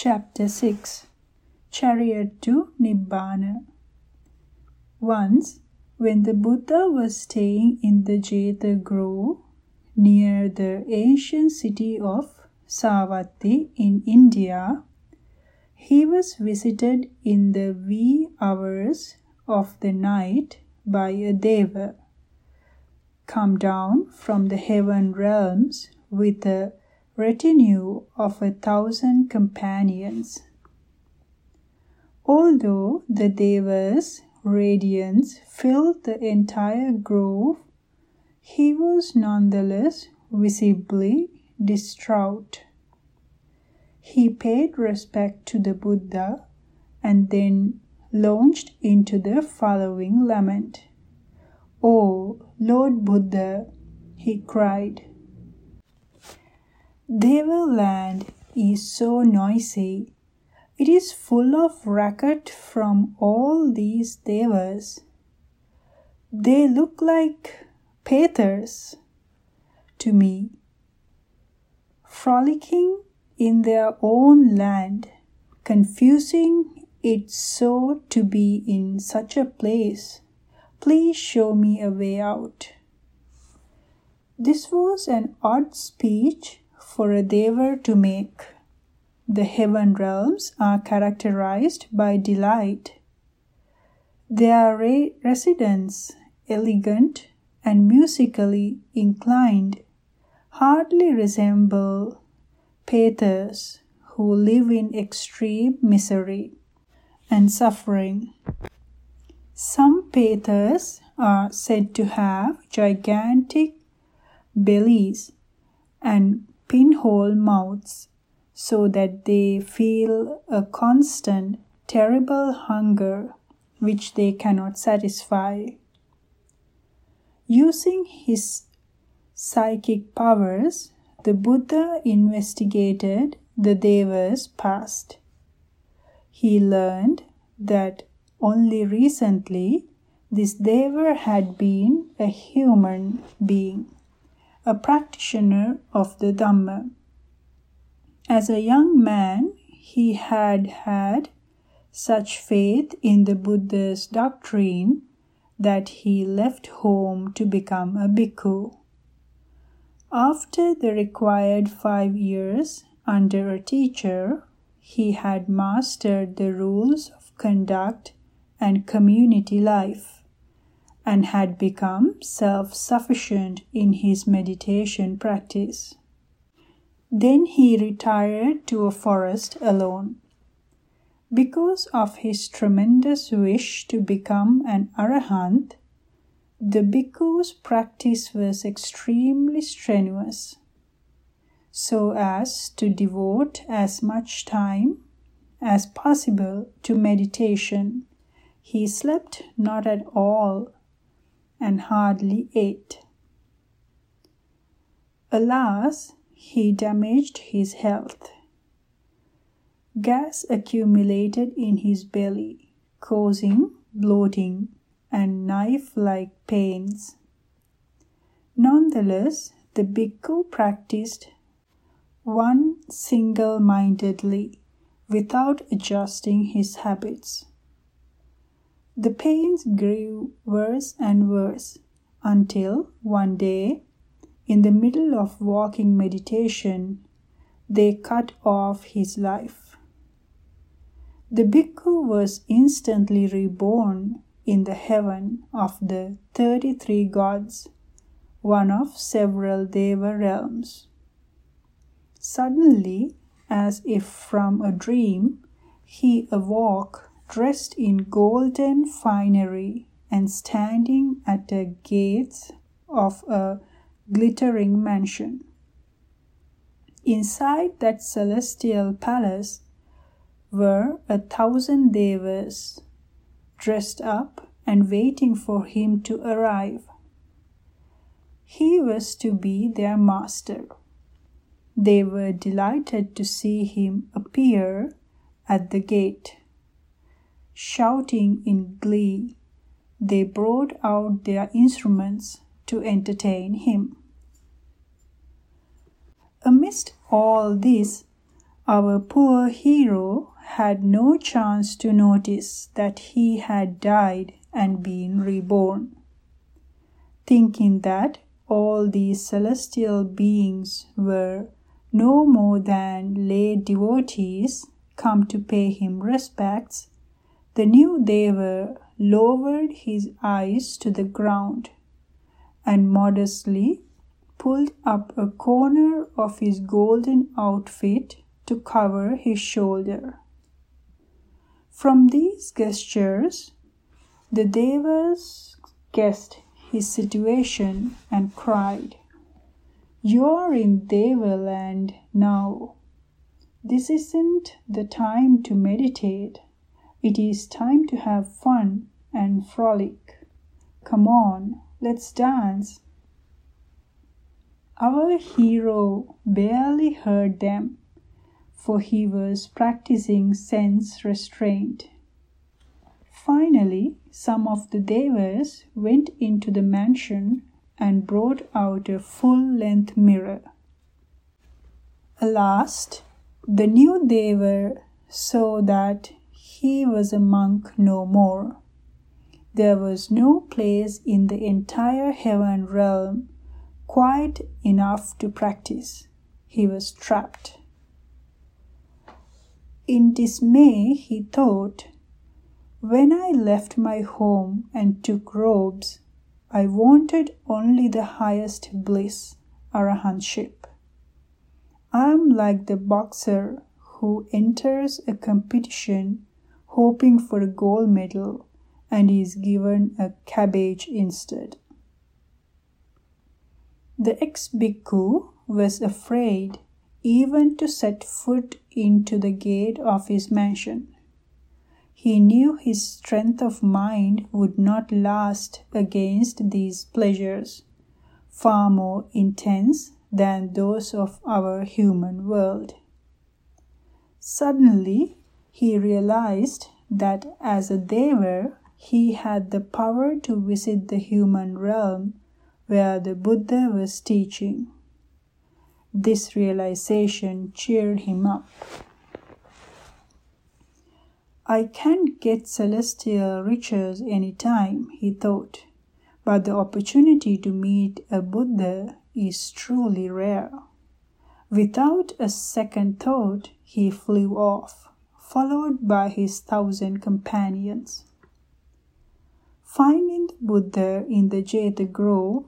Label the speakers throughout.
Speaker 1: Chapter 6 Chariot to Nibbana. Once, when the Buddha was staying in the Jeta Grove near the ancient city of Savatthi in India, he was visited in the wee hours of the night by a Deva, come down from the heaven realms with a retinue of a thousand companions. Although the Deva's radiance filled the entire grove, he was nonetheless visibly distraught. He paid respect to the Buddha and then launched into the following lament. O Lord Buddha, he cried, Deva land is so noisy. It is full of racket from all these devas. They look like petas to me, frolicking in their own land, confusing it so to be in such a place. Please show me a way out. This was an odd speech for a Deva to make. The heaven realms are characterized by delight. Their re- residents, elegant and musically inclined, hardly resemble petas who live in extreme misery and suffering. Some petas are said to have gigantic bellies and pinhole mouths so that they feel a constant, terrible hunger which they cannot satisfy. Using his psychic powers, the Buddha investigated the Deva's past. He learned that only recently this Deva had been a human being a practitioner of the Dhamma. As a young man, he had had such faith in the Buddha's doctrine that he left home to become a bhikkhu. After the required five years under a teacher, he had mastered the rules of conduct and community life and had become self sufficient in his meditation practice. Then he retired to a forest alone. Because of his tremendous wish to become an arahant, the bhikkhu's practice was extremely strenuous, so as to devote as much time as possible to meditation. He slept not at all and hardly ate. Alas, he damaged his health. Gas accumulated in his belly, causing bloating and knife like pains. Nonetheless, the bhikkhu practiced one single mindedly without adjusting his habits. The pains grew worse and worse until one day, in the middle of walking meditation, they cut off his life. The bhikkhu was instantly reborn in the heaven of the 33 gods, one of several Deva realms. Suddenly, as if from a dream, he awoke dressed in golden finery and standing at the gates of a glittering mansion. Inside that celestial palace were a thousand devas dressed up and waiting for him to arrive. He was to be their master. They were delighted to see him appear at the gate. Shouting in glee, they brought out their instruments to entertain him. Amidst all this, Our poor hero had no chance to notice that he had died and been reborn. Thinking that all these celestial beings were no more than lay devotees come to pay him respects, the new Deva lowered his eyes to the ground and modestly pulled up a corner of his golden outfit to cover his shoulder. From these gestures, the Devas guessed his situation and cried, You're in Devaland now. This isn't the time to meditate. It is time to have fun and frolic. Come on, let's dance. Our hero barely heard them, for he was practicing sense restraint. Finally, some of the Devas went into the mansion and brought out a full length mirror. At Last, the new Deva saw that he was a monk no more. There was no place in the entire heaven realm quiet enough to practice. He was trapped. In dismay, he thought, when I left my home and took robes, I wanted only the highest bliss, arahantship. I am like the boxer who enters a competition hoping for a gold medal and is given a cabbage instead. The ex bhikkhu was afraid even to set foot into the gate of his mansion. He knew his strength of mind would not last against these pleasures, far more intense than those of our human world. Suddenly, he realized that as a Deva, he had the power to visit the human realm where the Buddha was teaching. This realization cheered him up. I can't get celestial riches any time, he thought, but the opportunity to meet a Buddha is truly rare. Without a second thought, he flew off, followed by his thousand companions. Finding the Buddha in the Jeta grove,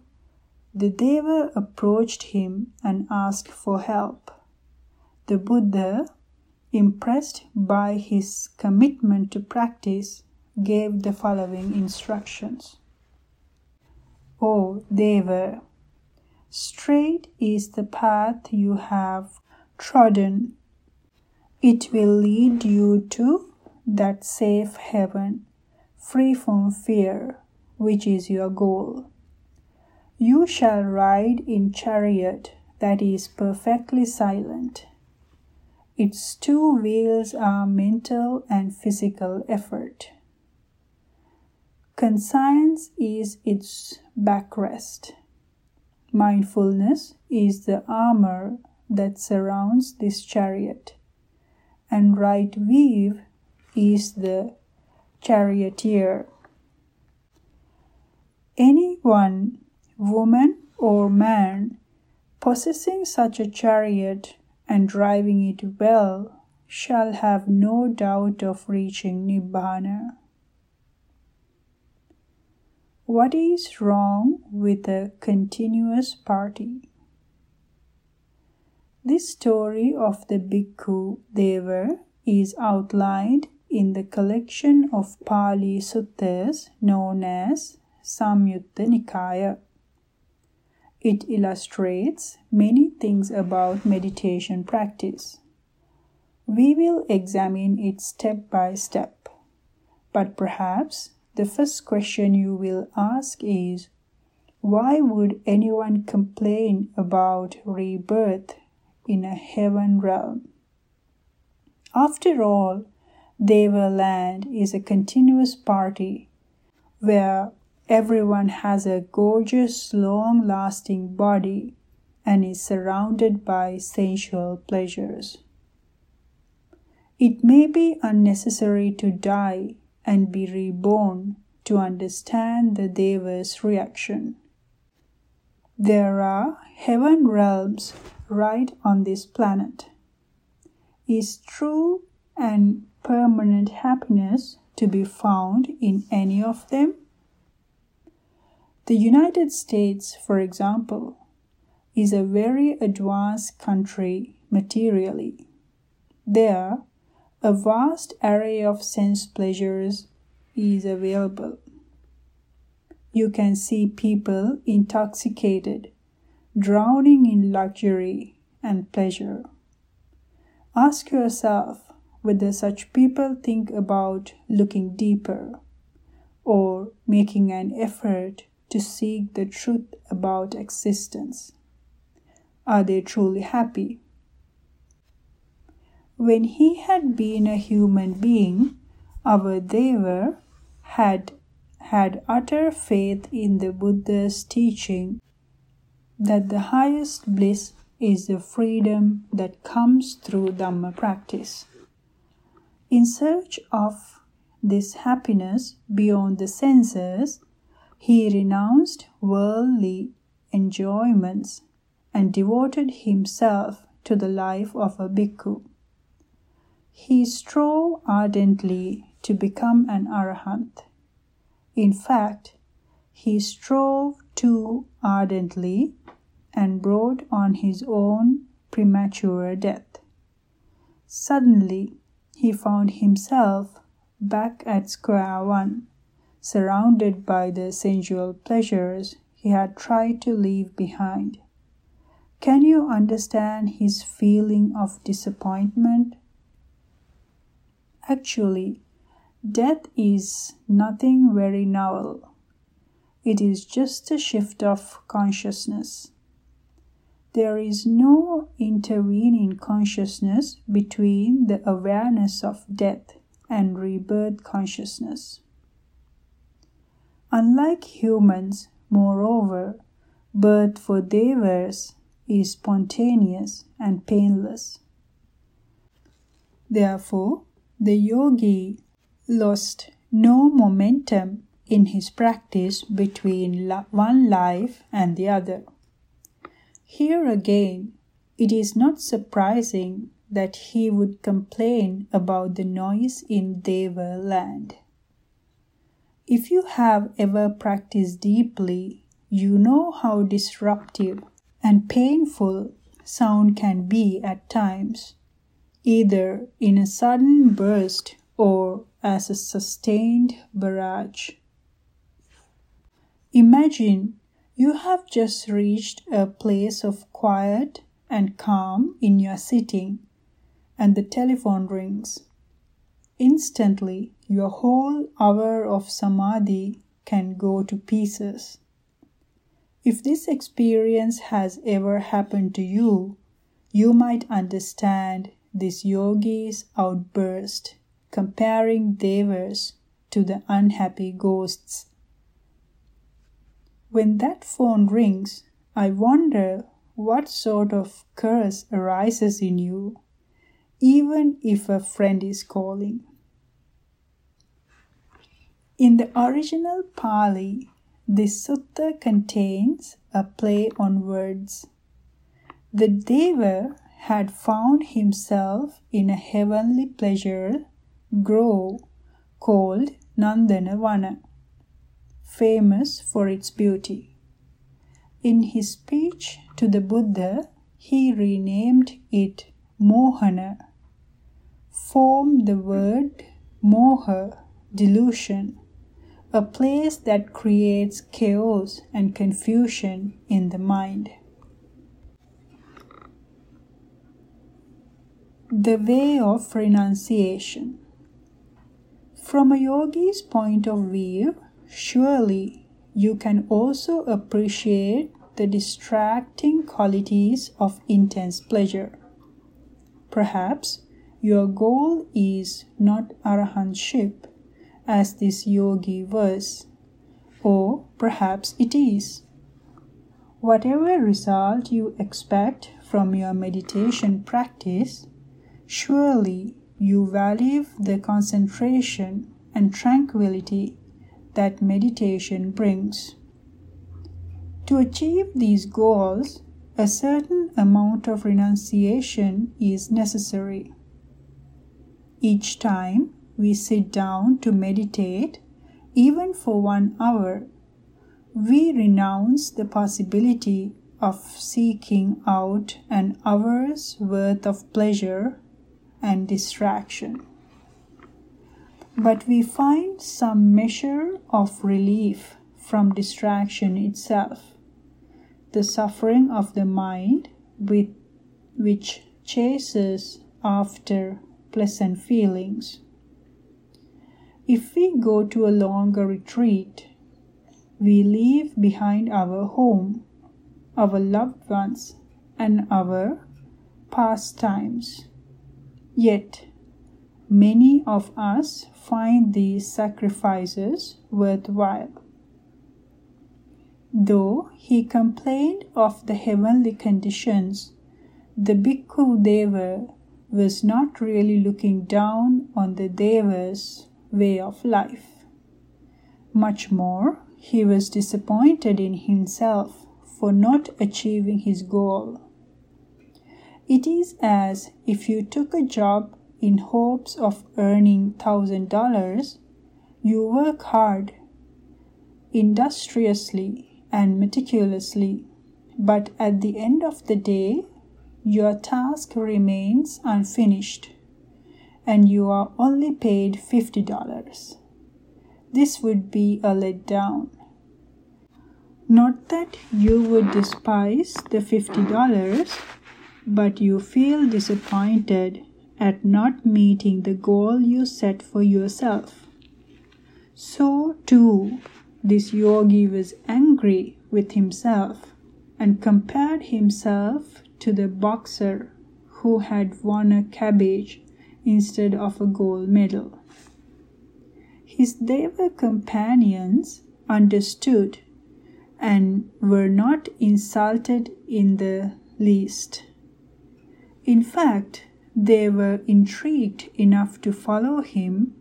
Speaker 1: the Deva approached him and asked for help. The Buddha impressed by his commitment to practice, gave the following instructions. O Deva, straight is the path you have trodden. It will lead you to that safe heaven, free from fear, which is your goal. You shall ride in chariot that is perfectly silent its two wheels are mental and physical effort. Conscience is its backrest. Mindfulness is the armor that surrounds this chariot, and right view is the charioteer. Anyone, woman or man, possessing such a chariot and driving it well shall have no doubt of reaching Nibbana. What is wrong with a continuous party? This story of the Bhikkhu Deva is outlined in the collection of Pali Suttas known as Samyutta Nikaya. It illustrates many things about meditation practice. We will examine it step by step. But perhaps the first question you will ask is why would anyone complain about rebirth in a heaven realm? After all, Deva land is a continuous party where Everyone has a gorgeous, long lasting body and is surrounded by sensual pleasures. It may be unnecessary to die and be reborn to understand the Deva's reaction. There are heaven realms right on this planet. Is true and permanent happiness to be found in any of them? The United States, for example, is a very advanced country materially. There, a vast array of sense pleasures is available. You can see people intoxicated, drowning in luxury and pleasure. Ask yourself whether such people think about looking deeper or making an effort to seek the truth about existence. Are they truly happy? When he had been a human being, our Deva had had utter faith in the Buddha's teaching that the highest bliss is the freedom that comes through Dhamma practice. In search of this happiness beyond the senses, he renounced worldly enjoyments and devoted himself to the life of a bhikkhu. He strove ardently to become an arahant. In fact, he strove too ardently and brought on his own premature death. Suddenly, he found himself back at square one, surrounded by the sensual pleasures he had tried to leave behind. Can you understand his feeling of disappointment Actually, death is nothing very novel. It is just a shift of consciousness. There is no intervening consciousness between the awareness of death and rebirth consciousness. Unlike humans, moreover, birth for devas is spontaneous and painless. Therefore, the yogi lost no momentum in his practice between one life and the other. Here again, it is not surprising that he would complain about the noise in Deva land. If you have ever practiced deeply, you know how disruptive and painful sound can be at times either in a sudden burst or as a sustained barrage. Imagine you have just reached a place of quiet and calm in your sitting, and the telephone rings. Instantly, your whole hour of samadhi can go to pieces. If this experience has ever happened to you, you might understand this yogi's outburst, comparing devas to the unhappy ghosts. When that phone rings, I wonder what sort of curse arises in you, even if a friend is calling. In the original Pali, this sutta contains a play on words. The Deva had found himself in a heavenly pleasure grove called Nandanavana, famous for its beauty. In his speech to the Buddha, he renamed it Mohana, formed the word moha, delusion, a place that creates chaos and confusion in the mind. The way of renunciation. From a yogi's point of view, surely you can also appreciate the distracting qualities of intense pleasure. Perhaps your goal is not arahantship, as this yogi was, or perhaps it is. Whatever result you expect from your meditation practice, Surely you value the concentration and tranquility that meditation brings. To achieve these goals, a certain amount of renunciation is necessary. Each time we sit down to meditate, even for one hour, we renounce the possibility of seeking out an hour's worth of pleasure and distraction. But we find some measure of relief from distraction itself, the suffering of the mind with which chases after pleasant feelings. If we go to a longer retreat, we leave behind our home, our loved ones, and our pastimes. Yet, many of us find these sacrifices worthwhile. Though he complained of the heavenly conditions, the Bhikkhu Deva was not really looking down on the Deva's way of life. Much more, he was disappointed in himself for not achieving his goal. It is as if you took a job in hopes of earning $1,000, you work hard, industriously, and meticulously, but at the end of the day, your task remains unfinished and you are only paid $50. This would be a letdown. Not that you would despise the $50 but you feel disappointed at not meeting the goal you set for yourself. So, too, this yogi was angry with himself and compared himself to the boxer who had won a cabbage instead of a gold medal. His Deva companions understood and were not insulted in the least. In fact, they were intrigued enough to follow him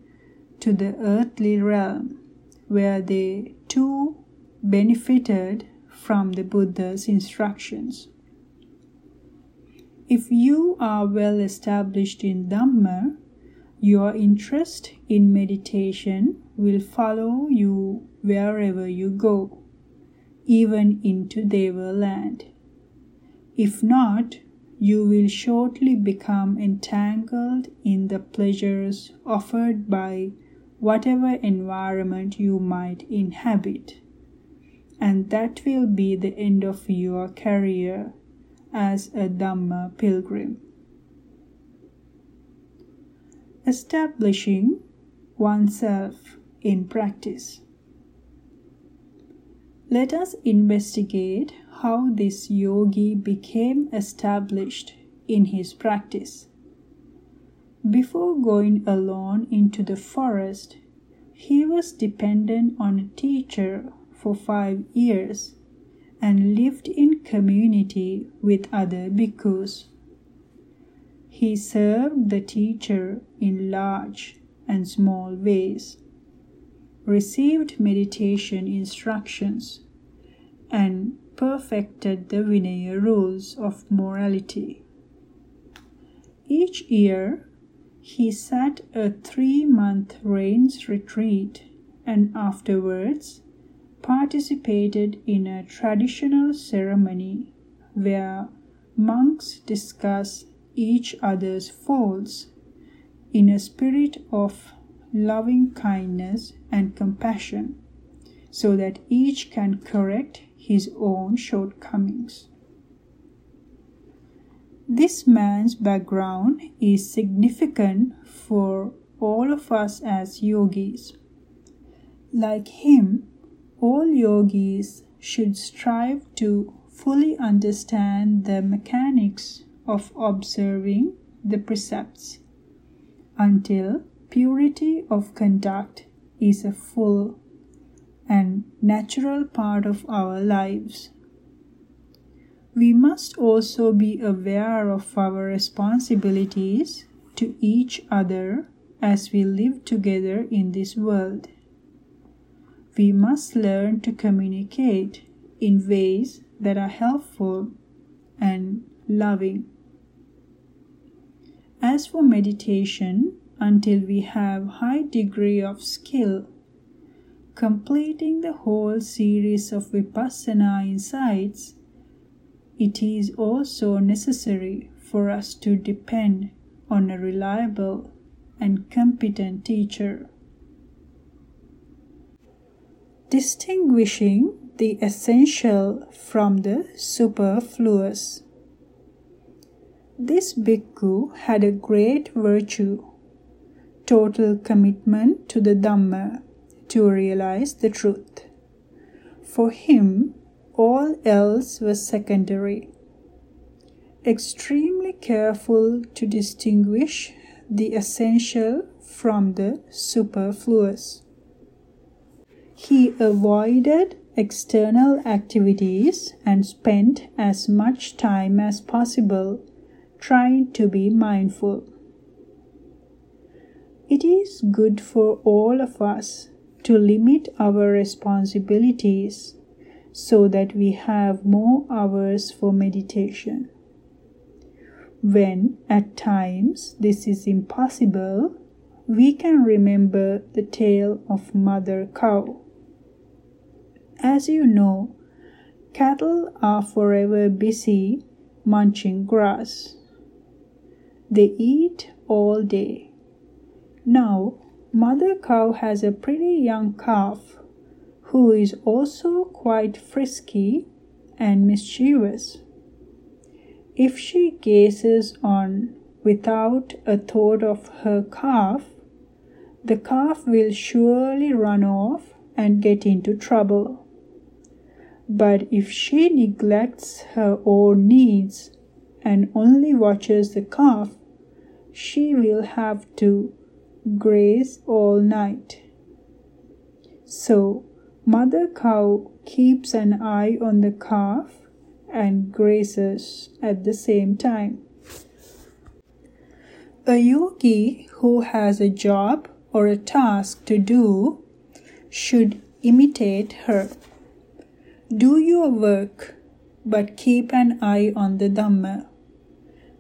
Speaker 1: to the earthly realm, where they too benefited from the Buddha's instructions. If you are well established in Dhamma, your interest in meditation will follow you wherever you go, even into Deva land. If not, you will shortly become entangled in the pleasures offered by whatever environment you might inhabit. And that will be the end of your career as a Dhamma pilgrim. Establishing oneself in practice. Let us investigate how this yogi became established in his practice. Before going alone into the forest, he was dependent on a teacher for five years and lived in community with other bhikkhus. He served the teacher in large and small ways, received meditation instructions, and perfected the Vinaya rules of morality. Each year, he sat a three month rains retreat and afterwards participated in a traditional ceremony where monks discuss each other's faults in a spirit of loving kindness and compassion so that each can correct his own shortcomings. This man's background is significant for all of us as yogis. Like him, all yogis should strive to fully understand the mechanics of observing the precepts until purity of conduct is a full and natural part of our lives. We must also be aware of our responsibilities to each other as we live together in this world. We must learn to communicate in ways that are helpful and loving. As for meditation, until we have high degree of skill, completing the whole series of vipassana insights, it is also necessary for us to depend on a reliable and competent teacher. Distinguishing the essential from the superfluous. This bhikkhu had a great virtue, total commitment to the Dhamma to realize the truth. For him, all else was secondary. Extremely careful to distinguish the essential from the superfluous. He avoided external activities and spent as much time as possible trying to be mindful. It is good for all of us to limit our responsibilities so that we have more hours for meditation. When at times this is impossible, we can remember the tale of Mother Cow. As you know, cattle are forever busy munching grass. They eat all day. Now, Mother Cow has a pretty young calf who is also quite frisky and mischievous. If she gazes on without a thought of her calf, the calf will surely run off and get into trouble. But if she neglects her own needs and only watches the calf, she will have to graze all night. So, Mother Cow keeps an eye on the calf and grazes at the same time. A yogi who has a job or a task to do should imitate her. Do your work, but keep an eye on the Dhamma.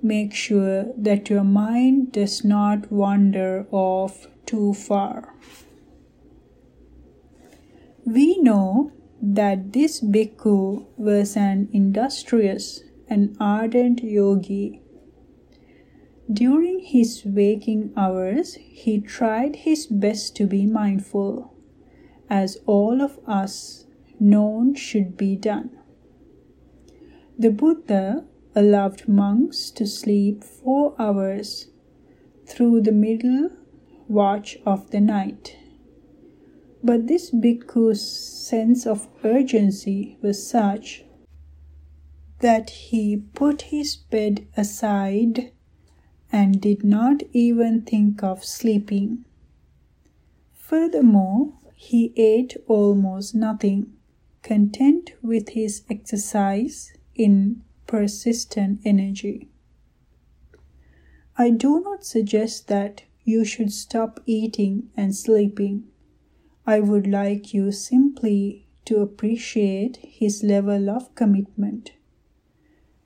Speaker 1: Make sure that your mind does not wander off too far. We know that this bhikkhu was an industrious and ardent yogi. During his waking hours, he tried his best to be mindful, as all of us known should be done. The Buddha allowed monks to sleep four hours through the middle watch of the night. But this bhikkhu's sense of urgency was such that he put his bed aside and did not even think of sleeping. Furthermore, he ate almost nothing, content with his exercise in persistent energy. I do not suggest that you should stop eating and sleeping. I would like you simply to appreciate his level of commitment.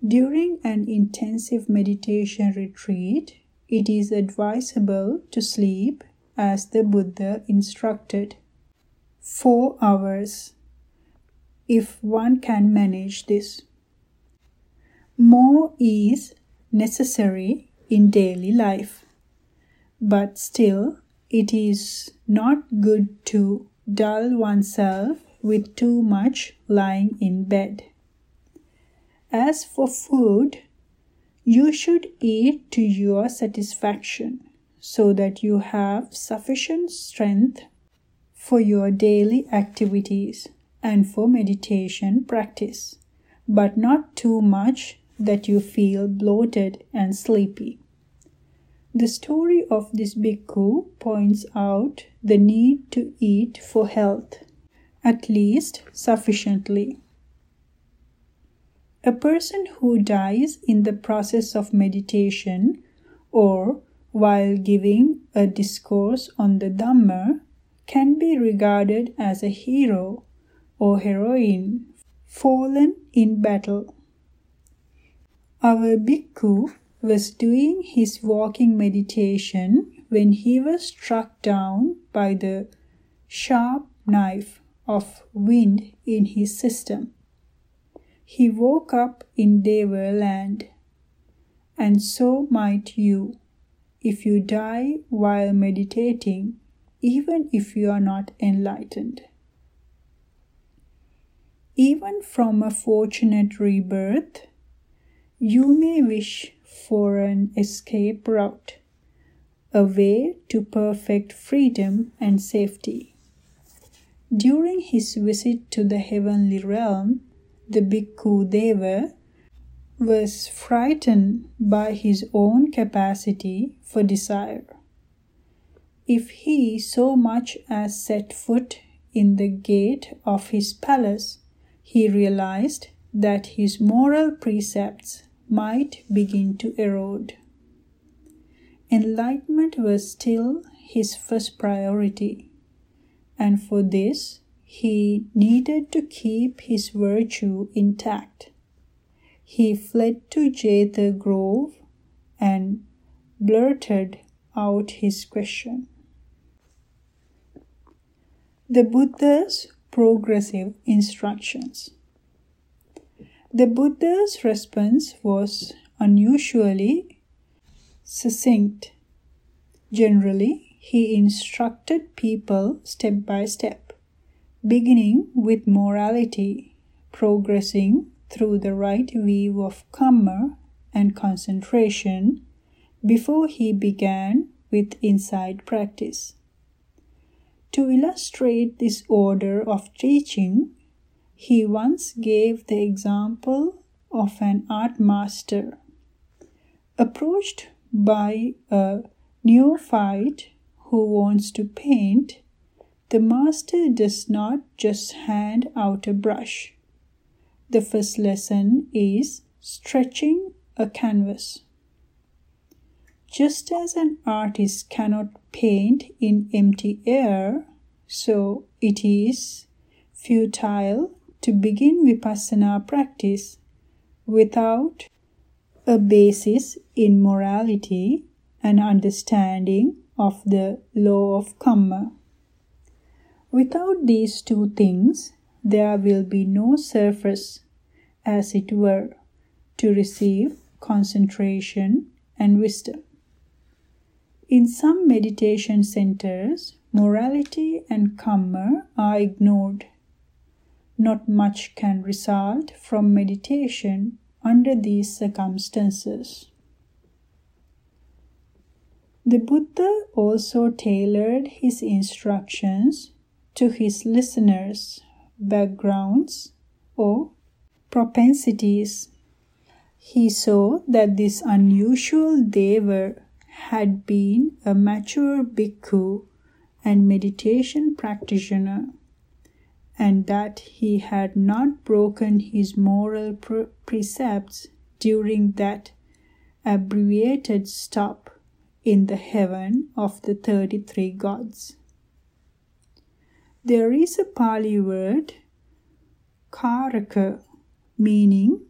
Speaker 1: During an intensive meditation retreat, it is advisable to sleep as the Buddha instructed. Four hours, if one can manage this. More is necessary in daily life, but still it is not good to dull oneself with too much lying in bed. As for food, you should eat to your satisfaction so that you have sufficient strength for your daily activities and for meditation practice, but not too much that you feel bloated and sleepy. The story of this bhikkhu points out the need to eat for health, at least sufficiently. A person who dies in the process of meditation or while giving a discourse on the Dhamma, can be regarded as a hero or heroine fallen in battle. Our bhikkhu was doing his walking meditation when he was struck down by the sharp knife of wind in his system. He woke up in Deva land, and so might you if you die while meditating, even if you are not enlightened. Even from a fortunate rebirth, you may wish for an escape route, a way to perfect freedom and safety. During his visit to the heavenly realm, the Bhikkhu Deva was frightened by his own capacity for desire. If he so much as set foot in the gate of his palace, he realized that his moral precepts might begin to erode. Enlightenment was still his first priority, and for this he needed to keep his virtue intact he fled to Jeta Grove and blurted out his question. The Buddha's progressive instructions. The Buddha's response was unusually succinct. Generally, he instructed people step by step, beginning with morality, progressing through the right view of karma and concentration before he began with insight practice. To illustrate this order of teaching, he once gave the example of an art master approached by a neophyte who wants to paint. The master does not just hand out a brush the first lesson is stretching a canvas. Just as an artist cannot paint in empty air, so it is futile to begin vipassana practice without a basis in morality and understanding of the law of karma. Without these two things, there will be no surface as it were, to receive concentration and wisdom. In some meditation centers, morality and karma are ignored. Not much can result from meditation under these circumstances. The Buddha also tailored his instructions to his listeners' backgrounds or propensities. He saw that this unusual Deva had been a mature bhikkhu and meditation practitioner, and that he had not broken his moral pre- precepts during that abbreviated stop in the heaven of the 33 gods. There is a Pali word, karaka, meaning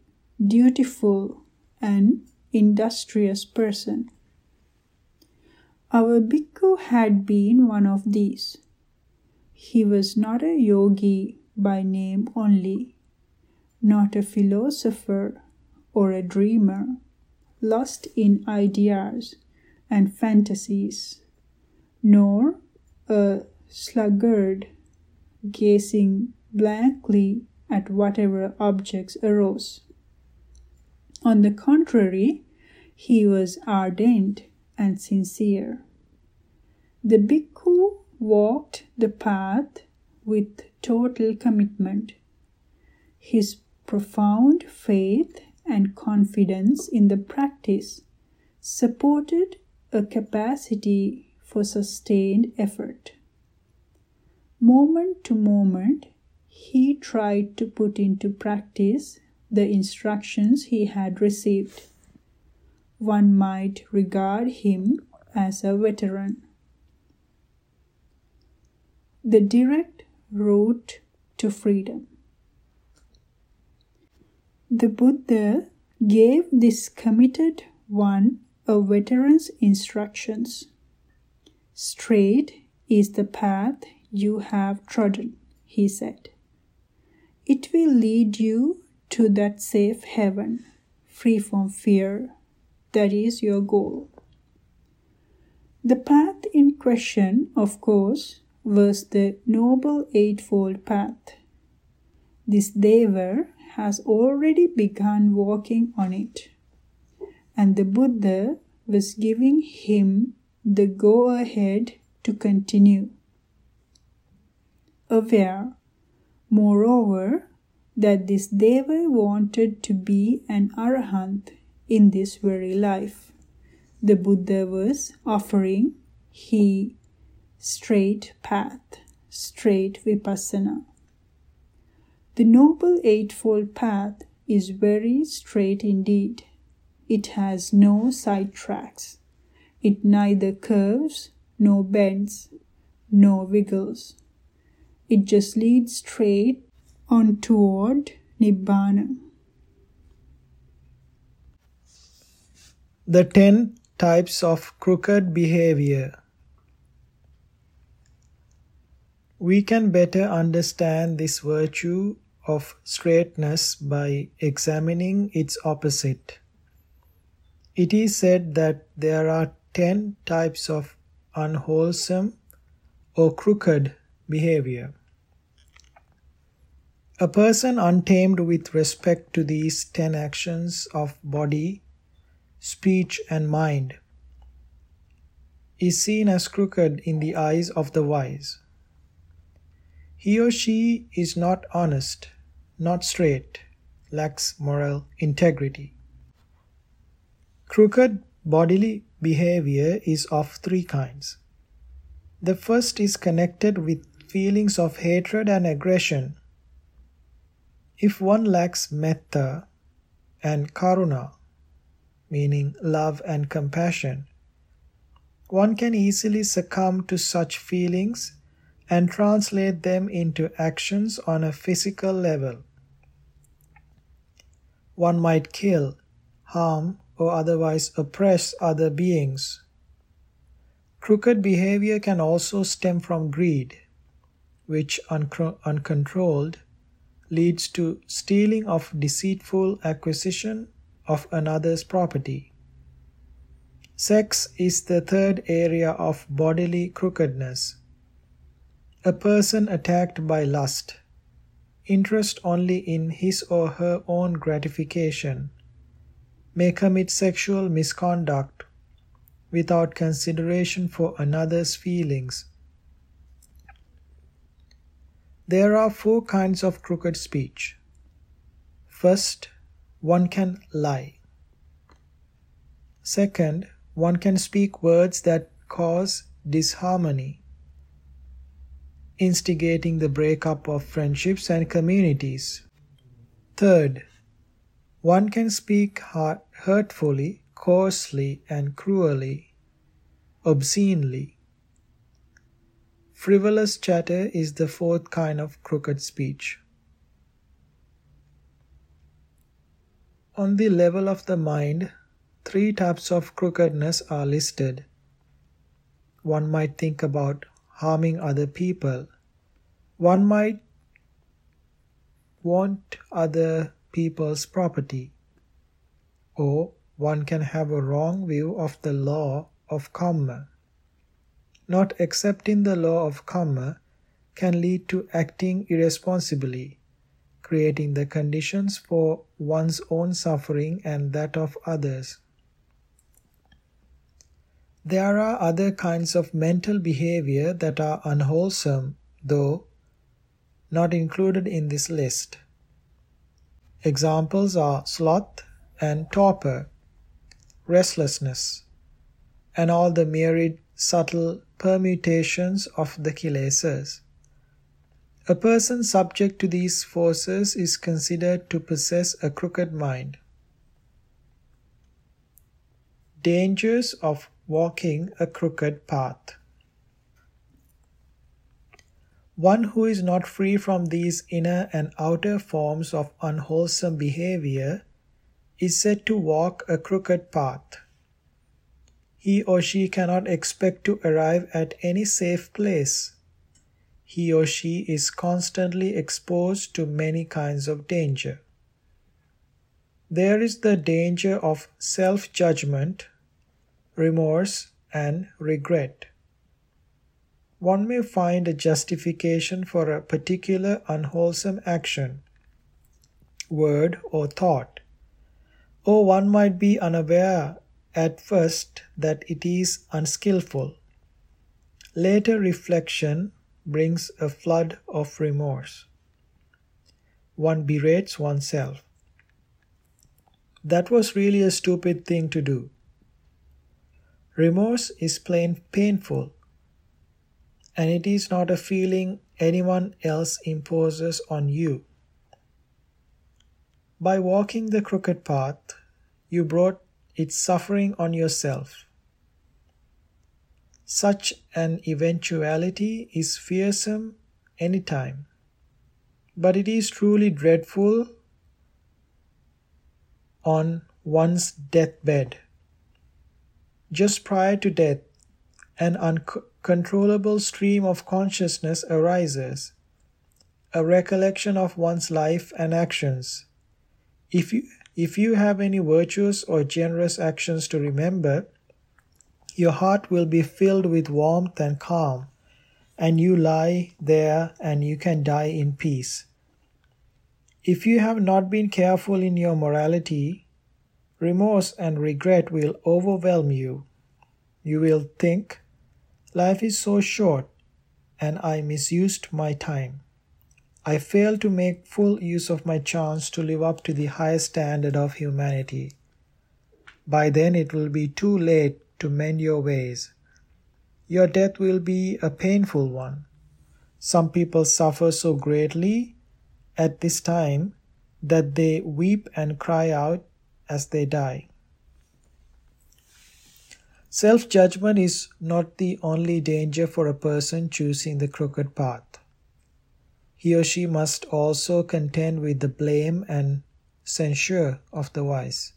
Speaker 1: dutiful and industrious person. Our bhikkhu had been one of these. He was not a yogi by name only, not a philosopher or a dreamer, lost in ideas and fantasies, nor a sluggard gazing blankly at whatever objects arose. On the contrary, he was ardent and sincere. The bhikkhu walked the path with total commitment. His profound faith and confidence in the practice supported a capacity for sustained effort. Moment to moment, he tried to put into practice the instructions he had received. One might regard him as a veteran. The direct route to freedom. The Buddha gave this committed one a veteran's instructions. Straight is the path you have trodden, he said. It will lead you to that safe heaven, free from fear. That is your goal. The path in question, of course, was the Noble Eightfold Path. This Deva has already begun walking on it, and the Buddha was giving him the go ahead to continue. Aware, moreover, that this Deva wanted to be an Arahant in this very life. The Buddha was offering he straight path, straight vipassana. The Noble Eightfold Path is very straight indeed. It has no side tracks. It neither curves nor bends, nor wiggles. It just leads straight on toward Nibbana.
Speaker 2: The ten types of crooked behavior. We can better understand this virtue of straightness by examining its opposite. It is said that there are ten types of unwholesome or crooked behavior. A person untamed with respect to these ten actions of body, speech, and mind is seen as crooked in the eyes of the wise. He or she is not honest, not straight, lacks moral integrity. Crooked bodily behavior is of three kinds. The first is connected with feelings of hatred and aggression. If one lacks metta and karuna, meaning love and compassion, one can easily succumb to such feelings and translate them into actions on a physical level. One might kill, harm, or otherwise oppress other beings. Crooked behavior can also stem from greed, which, uncontrolled, leads to stealing of deceitful acquisition of another's property. Sex is the third area of bodily crookedness. A person attacked by lust, interest only in his or her own gratification, may commit sexual misconduct without consideration for another's feelings. There are four kinds of crooked speech. First, one can lie. Second, one can speak words that cause disharmony, instigating the breakup of friendships and communities. Third, one can speak hurtfully, coarsely, and cruelly, obscenely. Frivolous chatter is the fourth kind of crooked speech. On the level of the mind, three types of crookedness are listed. One might think about harming other people. One might want other people's property. Or one can have a wrong view of the law of karma. Not accepting the law of karma can lead to acting irresponsibly, creating the conditions for one's own suffering and that of others. There are other kinds of mental behavior that are unwholesome, though not included in this list. Examples are sloth and torpor, restlessness, and all the myriad subtle permutations of the kilesas. A person subject to these forces is considered to possess a crooked mind. Dangers of walking a crooked path. One who is not free from these inner and outer forms of unwholesome behavior is said to walk a crooked path. He or she cannot expect to arrive at any safe place. He or she is constantly exposed to many kinds of danger. There is the danger of self judgment, remorse, and regret one may find a justification for a particular unwholesome action, word, or thought, or one might be unaware at first that it is unskilful. Later reflection brings a flood of remorse. One berates oneself. That was really a stupid thing to do. Remorse is plain painful and it is not a feeling anyone else imposes on you. By walking the crooked path, you brought its suffering on yourself. Such an eventuality is fearsome any time, but it is truly dreadful on one's deathbed. Just prior to death, an uncontrollable stream of consciousness arises, a recollection of one's life and actions. If you, if you have any virtuous or generous actions to remember, your heart will be filled with warmth and calm, and you lie there and you can die in peace. If you have not been careful in your morality, remorse and regret will overwhelm you. You will think, Life is so short, and I misused my time. I failed to make full use of my chance to live up to the highest standard of humanity. By then it will be too late to mend your ways. Your death will be a painful one. Some people suffer so greatly at this time that they weep and cry out as they die. Self judgment is not the only danger for a person choosing the crooked path. He or she must also contend with the blame and censure of the wise.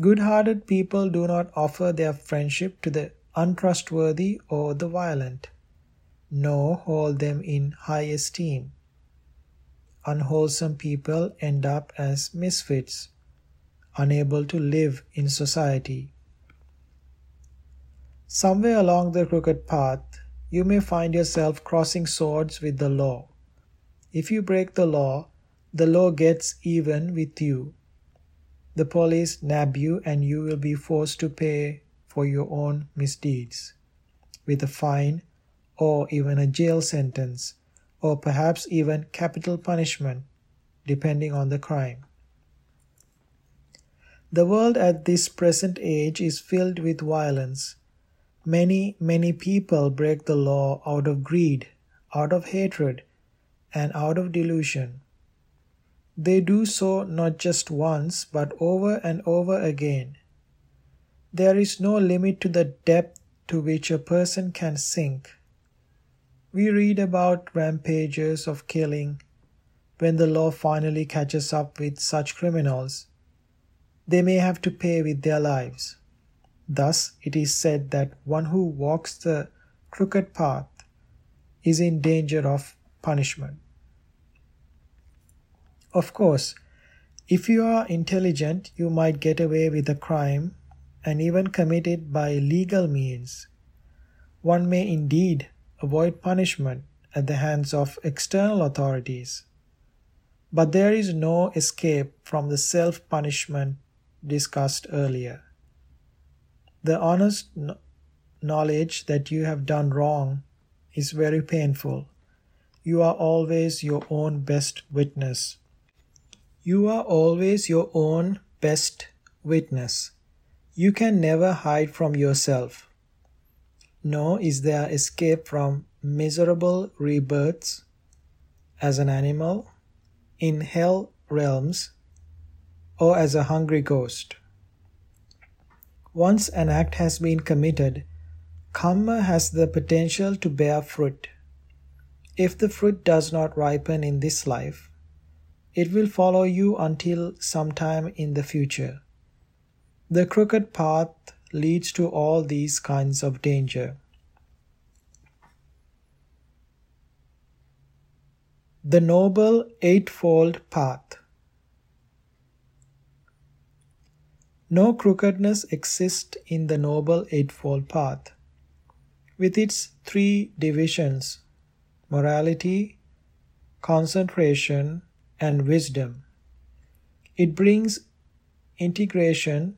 Speaker 2: Good hearted people do not offer their friendship to the untrustworthy or the violent, nor hold them in high esteem. Unwholesome people end up as misfits, unable to live in society. Somewhere along the crooked path, you may find yourself crossing swords with the law. If you break the law, the law gets even with you. The police nab you, and you will be forced to pay for your own misdeeds with a fine or even a jail sentence, or perhaps even capital punishment, depending on the crime. The world at this present age is filled with violence Many, many people break the law out of greed, out of hatred, and out of delusion. They do so not just once, but over and over again. There is no limit to the depth to which a person can sink. We read about rampages of killing. When the law finally catches up with such criminals, they may have to pay with their lives. Thus, it is said that one who walks the crooked path is in danger of punishment. Of course, if you are intelligent, you might get away with a crime and even commit it by legal means. One may indeed avoid punishment at the hands of external authorities. But there is no escape from the self punishment discussed earlier. The honest knowledge that you have done wrong is very painful. You are always your own best witness. You are always your own best witness. You can never hide from yourself. Nor is there escape from miserable rebirths as an animal, in hell realms, or as a hungry ghost. Once an act has been committed, karma has the potential to bear fruit. If the fruit does not ripen in this life, it will follow you until sometime in the future. The crooked path leads to all these kinds of danger. The Noble Eightfold Path No crookedness exists in the Noble Eightfold Path. With its three divisions morality, concentration, and wisdom. It brings integration,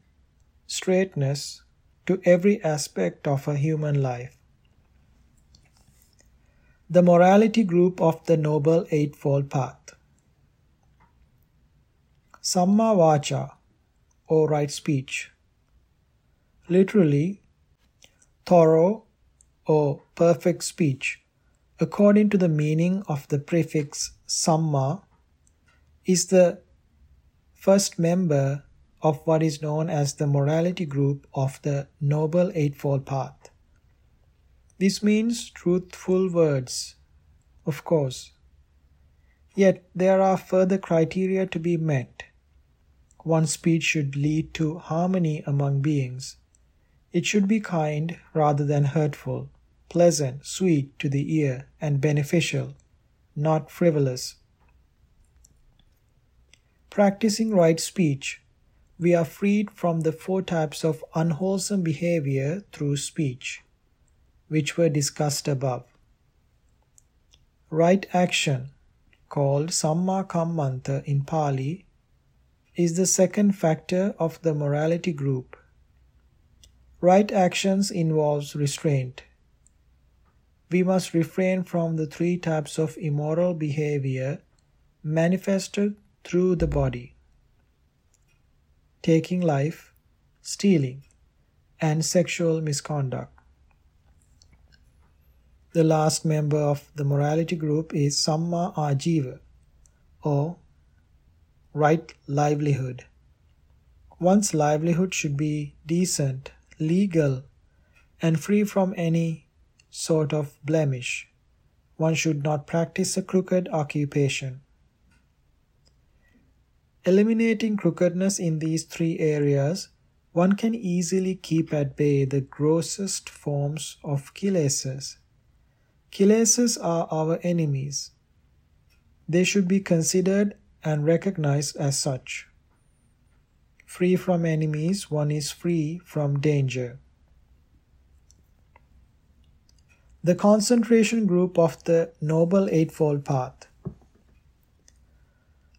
Speaker 2: straightness to every aspect of a human life. The morality group of the Noble Eightfold Path. Samma Vacha, or right speech. Literally, thorough or perfect speech according to the meaning of the prefix samma, is the first member of what is known as the morality group of the Noble Eightfold Path. This means truthful words, of course. Yet there are further criteria to be met. One's speech should lead to harmony among beings. It should be kind rather than hurtful pleasant, sweet to the ear, and beneficial, not frivolous. Practicing right speech, we are freed from the four types of unwholesome behavior through speech, which were discussed above. Right action, called Samma Kammanta in Pali, is the second factor of the morality group. Right actions involves restraint, we must refrain from the three types of immoral behavior manifested through the body taking life, stealing, and sexual misconduct. The last member of the morality group is Samma Ajiva, or right livelihood. One's livelihood should be decent, legal, and free from any sort of blemish. One should not practice a crooked occupation. Eliminating crookedness in these three areas, one can easily keep at bay the grossest forms of kilesas. Kilesas are our enemies. They should be considered and recognized as such. Free from enemies, one is free from danger. The concentration group of the Noble Eightfold Path.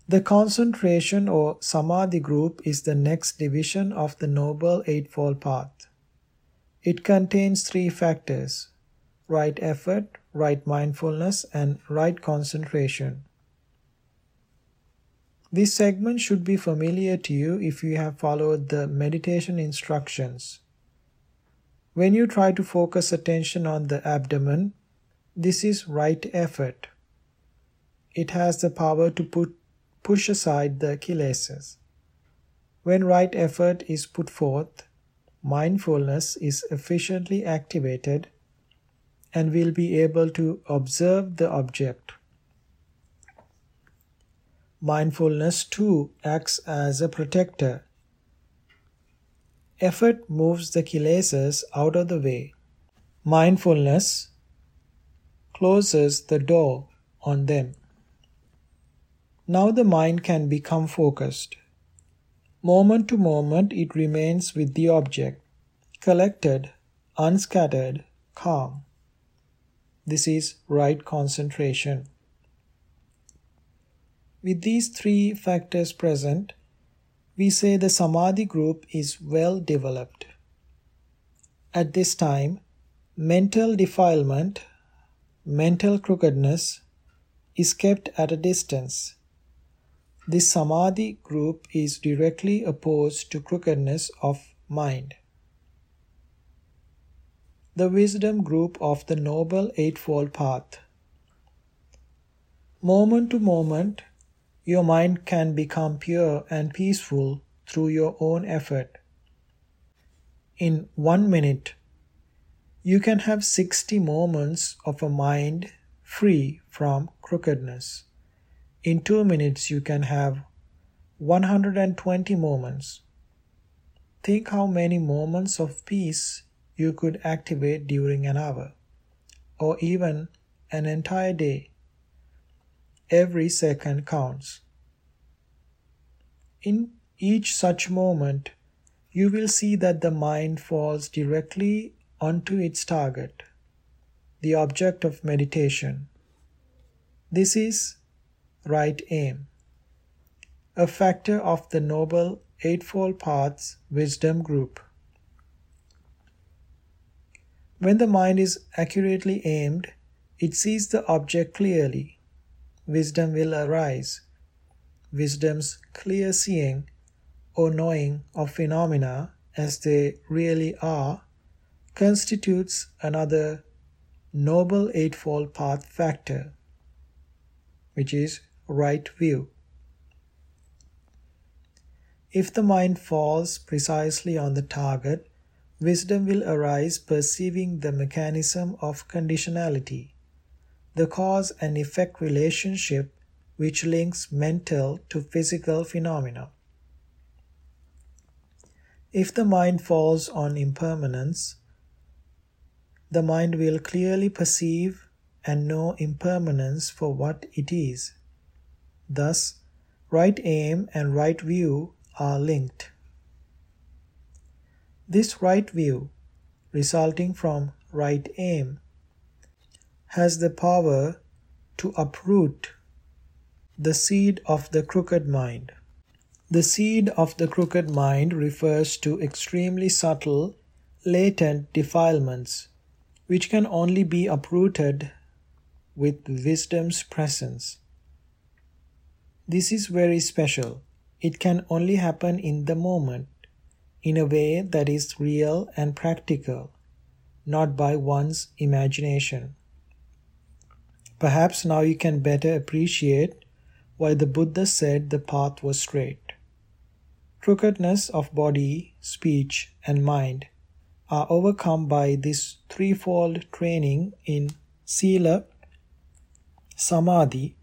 Speaker 2: The concentration or Samadhi group is the next division of the Noble Eightfold Path. It contains three factors right effort, right mindfulness, and right concentration. This segment should be familiar to you if you have followed the meditation instructions. When you try to focus attention on the abdomen, this is right effort. It has the power to put, push aside the kilesas. When right effort is put forth, mindfulness is efficiently activated and will be able to observe the object. Mindfulness too acts as a protector Effort moves the kilesas out of the way. Mindfulness closes the door on them. Now the mind can become focused. Moment to moment, it remains with the object, collected, unscattered, calm. This is right concentration. With these three factors present, we say the Samadhi group is well developed. At this time, mental defilement, mental crookedness, is kept at a distance. This Samadhi group is directly opposed to crookedness of mind. The wisdom group of the Noble Eightfold Path. Moment to moment, your mind can become pure and peaceful through your own effort. in one minute, you can have 60 moments of a mind free from crookedness. In two minutes, you can have 120 moments. Think how many moments of peace you could activate during an hour, or even an entire day. Every second counts. In each such moment, you will see that the mind falls directly onto its target, the object of meditation. This is right aim, a factor of the Noble Eightfold Path's wisdom group. When the mind is accurately aimed, it sees the object clearly. Wisdom will arise. Wisdom's clear seeing or knowing of phenomena as they really are constitutes another Noble Eightfold Path factor, which is right view. If the mind falls precisely on the target, wisdom will arise perceiving the mechanism of conditionality, the cause and effect relationship which links mental to physical phenomena. If the mind falls on impermanence, the mind will clearly perceive and know impermanence for what it is. Thus, right aim and right view are linked. This right view, resulting from right aim, has the power to uproot the seed of the crooked mind. The seed of the crooked mind refers to extremely subtle, latent defilements which can only be uprooted with wisdom's presence. This is very special. It can only happen in the moment, in a way that is real and practical, not by one's imagination. Perhaps now you can better appreciate why the Buddha said the path was straight. Crookedness of body, speech, and mind are overcome by this threefold training in Sila, Samadhi,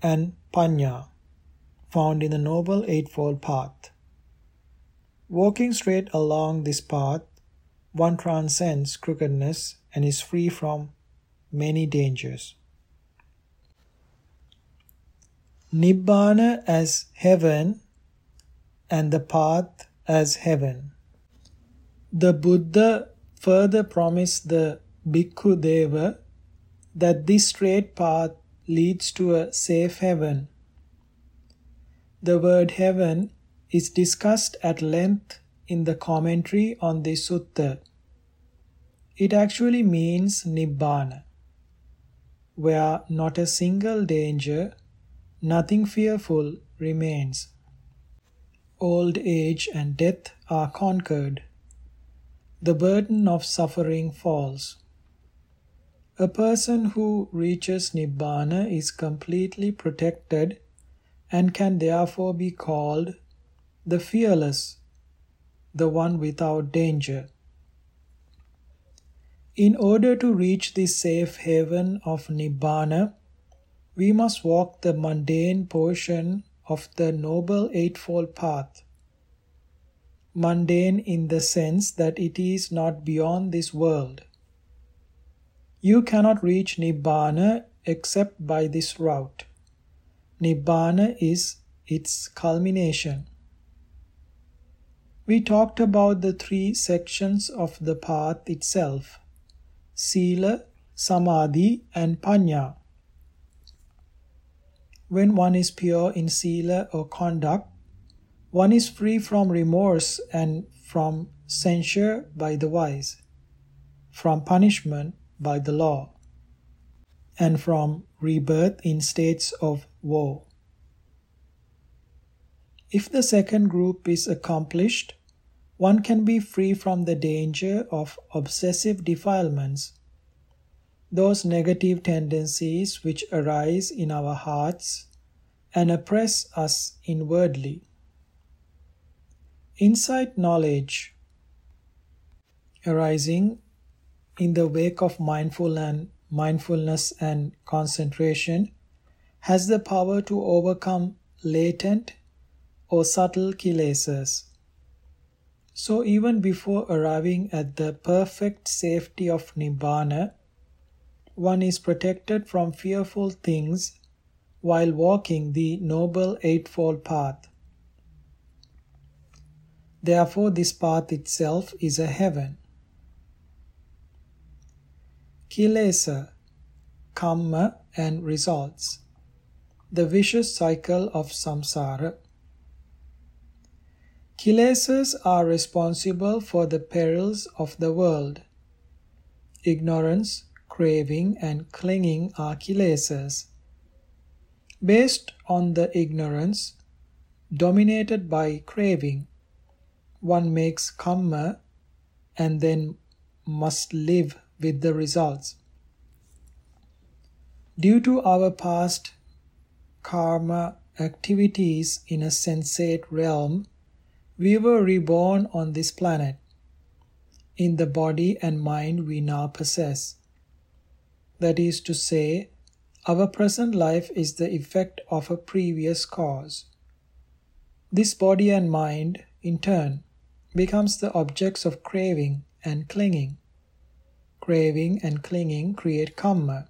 Speaker 2: and Panya, found in the Noble Eightfold Path. Walking straight along this path, one transcends crookedness and is free from many dangers. Nibbana as heaven and the path as heaven. The Buddha further promised the Bhikkhu Deva that this straight path leads to a safe heaven. The word heaven is discussed at length in the commentary on the sutta. It actually means Nibbana, where not a single danger, nothing fearful remains. Old age and death are conquered the burden of suffering falls. A person who reaches Nibbana is completely protected and can therefore be called the fearless, the one without danger. In order to reach the safe haven of Nibbana, we must walk the mundane portion of the Noble Eightfold Path mundane in the sense that it is not beyond this world. You cannot reach Nibbana except by this route. Nibbana is its culmination. We talked about the three sections of the path itself Sila, Samadhi, and Panya. When one is pure in Sila or conduct, one is free from remorse and from censure by the wise, from punishment by the law, and from rebirth in states of woe. If the second group is accomplished, one can be free from the danger of obsessive defilements, those negative tendencies which arise in our hearts and oppress us inwardly. Insight knowledge arising in the wake of mindful and mindfulness and concentration has the power to overcome latent or subtle kilesas. So, even before arriving at the perfect safety of Nibbana, one is protected from fearful things while walking the Noble Eightfold Path. Therefore, this path itself is a heaven. Kilesa, Kamma, and results. The vicious cycle of samsara. Kilesas are responsible for the perils of the world. Ignorance, craving, and clinging are. Based on the ignorance, dominated by craving, one makes karma and then must live with the results. Due to our past karma activities in a sensate realm, we were reborn on this planet in the body and mind we now possess. That is to say, our present life is the effect of a previous cause. This body and mind, in turn, becomes the objects of craving and clinging. Craving and clinging create karma,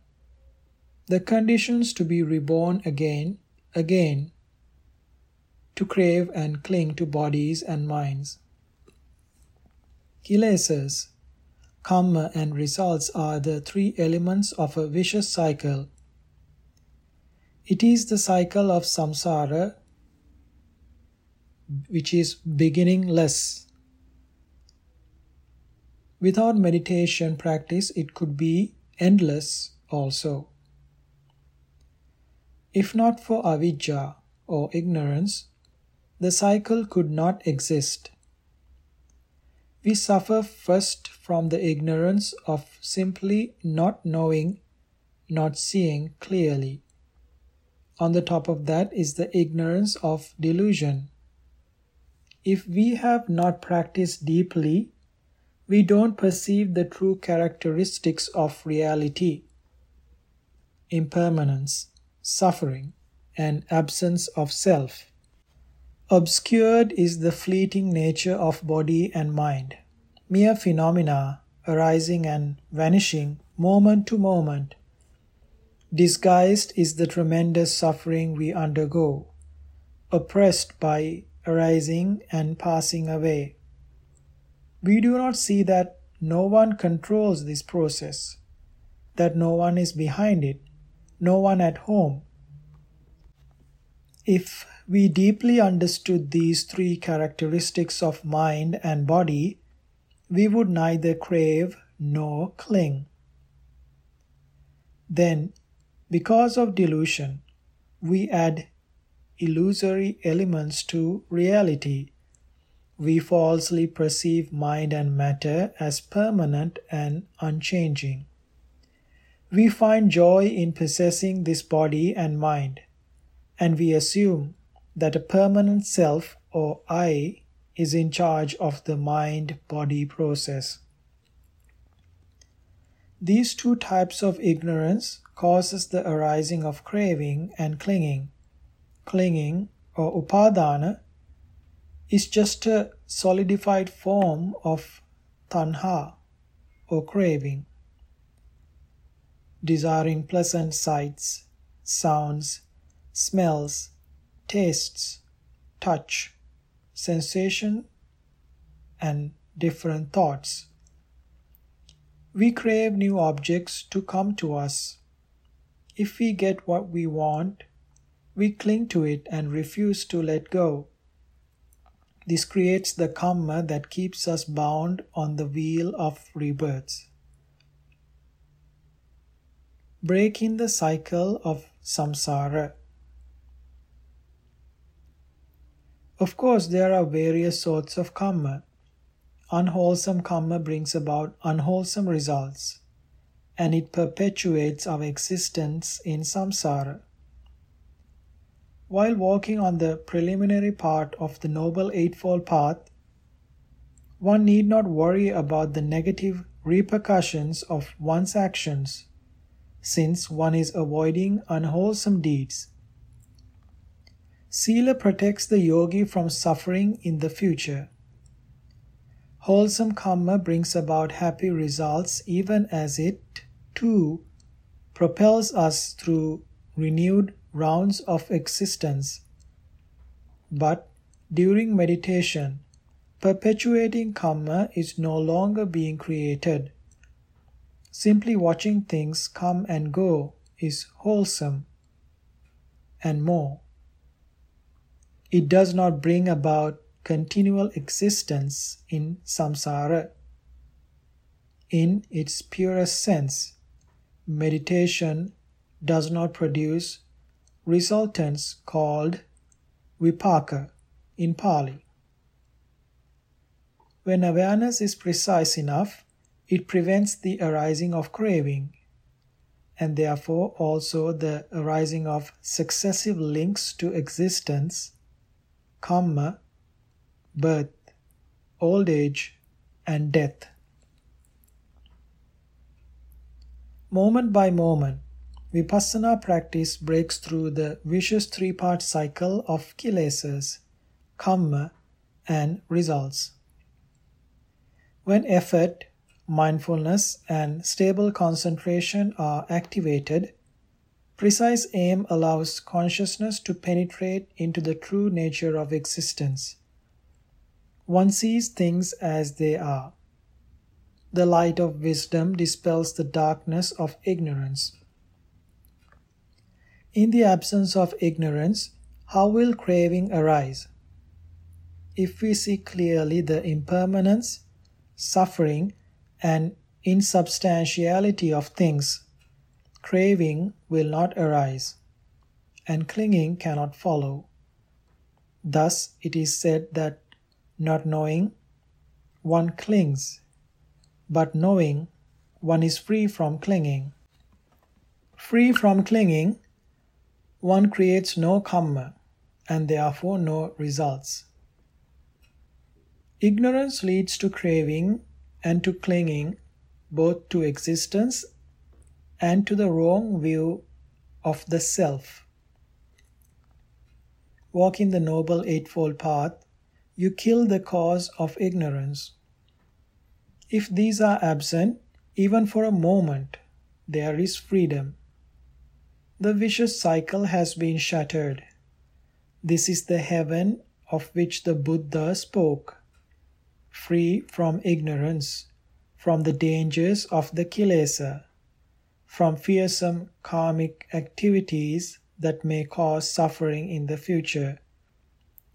Speaker 2: the conditions to be reborn again, again, to crave and cling to bodies and minds. Kilesas, kamma, and results are the three elements of a vicious cycle. It is the cycle of samsara, which is beginningless. Without meditation practice, it could be endless also. If not for avidya or ignorance, the cycle could not exist. We suffer first from the ignorance of simply not knowing, not seeing clearly. On the top of that is the ignorance of delusion. If we have not practiced deeply, we don't perceive the true characteristics of reality impermanence, suffering, and absence of self. Obscured is the fleeting nature of body and mind, mere phenomena arising and vanishing moment to moment. Disguised is the tremendous suffering we undergo, oppressed by arising and passing away. We do not see that no one controls this process, that no one is behind it, no one at home. If we deeply understood these three characteristics of mind and body, we would neither crave nor cling. Then, because of delusion, we add illusory elements to reality. We falsely perceive mind and matter as permanent and unchanging. We find joy in possessing this body and mind, and we assume that a permanent self or I is in charge of the mind body process. These two types of ignorance causes the arising of craving and clinging. Clinging or upadana is just a solidified form of tanha or craving. Desiring pleasant sights, sounds, smells, tastes, touch, sensation, and different thoughts. We crave new objects to come to us. If we get what we want, we cling to it and refuse to let go. This creates the karma that keeps us bound on the wheel of rebirths. Breaking the cycle of samsara. Of course, there are various sorts of karma. Unwholesome karma brings about unwholesome results, and it perpetuates our existence in samsara. While walking on the preliminary part of the Noble Eightfold Path, one need not worry about the negative repercussions of one's actions, since one is avoiding unwholesome deeds. Sila protects the yogi from suffering in the future. Wholesome karma brings about happy results even as it, too, propels us through renewed rounds of existence. But during meditation, perpetuating karma is no longer being created. Simply watching things come and go is wholesome and more. It does not bring about continual existence in samsara. In its purest sense, meditation does not produce resultants called vipaka in Pali. When awareness is precise enough, it prevents the arising of craving, and therefore also the arising of successive links to existence, karma, birth, old age, and death. Moment by moment, Vipassana practice breaks through the vicious three part cycle of kilesas, karma, and results. When effort, mindfulness, and stable concentration are activated, precise aim allows consciousness to penetrate into the true nature of existence. One sees things as they are. The light of wisdom dispels the darkness of ignorance. In the absence of ignorance, how will craving arise? If we see clearly the impermanence, suffering, and insubstantiality of things, craving will not arise, and clinging cannot follow. Thus, it is said that not knowing, one clings, but knowing, one is free from clinging. Free from clinging, one creates no karma and therefore no results. Ignorance leads to craving and to clinging, both to existence and to the wrong view of the self. Walking the Noble Eightfold Path you kill the cause of ignorance. If these are absent, even for a moment, there is freedom. The vicious cycle has been shattered. This is the heaven of which the Buddha spoke, free from ignorance, from the dangers of the kilesa, from fearsome karmic activities that may cause suffering in the future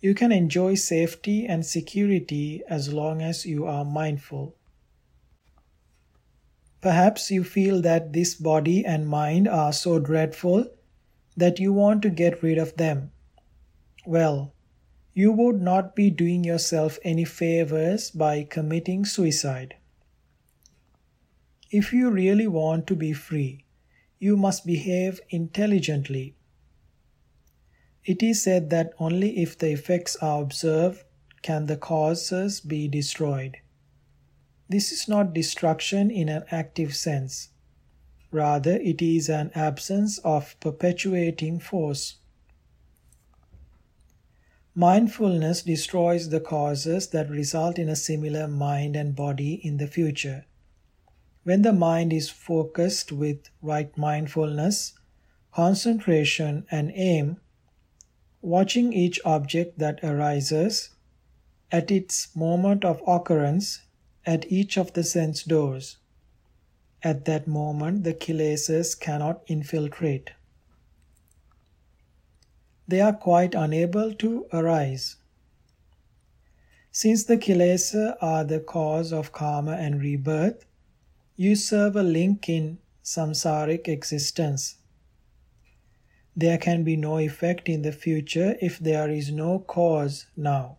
Speaker 2: you can enjoy safety and security as long as you are mindful. Perhaps you feel that this body and mind are so dreadful that you want to get rid of them. Well, you would not be doing yourself any favors by committing suicide. If you really want to be free, you must behave intelligently it is said that only if the effects are observed can the causes be destroyed. This is not destruction in an active sense. Rather, it is an absence of perpetuating force. Mindfulness destroys the causes that result in a similar mind and body in the future. When the mind is focused with right mindfulness, concentration, and aim, watching each object that arises at its moment of occurrence at each of the sense doors. At that moment, the kilesas cannot infiltrate. They are quite unable to arise. Since the kilesa are the cause of karma and rebirth, you serve a link in samsaric existence. There can be no effect in the future if there is no cause now.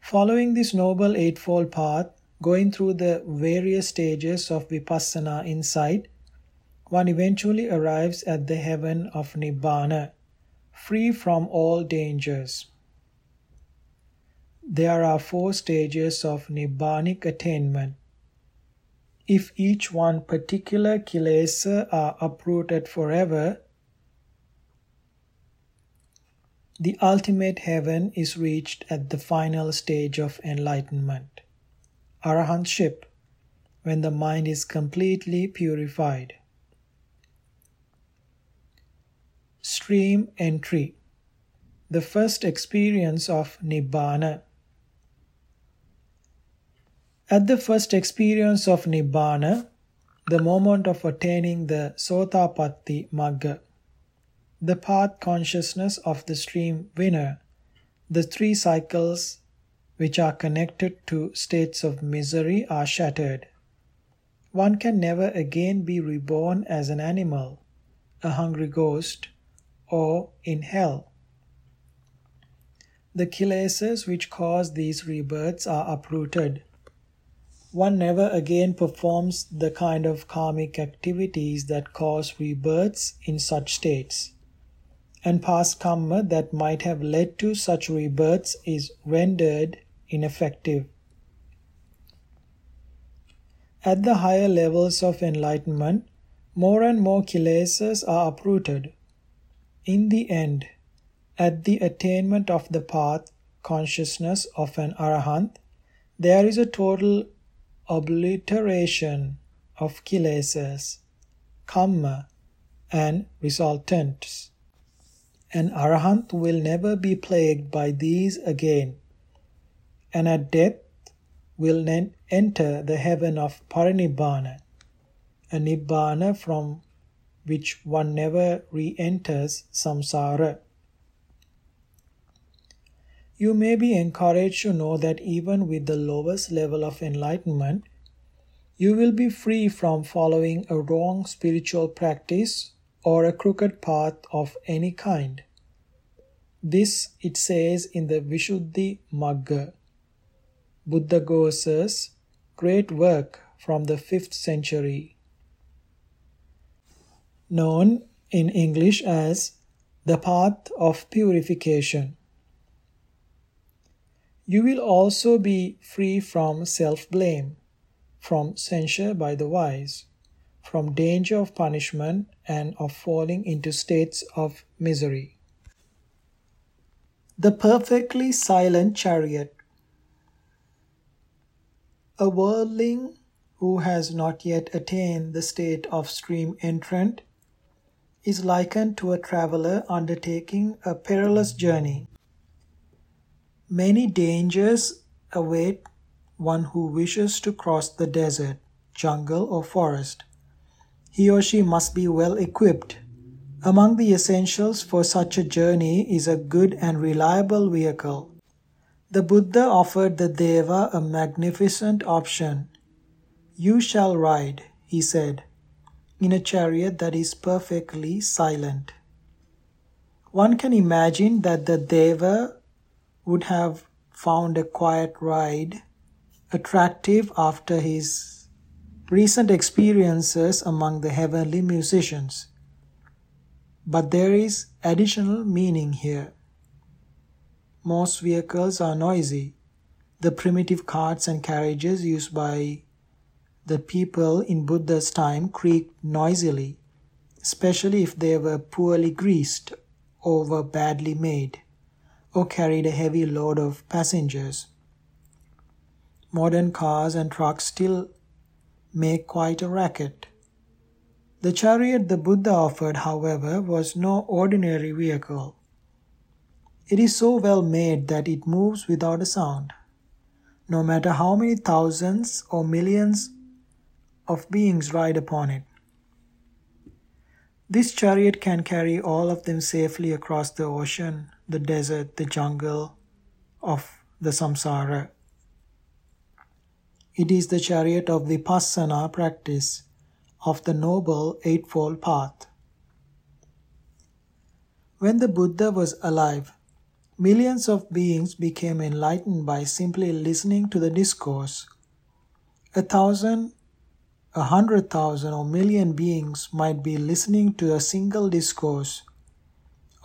Speaker 2: Following this Noble Eightfold Path, going through the various stages of Vipassana insight, one eventually arrives at the heaven of Nibbana, free from all dangers. There are four stages of Nibbanic attainment. If each one particular kilesa are uprooted forever, the ultimate heaven is reached at the final stage of enlightenment, arahantship, when the mind is completely purified. Stream entry The first experience of Nibbana. At the first experience of Nibbana, the moment of attaining the Sotapatti Magga, the path consciousness of the stream winner, the three cycles which are connected to states of misery are shattered. One can never again be reborn as an animal, a hungry ghost, or in hell. The kilesas which cause these rebirths are uprooted one never again performs the kind of karmic activities that cause rebirths in such states. And past karma that might have led to such rebirths is rendered ineffective. At the higher levels of enlightenment, more and more kilesas are uprooted. In the end, at the attainment of the path consciousness of an arahant, there is a total obliteration of kilesas, karma, and resultants. An arahant will never be plagued by these again, and at death will then enter the heaven of parinibbana, a nibbana from which one never re enters samsara. You may be encouraged to know that even with the lowest level of enlightenment, you will be free from following a wrong spiritual practice or a crooked path of any kind. This it says in the Vishuddhi Magga, Buddhaghosa's great work from the 5th century, known in English as the Path of Purification. You will also be free from self blame, from censure by the wise, from danger of punishment, and of falling into states of misery. The perfectly silent chariot. A worldling who has not yet attained the state of stream entrant is likened to a traveler undertaking a perilous journey. Many dangers await one who wishes to cross the desert, jungle, or forest. He or she must be well equipped. Among the essentials for such a journey is a good and reliable vehicle. The Buddha offered the Deva a magnificent option. You shall ride, he said, in a chariot that is perfectly silent. One can imagine that the Deva would have found a quiet ride attractive after his recent experiences among the heavenly musicians. But there is additional meaning here. Most vehicles are noisy. The primitive carts and carriages used by the people in Buddha's time creaked noisily, especially if they were poorly greased or were badly made or carried a heavy load of passengers. Modern cars and trucks still make quite a racket. The chariot the Buddha offered, however, was no ordinary vehicle. It is so well made that it moves without a sound. No matter how many thousands or millions of beings ride upon it. This chariot can carry all of them safely across the ocean, the desert, the jungle of the samsara. It is the chariot of vipassana practice of the noble eightfold path. When the Buddha was alive, millions of beings became enlightened by simply listening to the discourse. A thousand, a hundred thousand, or million beings might be listening to a single discourse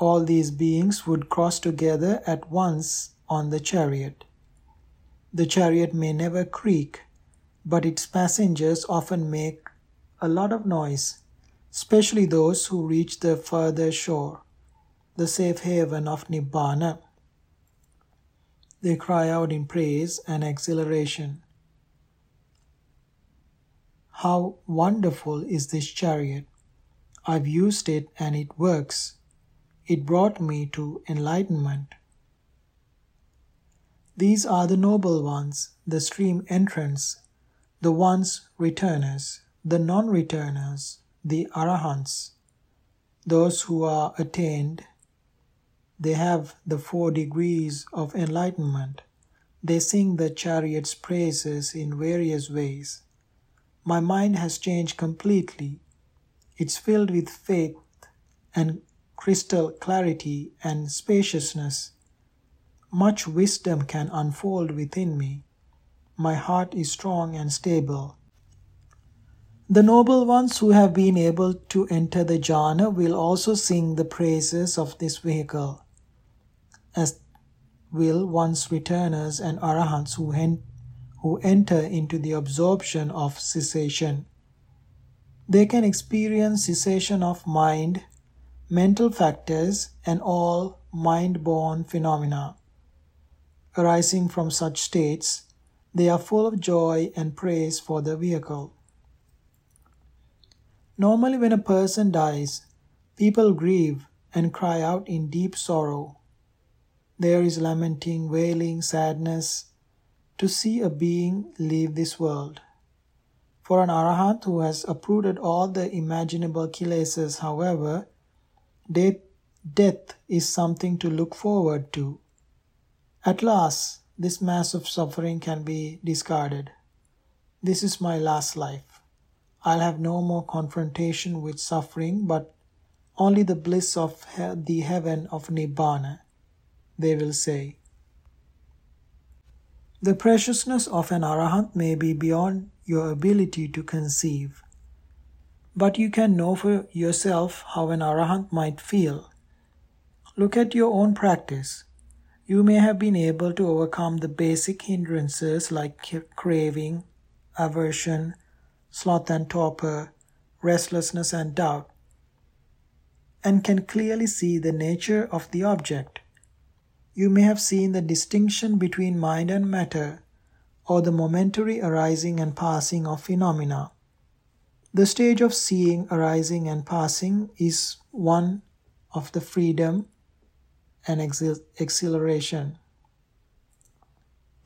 Speaker 2: all these beings would cross together at once on the chariot. The chariot may never creak, but its passengers often make a lot of noise, especially those who reach the further shore, the safe haven of Nibbana. They cry out in praise and exhilaration. How wonderful is this chariot! I've used it and it works. It brought me to enlightenment. These are the noble ones, the stream entrants, the ones returners, the non returners, the arahants, those who are attained. They have the four degrees of enlightenment. They sing the chariot's praises in various ways. My mind has changed completely. It's filled with faith and crystal clarity and spaciousness. Much wisdom can unfold within me. My heart is strong and stable. The noble ones who have been able to enter the jhana will also sing the praises of this vehicle, as will once returners and arahants who, who enter into the absorption of cessation. They can experience cessation of mind, mental factors, and all mind born phenomena. Arising from such states, they are full of joy and praise for the vehicle. Normally, when a person dies, people grieve and cry out in deep sorrow. There is lamenting, wailing, sadness to see a being leave this world. For an arahant who has uprooted all the imaginable kilesas, however, death, death is something to look forward to. At last, this mass of suffering can be discarded. This is my last life. I'll have no more confrontation with suffering, but only the bliss of he- the heaven of Nibbana, they will say. The preciousness of an arahant may be beyond your ability to conceive, but you can know for yourself how an arahant might feel. Look at your own practice. You may have been able to overcome the basic hindrances like craving, aversion, sloth and torpor, restlessness and doubt, and can clearly see the nature of the object. You may have seen the distinction between mind and matter, or the momentary arising and passing of phenomena. The stage of seeing arising and passing is one of the freedom and exhilaration.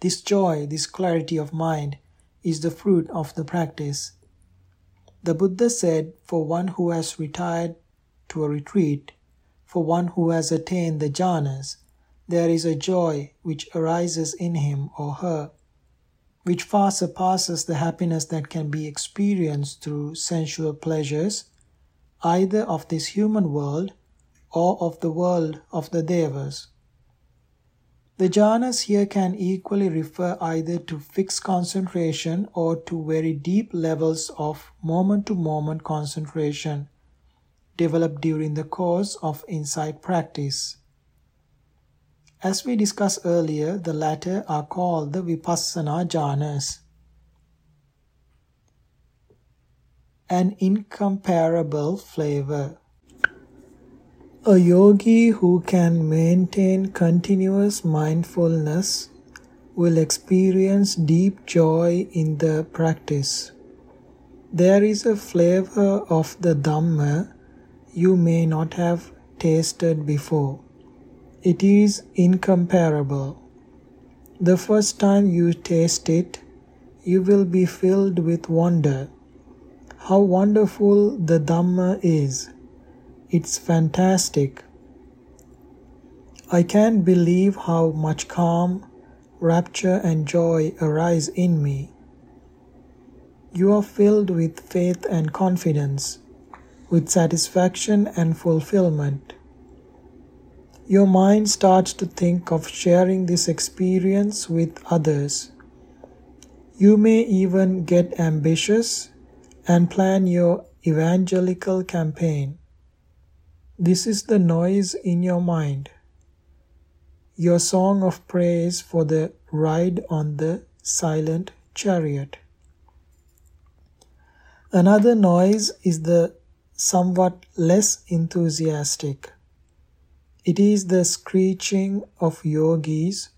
Speaker 2: This joy, this clarity of mind, is the fruit of the practice. The Buddha said, For one who has retired to a retreat, for one who has attained the jhanas, there is a joy which arises in him or her, which far surpasses the happiness that can be experienced through sensual pleasures, either of this human world or of the world of the Devas. The jhanas here can equally refer either to fixed concentration or to very deep levels of moment to moment concentration developed during the course of insight practice. As we discussed earlier, the latter are called the vipassana jhanas. An incomparable flavor. A yogi who can maintain continuous mindfulness will experience deep joy in the practice. There is a flavor of the Dhamma you may not have tasted before. It is incomparable. The first time you taste it, you will be filled with wonder. How wonderful the Dhamma is! It's fantastic. I can't believe how much calm, rapture, and joy arise in me. You are filled with faith and confidence, with satisfaction and fulfillment. Your mind starts to think of sharing this experience with others. You may even get ambitious and plan your evangelical campaign. This is the noise in your mind. Your song of praise for the ride on the silent chariot. Another noise is the somewhat less enthusiastic. It is the screeching of yogis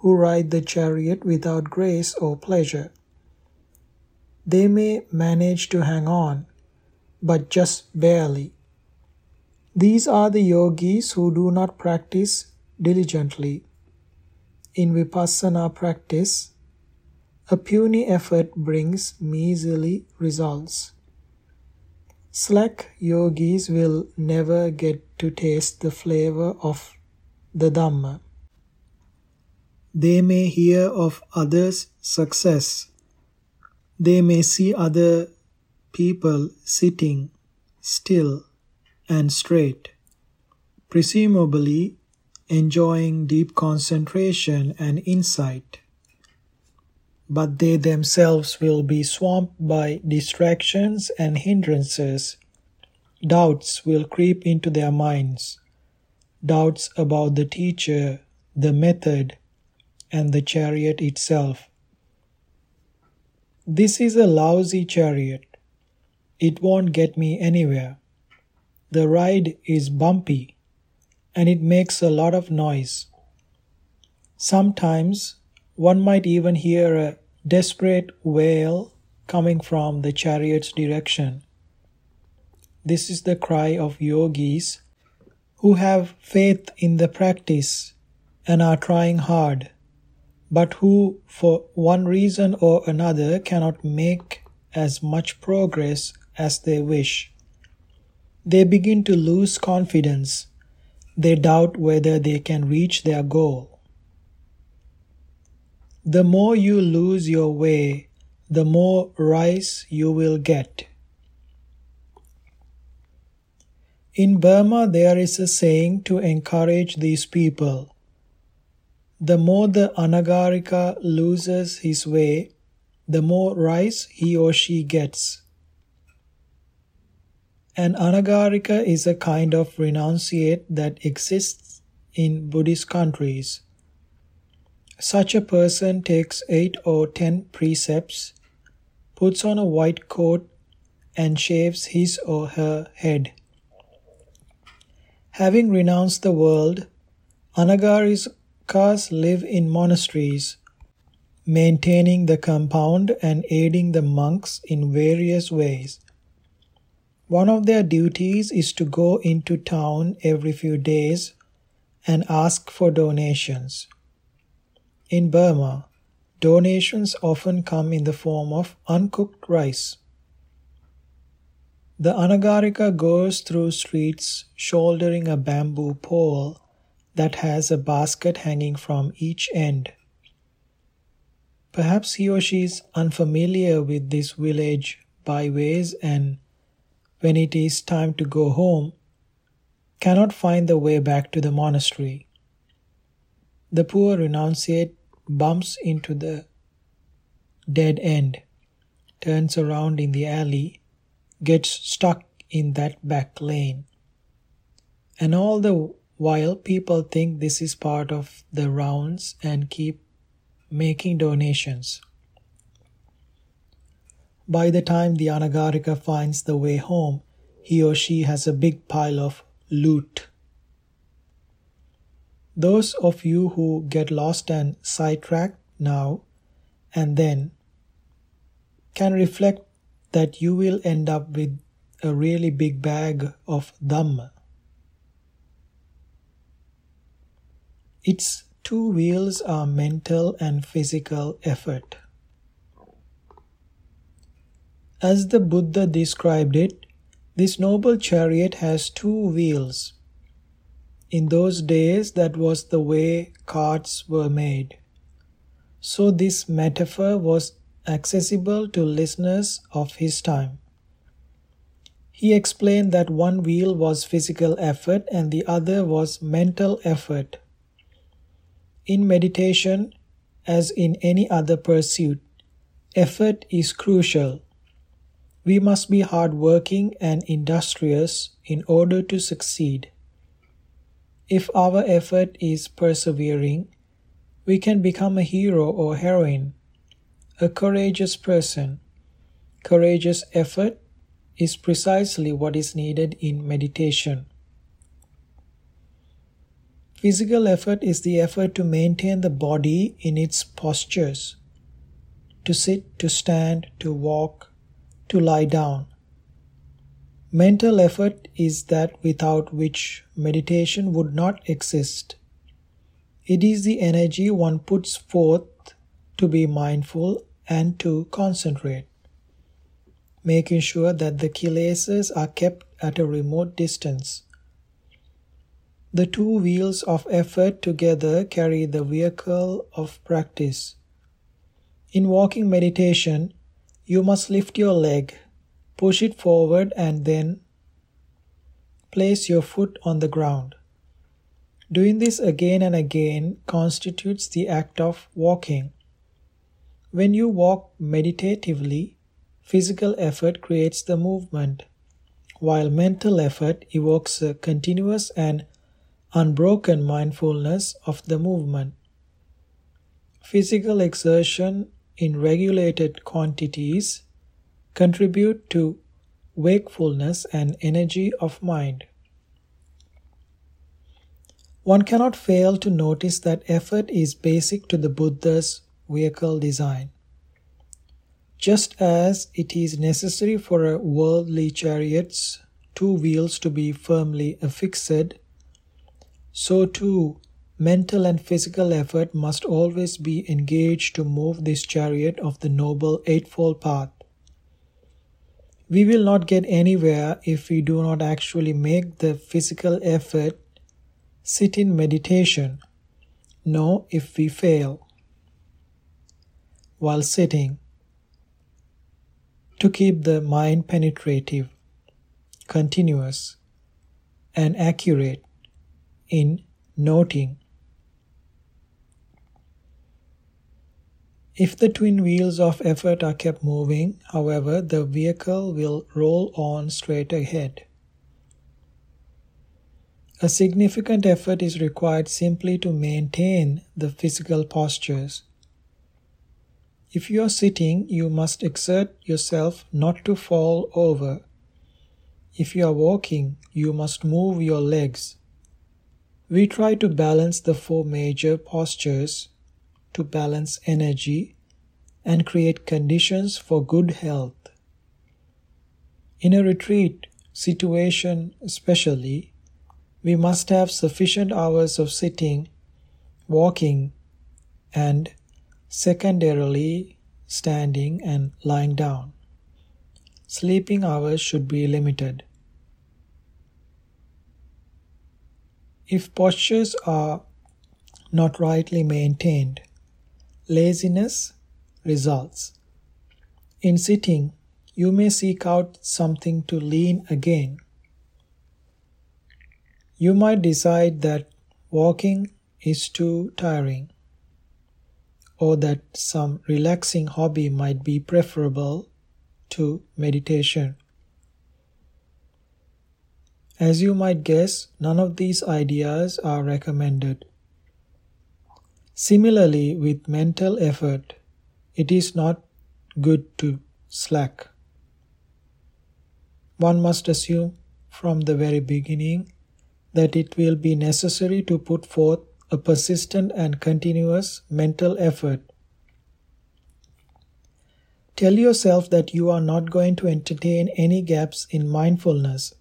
Speaker 2: who ride the chariot without grace or pleasure. They may manage to hang on, but just barely. These are the yogis who do not practice diligently. In vipassana practice, a puny effort brings measly results. Slack yogis will never get to taste the flavor of the Dhamma. They may hear of others' success. They may see other people sitting still and straight, presumably enjoying deep concentration and insight but they themselves will be swamped by distractions and hindrances. Doubts will creep into their minds. Doubts about the teacher, the method, and the chariot itself. This is a lousy chariot. It won't get me anywhere. The ride is bumpy and it makes a lot of noise. Sometimes one might even hear a desperate wail coming from the chariot's direction. This is the cry of yogis who have faith in the practice and are trying hard, but who, for one reason or another, cannot make as much progress as they wish. They begin to lose confidence. They doubt whether they can reach their goal. The more you lose your way, the more rice you will get. In Burma, there is a saying to encourage these people. The more the Anagarika loses his way, the more rice he or she gets. An Anagarika is a kind of renunciate that exists in Buddhist countries. Such a person takes eight or ten precepts, puts on a white coat, and shaves his or her head. Having renounced the world, Anagarikas live in monasteries, maintaining the compound and aiding the monks in various ways. One of their duties is to go into town every few days and ask for donations. In Burma, donations often come in the form of uncooked rice. The Anagarika goes through streets shouldering a bamboo pole that has a basket hanging from each end. Perhaps he or she is unfamiliar with this village byways and when it is time to go home, cannot find the way back to the monastery. The poor renunciate bumps into the dead end, turns around in the alley, gets stuck in that back lane. And all the while, people think this is part of the rounds and keep making donations. By the time the Anagarika finds the way home, he or she has a big pile of loot those of you who get lost and sidetracked now and then can reflect that you will end up with a really big bag of Dhamma. Its two wheels are mental and physical effort. As the Buddha described it, this noble chariot has two wheels in those days, that was the way carts were made. So, this metaphor was accessible to listeners of his time. He explained that one wheel was physical effort and the other was mental effort. In meditation, as in any other pursuit, effort is crucial. We must be hardworking and industrious in order to succeed. If our effort is persevering, we can become a hero or heroine, a courageous person. Courageous effort is precisely what is needed in meditation. Physical effort is the effort to maintain the body in its postures to sit, to stand, to walk, to lie down. Mental effort is that without which meditation would not exist. It is the energy one puts forth to be mindful and to concentrate, making sure that the kilesas are kept at a remote distance. The two wheels of effort together carry the vehicle of practice. In walking meditation, you must lift your leg, push it forward, and then place your foot on the ground. Doing this again and again constitutes the act of walking. When you walk meditatively, physical effort creates the movement, while mental effort evokes a continuous and unbroken mindfulness of the movement. Physical exertion in regulated quantities contribute to wakefulness and energy of mind. One cannot fail to notice that effort is basic to the Buddha's vehicle design. Just as it is necessary for a worldly chariot's two wheels to be firmly affixed so too mental and physical effort must always be engaged to move this chariot of the Noble Eightfold Path. We will not get anywhere if we do not actually make the physical effort sit in meditation, nor if we fail while sitting to keep the mind penetrative, continuous, and accurate in noting. If the twin wheels of effort are kept moving, however, the vehicle will roll on straight ahead. A significant effort is required simply to maintain the physical postures. If you are sitting, you must exert yourself not to fall over. If you are walking, you must move your legs. We try to balance the four major postures to balance energy and create conditions for good health. In a retreat situation, especially, we must have sufficient hours of sitting, walking, and secondarily standing and lying down. Sleeping hours should be limited. If postures are not rightly maintained, laziness results. In sitting, you may seek out something to lean again. You might decide that walking is too tiring, or that some relaxing hobby might be preferable to meditation. As you might guess, none of these ideas are recommended. Similarly, with mental effort, it is not good to slack. One must assume from the very beginning that it will be necessary to put forth a persistent and continuous mental effort. Tell yourself that you are not going to entertain any gaps in mindfulness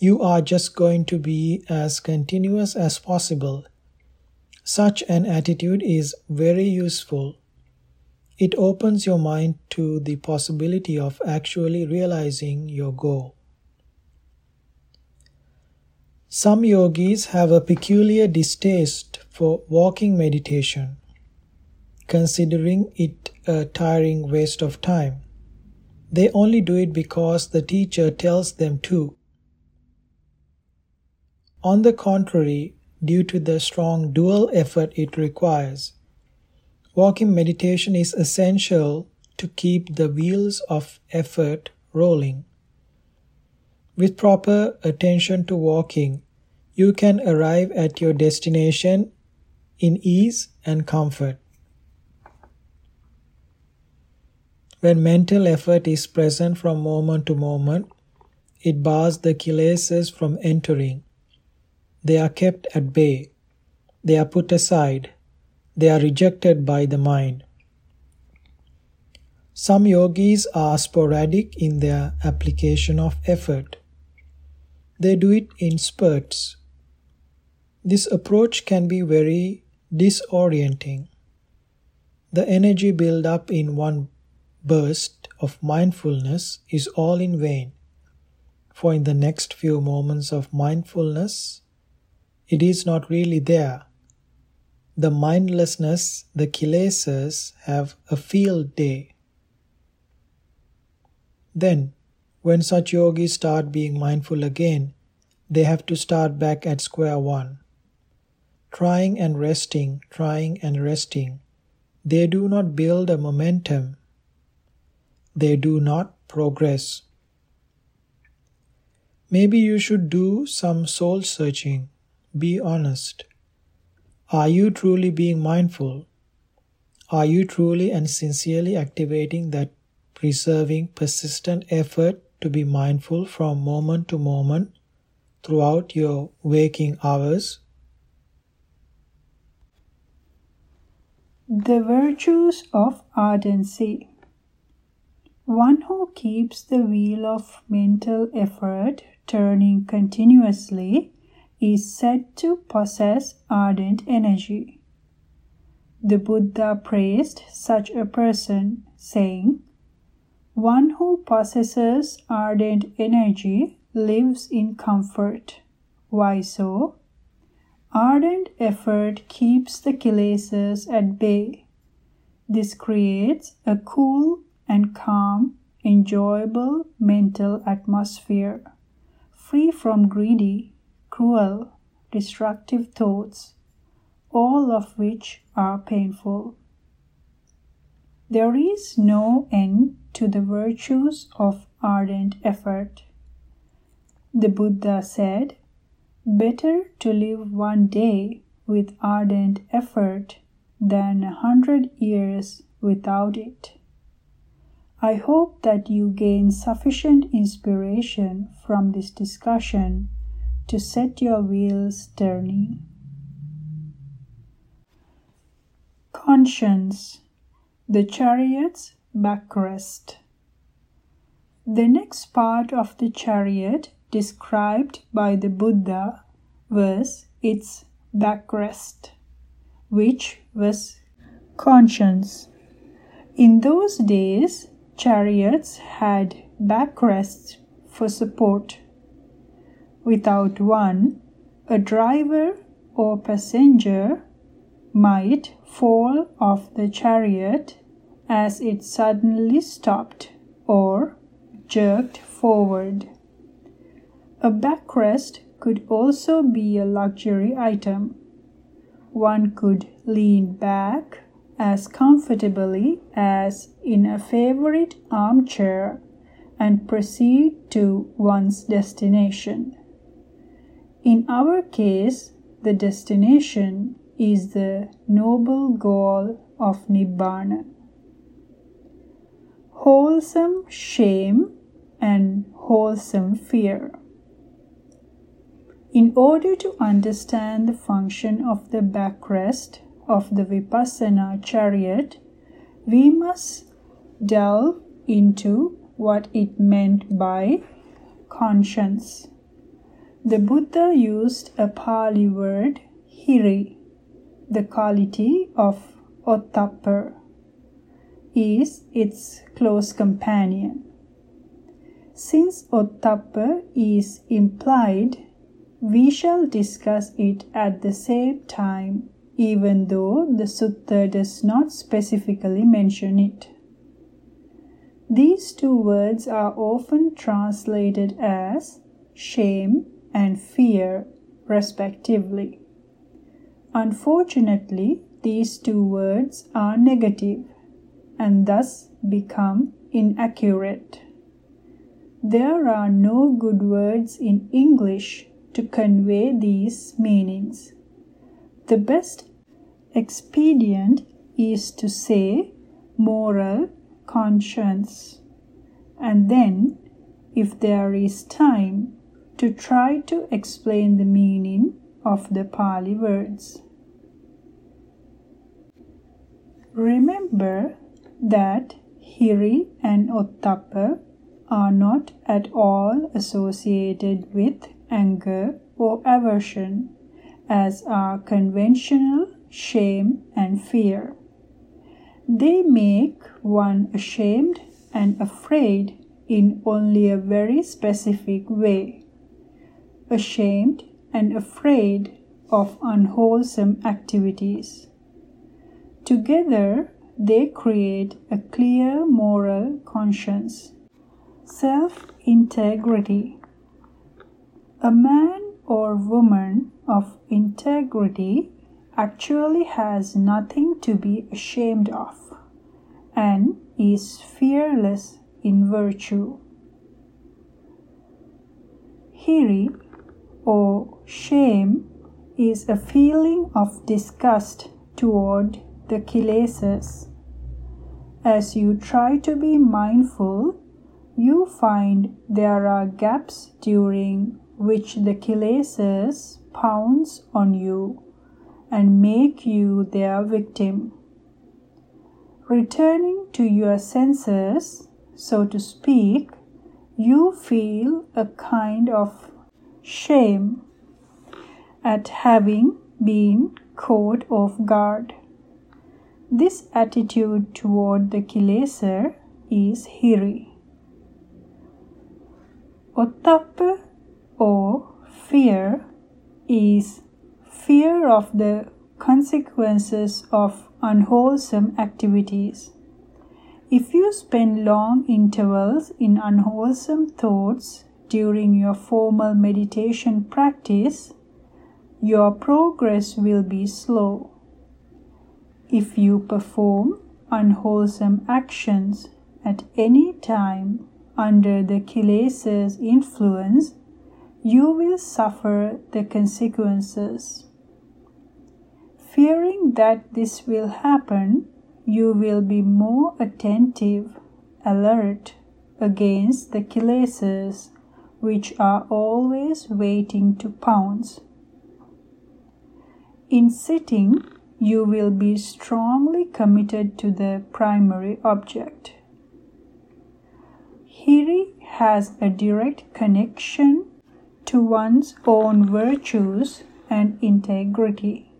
Speaker 2: you are just going to be as continuous as possible. Such an attitude is very useful. It opens your mind to the possibility of actually realizing your goal. Some yogis have a peculiar distaste for walking meditation, considering it a tiring waste of time. They only do it because the teacher tells them to. On the contrary, due to the strong dual effort it requires, walking meditation is essential to keep the wheels of effort rolling. With proper attention to walking, you can arrive at your destination in ease and comfort. When mental effort is present from moment to moment, it bars the kilesas from entering. They are kept at bay. They are put aside. They are rejected by the mind. Some yogis are sporadic in their application of effort. They do it in spurts. This approach can be very disorienting. The energy build up in one burst of mindfulness is all in vain, for in the next few moments of mindfulness, it is not really there. The mindlessness, the kilesas, have a field day. Then, when such yogis start being mindful again, they have to start back at square one. Trying and resting, trying and resting, they do not build a momentum they do not progress. Maybe you should do some soul searching. Be honest. Are you truly being mindful? Are you truly and sincerely activating that preserving, persistent effort to be mindful from moment to moment throughout your waking hours?
Speaker 1: The virtues of ardency. One who keeps the wheel of mental effort turning continuously is said to possess ardent energy. The Buddha praised such a person, saying, One who possesses ardent energy lives in comfort. Why so? Ardent effort keeps the kilesas at bay. This creates a cool and calm, enjoyable mental atmosphere, free from greedy, cruel, destructive thoughts, all of which are painful. There is no end to the virtues of ardent effort. The Buddha said, Better to live one day with ardent effort than a hundred years without it. I hope that you gain sufficient inspiration from this discussion to set your wheels turning. Conscience, the chariot's backrest. The next part of the chariot described by the Buddha was its backrest, which was conscience. In those days, chariots had backrests for support. Without one, a driver or passenger might fall off the chariot as it suddenly stopped or jerked forward. A backrest could also be a luxury item. One could lean back as comfortably as in a favorite armchair and proceed to one's destination. In our case, the destination is the noble goal of Nibbana. Wholesome shame and wholesome fear. In order to understand the function of the backrest, of the Vipassana chariot, we must delve into what it meant by conscience. The Buddha used a Pali word, hiri, the quality of ottappa, is its close companion. Since ottappa is implied, we shall discuss it at the same time even though the sutta does not specifically mention it. These two words are often translated as shame and fear, respectively. Unfortunately, these two words are negative and thus become inaccurate. There are no good words in English to convey these meanings. The best expedient is to say moral conscience, and then, if there is time, to try to explain the meaning of the Pali words. Remember that Hiri and Ottappa are not at all associated with anger or aversion, as are conventional shame and fear. They make one ashamed and afraid in only a very specific way. Ashamed and afraid of unwholesome activities. Together, they create a clear moral conscience. Self integrity. A man or woman of integrity actually has nothing to be ashamed of and is fearless in virtue. Hiri or shame is a feeling of disgust toward the kilesas. As you try to be mindful, you find there are gaps during which the kilesas pounce on you and make you their victim. Returning to your senses, so to speak, you feel a kind of shame at having been caught off guard. This attitude toward the kilesa is hiri. Ottappa or fear is fear of the consequences of unwholesome activities. If you spend long intervals in unwholesome thoughts during your formal meditation practice, your progress will be slow. If you perform unwholesome actions at any time under the kilesas influence, you will suffer the consequences. Fearing that this will happen, you will be more attentive, alert against the kilesas which are always waiting to pounce. In sitting, you will be strongly committed to the primary object. Hiri has a direct connection to one's own virtues and integrity,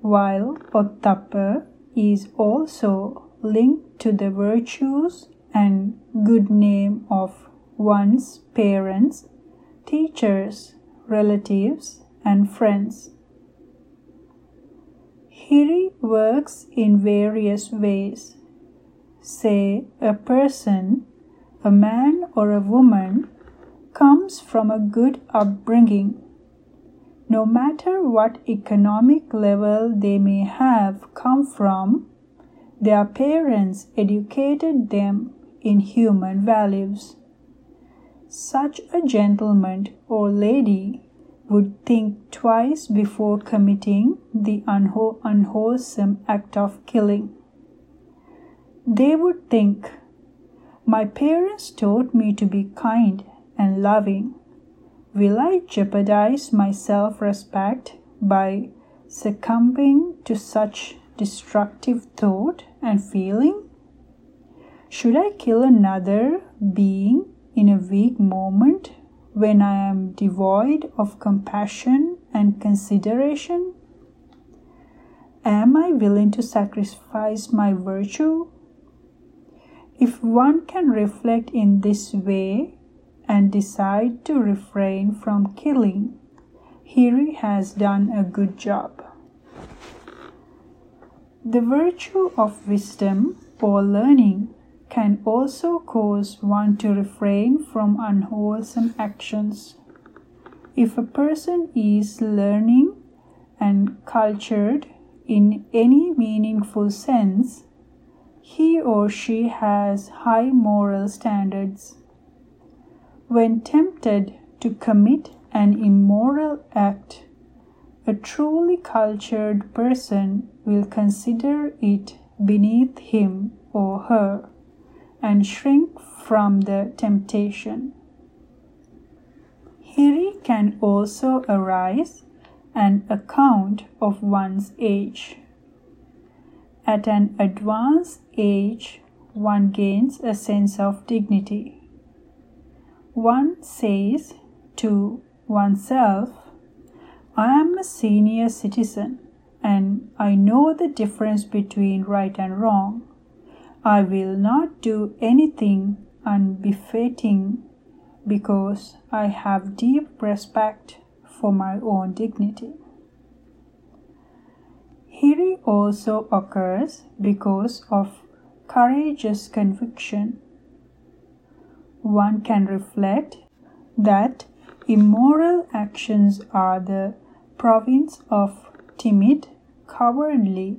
Speaker 1: while Ottappa is also linked to the virtues and good name of one's parents, teachers, relatives, and friends. Hiri works in various ways. Say a person, a man or a woman, comes from a good upbringing. No matter what economic level they may have come from, their parents educated them in human values. Such a gentleman or lady would think twice before committing the unwh- unwholesome act of killing. They would think, My parents taught me to be kind and loving. Will I jeopardize my self respect by succumbing to such destructive thought and feeling? Should I kill another being in a weak moment when I am devoid of compassion and consideration? Am I willing to sacrifice my virtue? If one can reflect in this way and decide to refrain from killing, Hiri has done a good job. The virtue of wisdom or learning can also cause one to refrain from unwholesome actions. If a person is learning and cultured in any meaningful sense, he or she has high moral standards. When tempted to commit an immoral act, a truly cultured person will consider it beneath him or her and shrink from the temptation. Hiri can also arise an account of one's age. At an advanced age, one gains a sense of dignity. One says to oneself, I am a senior citizen and I know the difference between right and wrong. I will not do anything unbefitting because I have deep respect for my own dignity. Hiri also occurs because of courageous conviction. One can reflect that immoral actions are the province of timid, cowardly,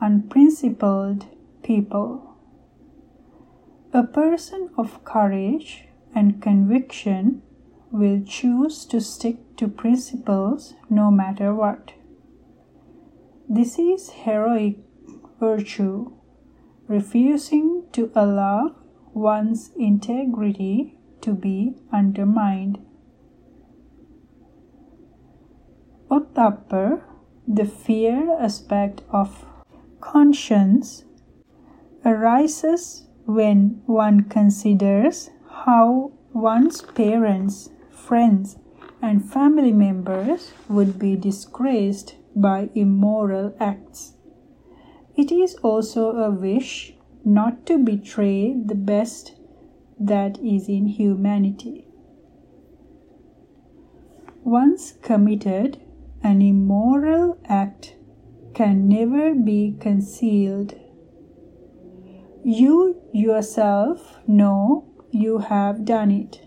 Speaker 1: unprincipled people. A person of courage and conviction will choose to stick to principles no matter what. This is heroic virtue, refusing to allow one's integrity to be undermined. Ottappa, the fear aspect of conscience, arises when one considers how one's parents, friends, and family members would be disgraced by immoral acts. It is also a wish not to betray the best that is in humanity. Once committed, an immoral act can never be concealed. You yourself know you have done it.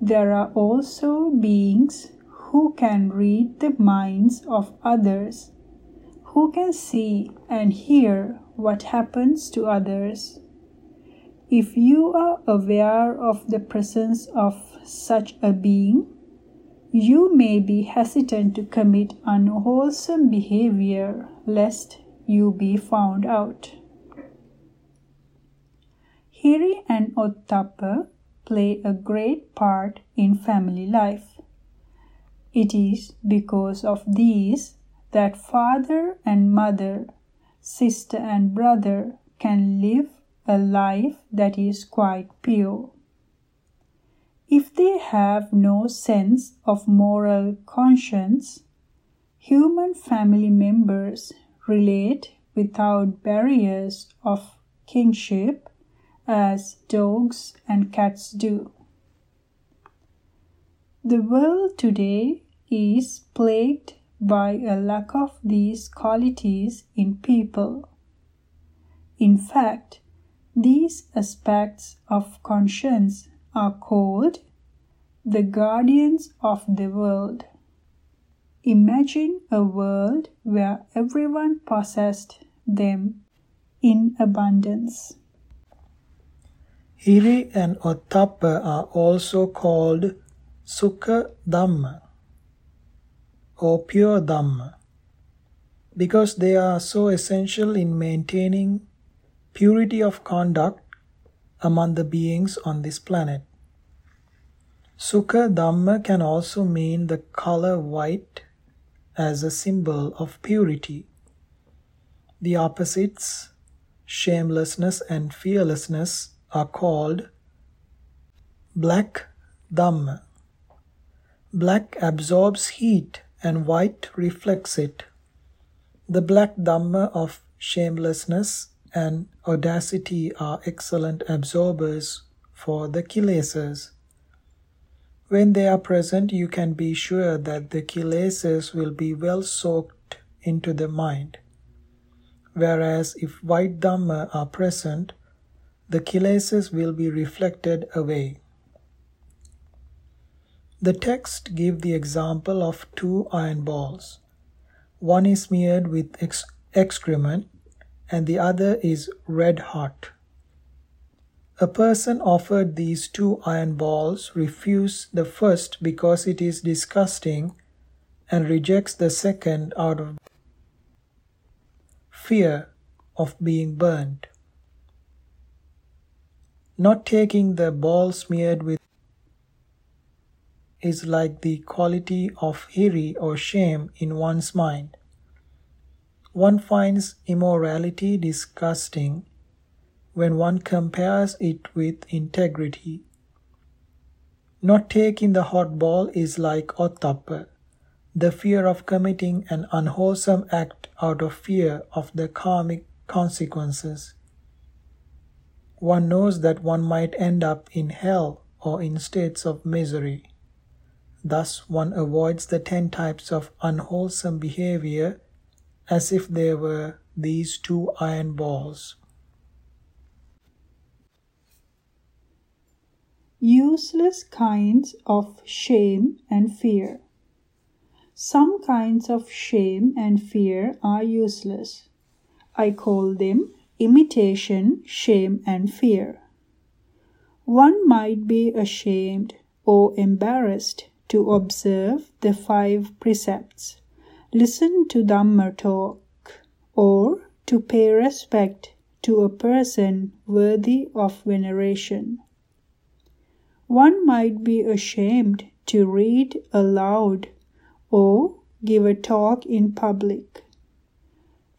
Speaker 1: There are also beings who can read the minds of others, who can see and hear what happens to others. If you are aware of the presence of such a being, you may be hesitant to commit unwholesome behavior lest you be found out. Hiri and Ottappa play a great part in family life. It is because of these that father and mother, sister and brother can live a life that is quite pure. If they have no sense of moral conscience, human family members relate without barriers of kinship as dogs and cats do. The world today is plagued by a lack of these qualities in people. In fact, these aspects of conscience are called the guardians of the world. Imagine a world where everyone possessed them in abundance.
Speaker 2: Hiri and Ottappa are also called Sukka Dhamma or pure Dhamma because they are so essential in maintaining purity of conduct among the beings on this planet. Sukka Dhamma can also mean the color white as a symbol of purity. The opposites, shamelessness and fearlessness, are called black Dhamma. Black absorbs heat and white reflects it. The black Dhamma of shamelessness and audacity are excellent absorbers for the kilesas. When they are present, you can be sure that the kilesas will be well soaked into the mind. Whereas if white Dhamma are present, the kilesas will be reflected away. The text give the example of two iron balls. One is smeared with ex- excrement and the other is red hot. A person offered these two iron balls refused the first because it is disgusting and rejects the second out of fear of being burned. Not taking the ball smeared with is like the quality of hiri or shame in one's mind. One finds immorality disgusting when one compares it with integrity. Not taking the hot ball is like ottappa, the fear of committing an unwholesome act out of fear of the karmic consequences. One knows that one might end up in hell or in states of misery. Thus, one avoids the ten types of unwholesome behavior as if they were these two iron balls.
Speaker 1: Useless kinds of shame and fear. Some kinds of shame and fear are useless. I call them imitation, shame, and fear. One might be ashamed or embarrassed to observe the five precepts, listen to Dhamma talk, or to pay respect to a person worthy of veneration. One might be ashamed to read aloud or give a talk in public.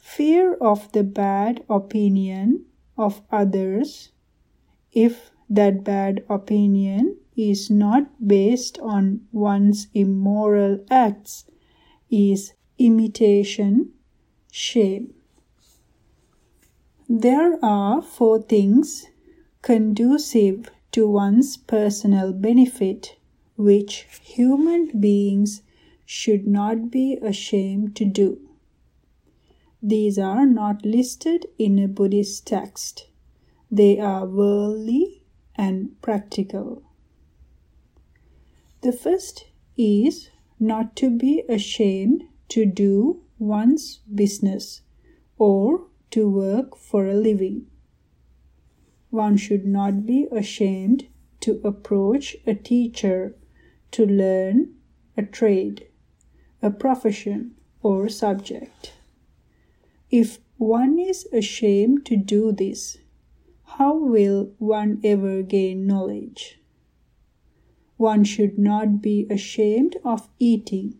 Speaker 1: Fear of the bad opinion of others, if that bad opinion is not based on one's immoral acts, is imitation shame. There are four things conducive to one's personal benefit, which human beings should not be ashamed to do. These are not listed in a Buddhist text. They are worldly and practical. The first is not to be ashamed to do one's business or to work for a living one should not be ashamed to approach a teacher to learn a trade, a profession, or a subject. If one is ashamed to do this, how will one ever gain knowledge? One should not be ashamed of eating.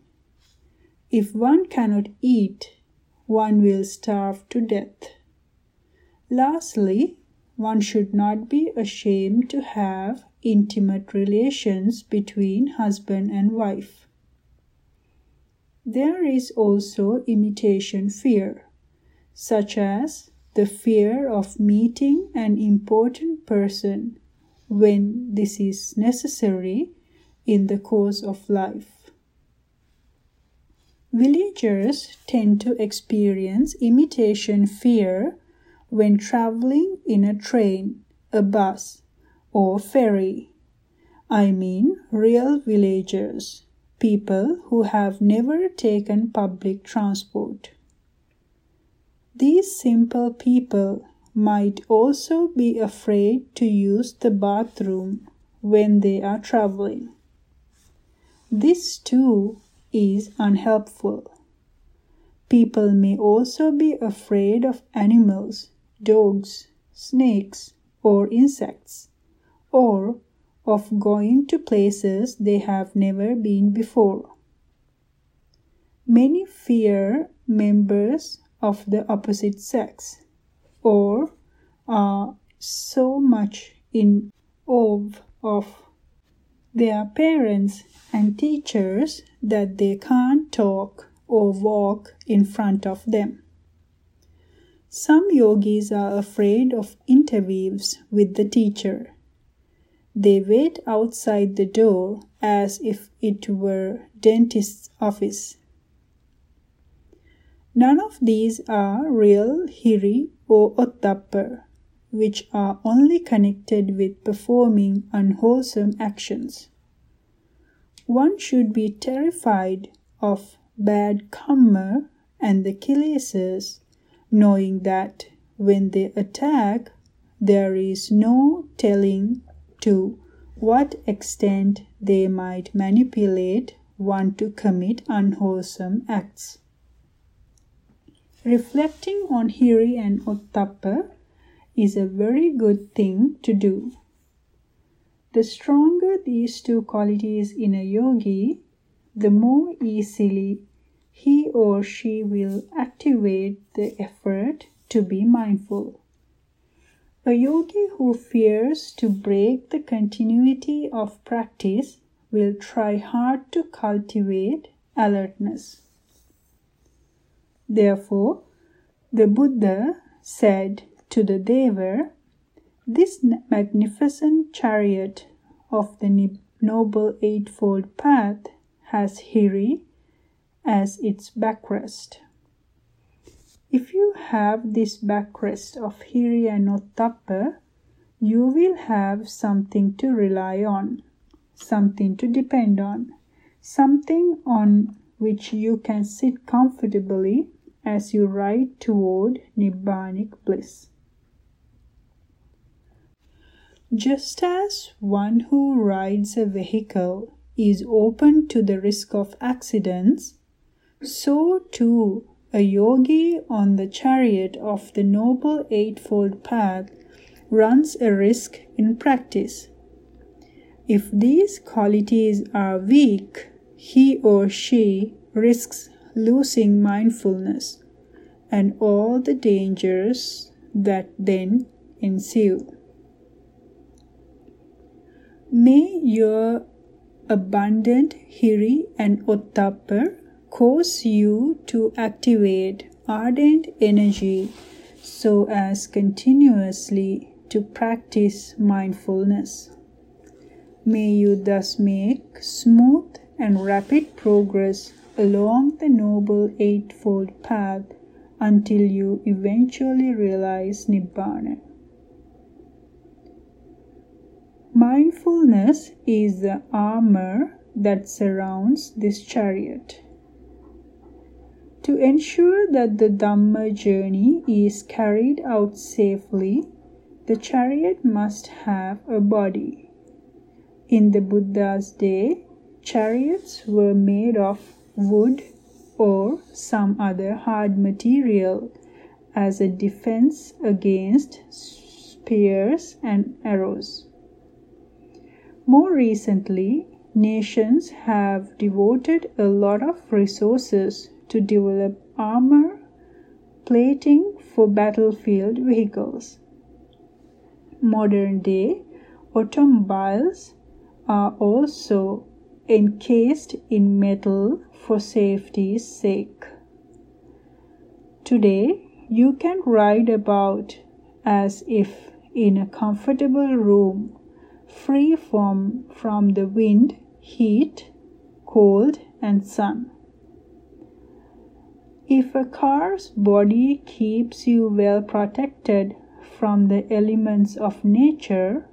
Speaker 1: If one cannot eat, one will starve to death. Lastly, one should not be ashamed to have intimate relations between husband and wife. There is also imitation fear, such as the fear of meeting an important person when this is necessary in the course of life. Villagers tend to experience imitation fear when traveling in a train, a bus, or ferry. I mean real villagers, people who have never taken public transport. These simple people might also be afraid to use the bathroom when they are traveling. This too is unhelpful. People may also be afraid of animals dogs, snakes, or insects, or of going to places they have never been before. Many fear members of the opposite sex or are so much in awe of their parents and teachers that they can't talk or walk in front of them. Some yogis are afraid of interviews with the teacher. They wait outside the door as if it were dentist's office. None of these are real hiri or ottappa, which are only connected with performing unwholesome actions. One should be terrified of bad karma and the kilesas knowing that when they attack, there is no telling to what extent they might manipulate one to commit unwholesome acts. Reflecting on Hiri and Ottappa is a very good thing to do. The stronger these two qualities in a yogi, the more easily he or she will activate the effort to be mindful. A yogi who fears to break the continuity of practice will try hard to cultivate alertness. Therefore, the Buddha said to the Deva, This magnificent chariot of the Noble Eightfold Path has Hiri as its backrest. If you have this backrest of Hiri and Ottappa, you will have something to rely on, something to depend on, something on which you can sit comfortably as you ride toward Nibbanic bliss. Just as one who rides a vehicle is open to the risk of accidents, so too a yogi on the chariot of the Noble Eightfold Path runs a risk in practice. If these qualities are weak, he or she risks losing mindfulness and all the dangers that then ensue. May your abundant Hiri and Ottappa cause you to activate ardent energy so as continuously to practice mindfulness. May you thus make smooth and rapid progress along the Noble Eightfold Path until you eventually realize Nibbana. Mindfulness is the armor that surrounds this chariot. To ensure that the Dhamma journey is carried out safely, the chariot must have a body. In the Buddha's day, chariots were made of wood or some other hard material as a defense against spears and arrows. More recently, nations have devoted a lot of resources to develop armor plating for battlefield vehicles. Modern day automobiles are also encased in metal for safety's sake. Today, you can ride about as if in a comfortable room, free from, from the wind, heat, cold, and sun. If a car's body keeps you well protected from the elements of nature,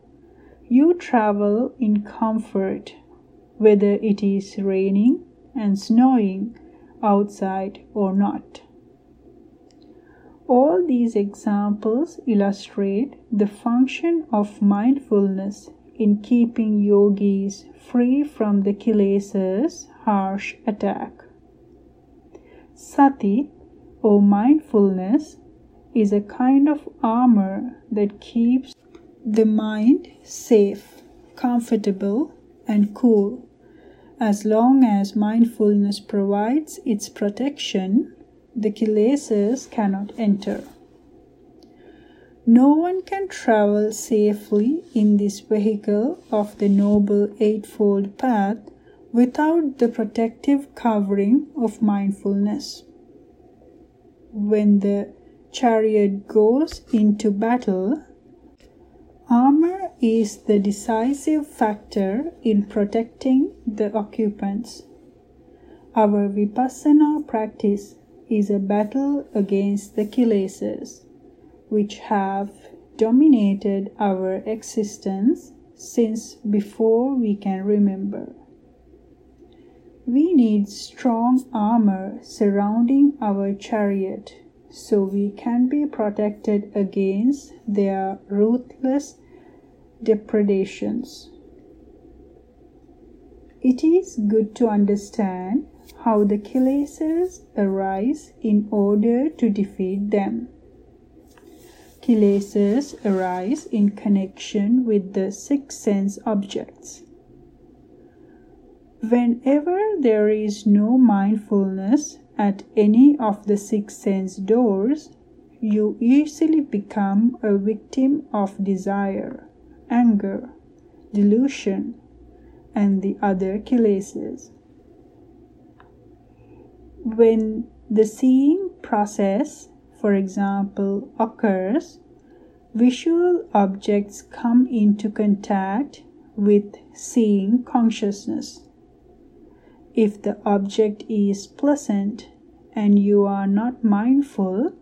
Speaker 1: you travel in comfort whether it is raining and snowing outside or not. All these examples illustrate the function of mindfulness in keeping yogis free from the kilesas' harsh attack. Sati, or mindfulness, is a kind of armor that keeps the mind safe, comfortable, and cool as long as mindfulness provides its protection, the kilesas cannot enter. No one can travel safely in this vehicle of the Noble Eightfold Path without the protective covering of mindfulness. When the chariot goes into battle, armor is the decisive factor in protecting the occupants. Our vipassana practice is a battle against the kilesas, which have dominated our existence since before we can remember. We need strong armor surrounding our chariot so we can be protected against their ruthless depredations. It is good to understand how the kilesas arise in order to defeat them. Kilesas arise in connection with the six sense objects. Whenever there is no mindfulness at any of the six sense doors, you easily become a victim of desire, anger, delusion, and the other kilesas. When the seeing process, for example, occurs, visual objects come into contact with seeing consciousness. If the object is pleasant and you are not mindful,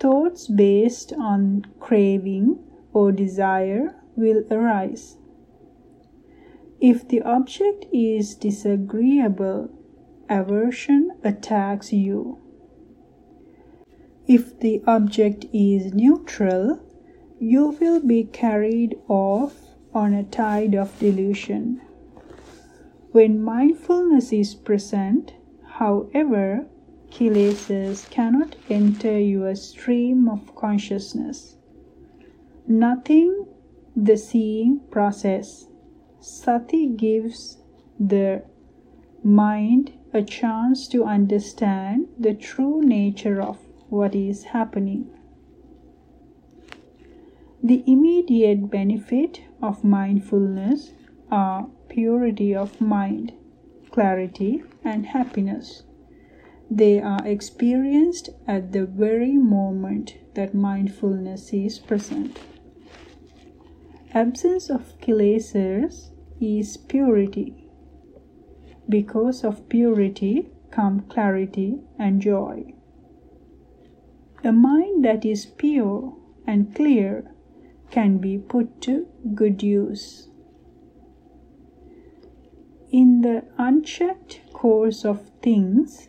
Speaker 1: thoughts based on craving or desire will arise. If the object is disagreeable, aversion attacks you. If the object is neutral, you will be carried off on a tide of delusion. When mindfulness is present, however, kilesas cannot enter your stream of consciousness. Nothing the seeing process. Sati gives the mind a chance to understand the true nature of what is happening. The immediate benefit of mindfulness are purity of mind, clarity, and happiness. They are experienced at the very moment that mindfulness is present. Absence of kilesas is purity. Because of purity come clarity and joy. A mind that is pure and clear can be put to good use. In the unchecked course of things,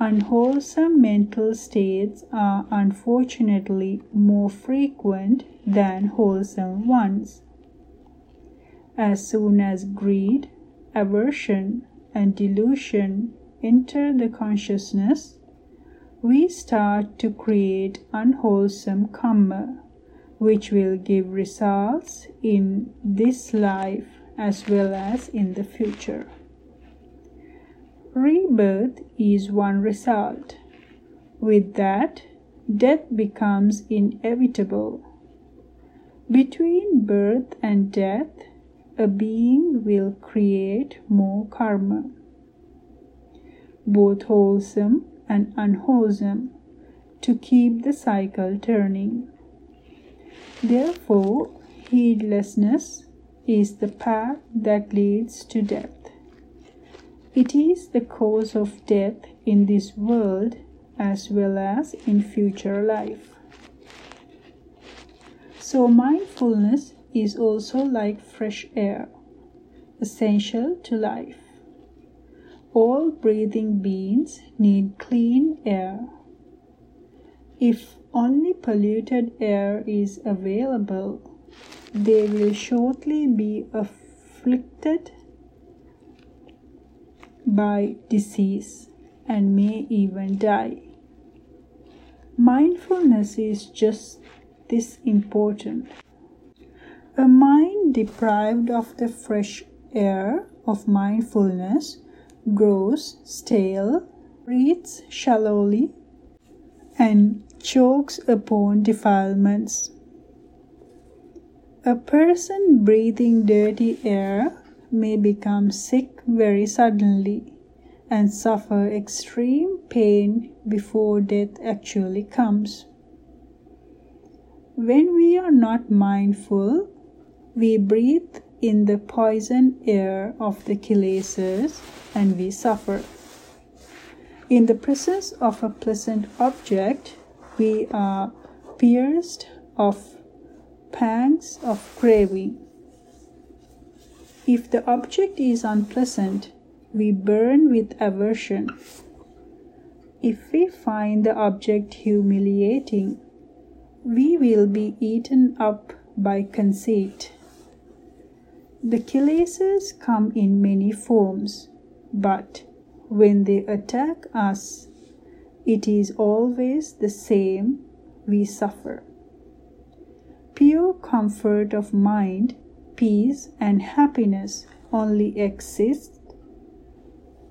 Speaker 1: unwholesome mental states are unfortunately more frequent than wholesome ones. As soon as greed, aversion, and delusion enter the consciousness, we start to create unwholesome karma, which will give results in this life as well as in the future. Rebirth is one result. With that, death becomes inevitable. Between birth and death, a being will create more karma, both wholesome and unwholesome, to keep the cycle turning. Therefore, heedlessness is the path that leads to death. It is the cause of death in this world as well as in future life. So, mindfulness is also like fresh air, essential to life. All breathing beings need clean air. If only polluted air is available, they will shortly be afflicted by disease and may even die. Mindfulness is just this important. A mind deprived of the fresh air of mindfulness grows stale, breathes shallowly, and chokes upon defilements. A person breathing dirty air may become sick very suddenly and suffer extreme pain before death actually comes. When we are not mindful, we breathe in the poison air of the kilesas and we suffer. In the presence of a pleasant object, we are pierced of pangs of craving. If the object is unpleasant, we burn with aversion. If we find the object humiliating, we will be eaten up by conceit. The kilesas come in many forms, but when they attack us, it is always the same we suffer. Pure comfort of mind, peace, and happiness only exist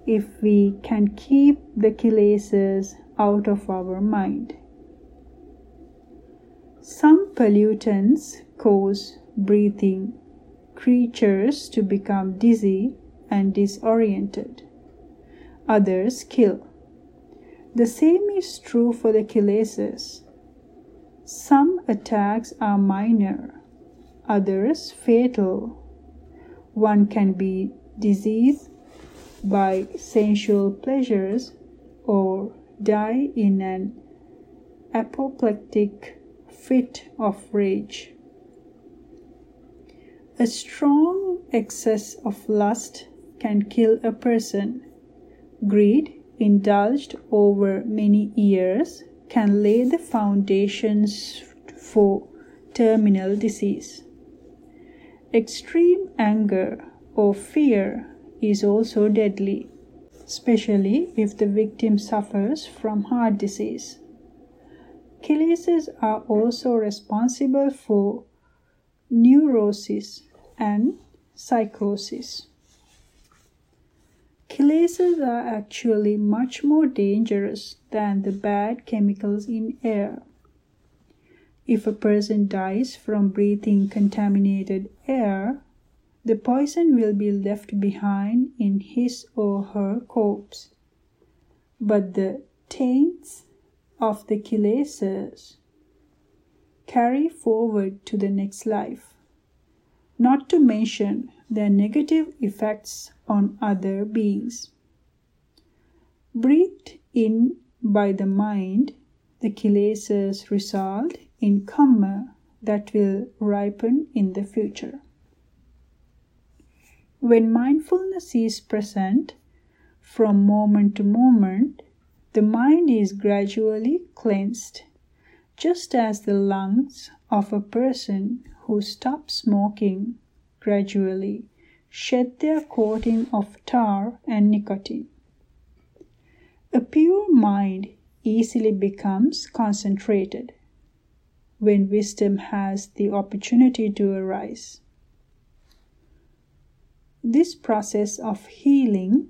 Speaker 1: if we can keep the kilesas out of our mind. Some pollutants cause breathing creatures to become dizzy and disoriented. Others kill. The same is true for the kilesas. Some attacks are minor, others fatal. One can be diseased by sensual pleasures or die in an apoplectic fit of rage. A strong excess of lust can kill a person. Greed, indulged over many years, can lay the foundations for terminal disease. Extreme anger or fear is also deadly, especially if the victim suffers from heart disease. Kilesas are also responsible for neurosis and psychosis. Kilesas are actually much more dangerous than the bad chemicals in air. If a person dies from breathing contaminated air, the poison will be left behind in his or her corpse. But the taints of the kilesas carry forward to the next life, not to mention their negative effects on other beings. Breathed in by the mind, the kilesas result in karma that will ripen in the future. When mindfulness is present from moment to moment, the mind is gradually cleansed, just as the lungs of a person who stops smoking gradually shed their coating of tar and nicotine. A pure mind easily becomes concentrated when wisdom has the opportunity to arise. This process of healing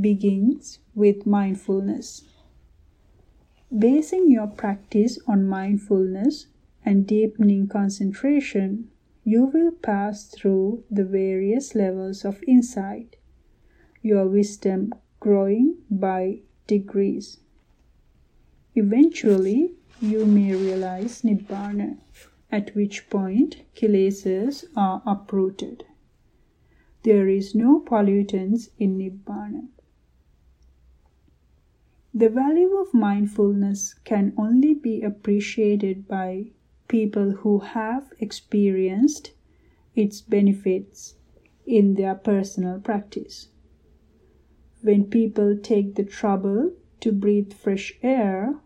Speaker 1: begins with mindfulness. Basing your practice on mindfulness and deepening concentration, you will pass through the various levels of insight, your wisdom growing by degrees. Eventually, you may realize Nibbana, at which point kilesas are uprooted. There is no pollutants in Nibbana. The value of mindfulness can only be appreciated by people who have experienced its benefits in their personal practice. When people take the trouble to breathe fresh air,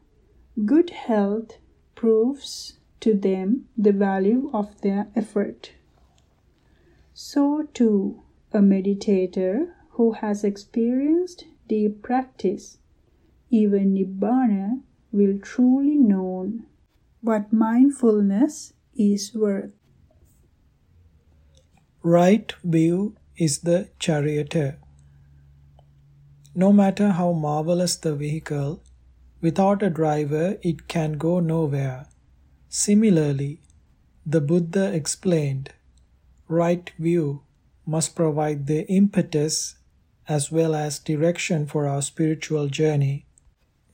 Speaker 1: good health proves to them the value of their effort. So, too, a meditator who has experienced deep practice, even Nibbana, will truly know what mindfulness is worth.
Speaker 2: Right view is the charioteer. No matter how marvelous the vehicle, without a driver it can go nowhere. Similarly, the Buddha explained, right view must provide the impetus as well as direction for our spiritual journey.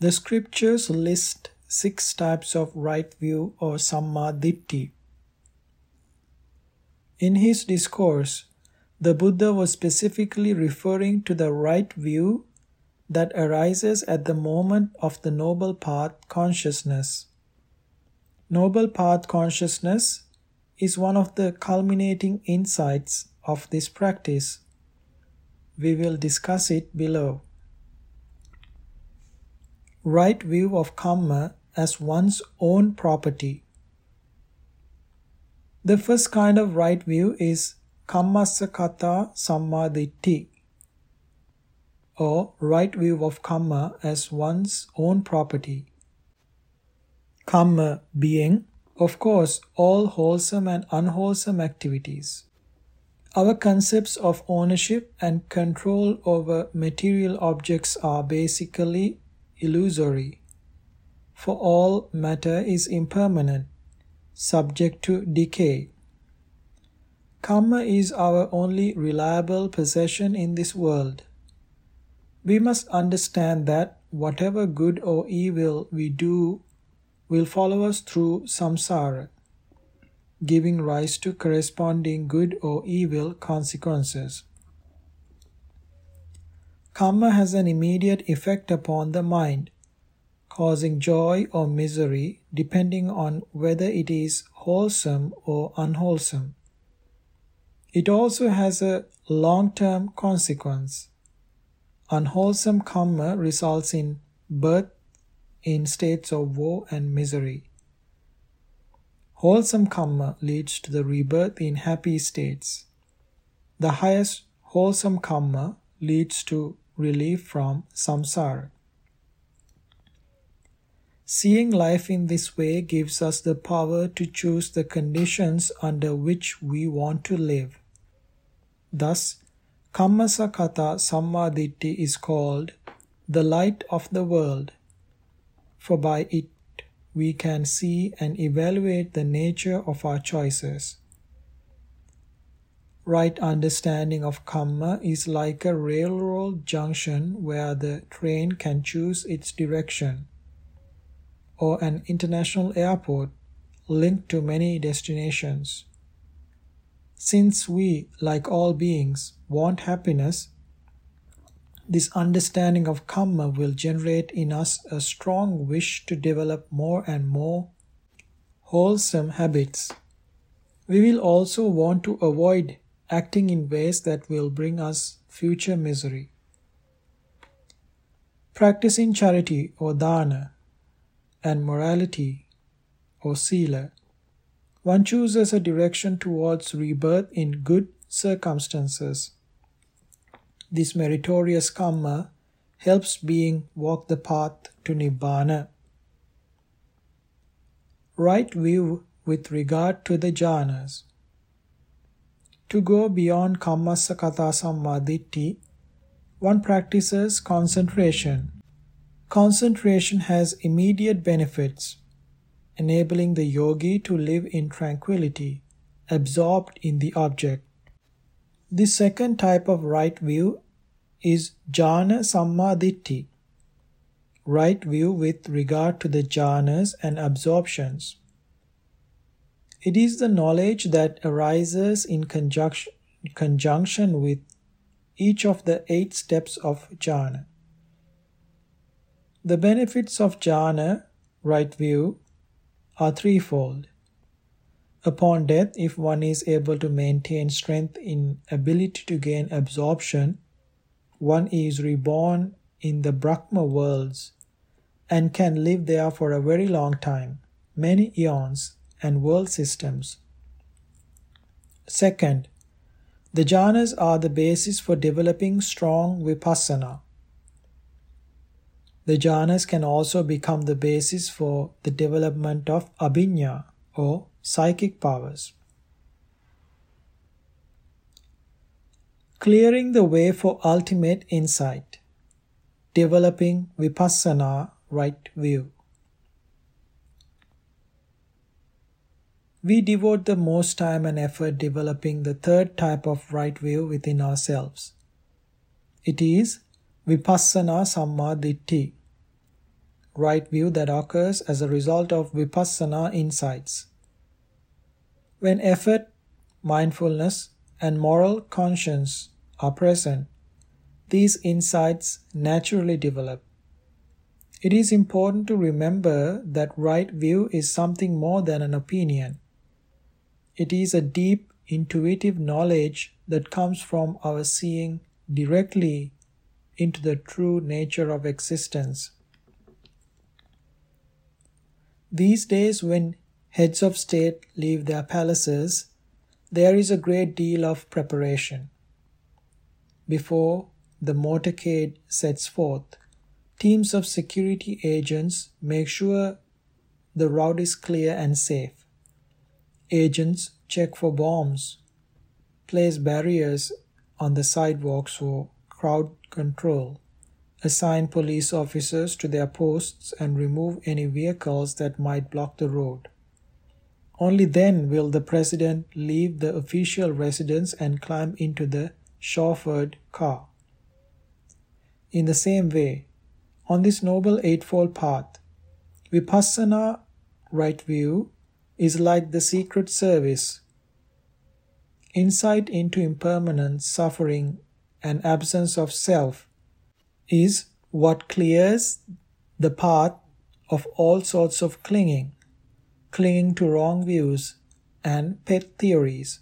Speaker 2: The scriptures list six types of right view or sammaditthi. In his discourse, the Buddha was specifically referring to the right view that arises at the moment of the Noble Path consciousness. Noble Path consciousness is one of the culminating insights of this practice. We will discuss it below. Right view of karma as one's own property. The first kind of right view is Kammassa Kata Sammaditthi, or right view of karma as one's own property. Karma being, of course, all wholesome and unwholesome activities. Our concepts of ownership and control over material objects are basically illusory, for all matter is impermanent, subject to decay. Karma is our only reliable possession in this world. We must understand that whatever good or evil we do will follow us through samsara, giving rise to corresponding good or evil consequences. Kamma has an immediate effect upon the mind, causing joy or misery depending on whether it is wholesome or unwholesome. It also has a long term consequence. Unwholesome karma results in birth in states of woe and misery. Wholesome karma leads to the rebirth in happy states. The highest wholesome karma leads to relief from samsara. Seeing life in this way gives us the power to choose the conditions under which we want to live. Thus, Kammassakata Sammaditthi is called the light of the world, for by it we can see and evaluate the nature of our choices. Right understanding of Kamma is like a railroad junction where the train can choose its direction, or an international airport linked to many destinations. Since we, like all beings, want happiness, this understanding of karma will generate in us a strong wish to develop more and more wholesome habits. We will also want to avoid acting in ways that will bring us future misery. Practicing charity or dana and morality or sila one chooses a direction towards rebirth in good circumstances. This meritorious karma helps being walk the path to Nibbana. Right view with regard to the jhanas. To go beyond kammassa kata sammaditthi, one practices concentration. Concentration has immediate benefits enabling the yogi to live in tranquility, absorbed in the object. The second type of right view is jhana sammaditthi, right view with regard to the jhanas and absorptions. It is the knowledge that arises in conjunction, conjunction with each of the eight steps of jhana. The benefits of jhana, right view, are threefold. Upon death, if one is able to maintain strength in ability to gain absorption, one is reborn in the Brahma worlds and can live there for a very long time, many eons and world systems. Second, the jhanas are the basis for developing strong vipassana. The jhanas can also become the basis for the development of abhinya or psychic powers. Clearing the way for ultimate insight, developing vipassana right view. We devote the most time and effort developing the third type of right view within ourselves. It is Vipassana Sammaditthi, right view that occurs as a result of Vipassana insights. When effort, mindfulness, and moral conscience are present, these insights naturally develop. It is important to remember that right view is something more than an opinion. It is a deep, intuitive knowledge that comes from our seeing directly into the true nature of existence. These days, when heads of state leave their palaces, there is a great deal of preparation. Before the motorcade sets forth, teams of security agents make sure the route is clear and safe. Agents check for bombs, place barriers on the sidewalks for crowd control, assign police officers to their posts, and remove any vehicles that might block the road. Only then will the president leave the official residence and climb into the chauffeured car. In the same way, on this noble eightfold path, Vipassana right view is like the secret service. Insight into impermanence, suffering, and absence of self is what clears the path of all sorts of clinging clinging to wrong views and pet theories,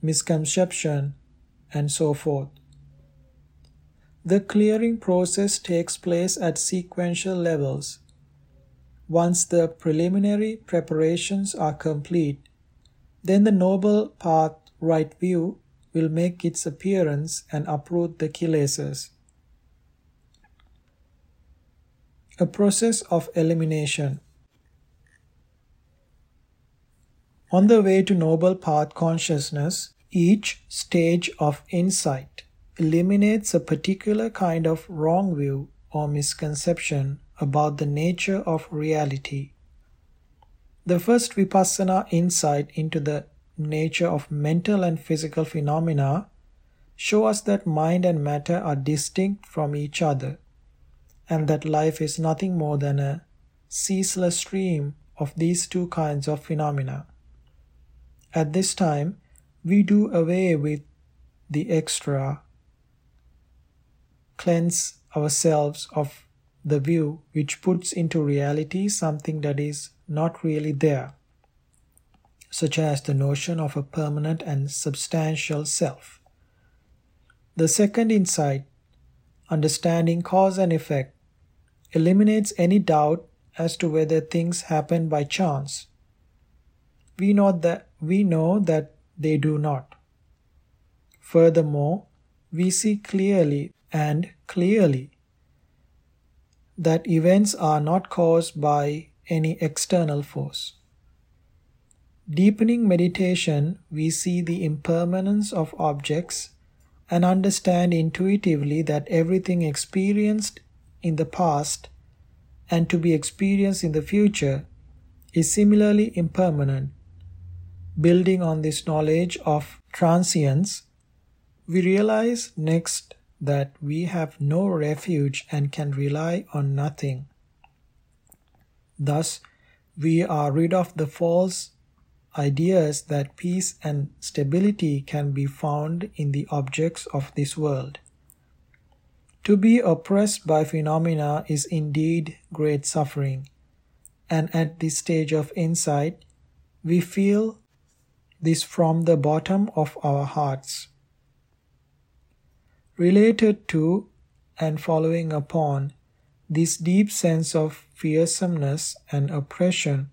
Speaker 2: misconception, and so forth. The clearing process takes place at sequential levels. Once the preliminary preparations are complete, then the noble path right view will make its appearance and uproot the kilesas. A process of elimination. On the way to Noble Path consciousness, each stage of insight eliminates a particular kind of wrong view or misconception about the nature of reality. The first Vipassana insight into the nature of mental and physical phenomena show us that mind and matter are distinct from each other and that life is nothing more than a ceaseless stream of these two kinds of phenomena. At this time, we do away with the extra, cleanse ourselves of the view which puts into reality something that is not really there, such as the notion of a permanent and substantial self. The second insight, understanding cause and effect, eliminates any doubt as to whether things happen by chance we know that we know that they do not. Furthermore, we see clearly and clearly that events are not caused by any external force. Deepening meditation, we see the impermanence of objects and understand intuitively that everything experienced in the past and to be experienced in the future is similarly impermanent Building on this knowledge of transience, we realize next that we have no refuge and can rely on nothing. Thus, we are rid of the false ideas that peace and stability can be found in the objects of this world. To be oppressed by phenomena is indeed great suffering, and at this stage of insight, we feel this from the bottom of our hearts. Related to and following upon this deep sense of fearsomeness and oppression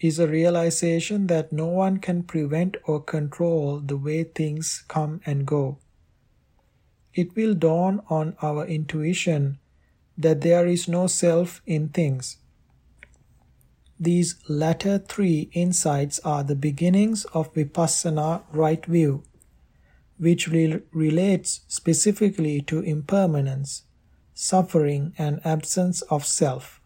Speaker 2: is a realization that no one can prevent or control the way things come and go. It will dawn on our intuition that there is no self in things these latter three insights are the beginnings of Vipassana right view, which re- relates specifically to impermanence, suffering, and absence of self.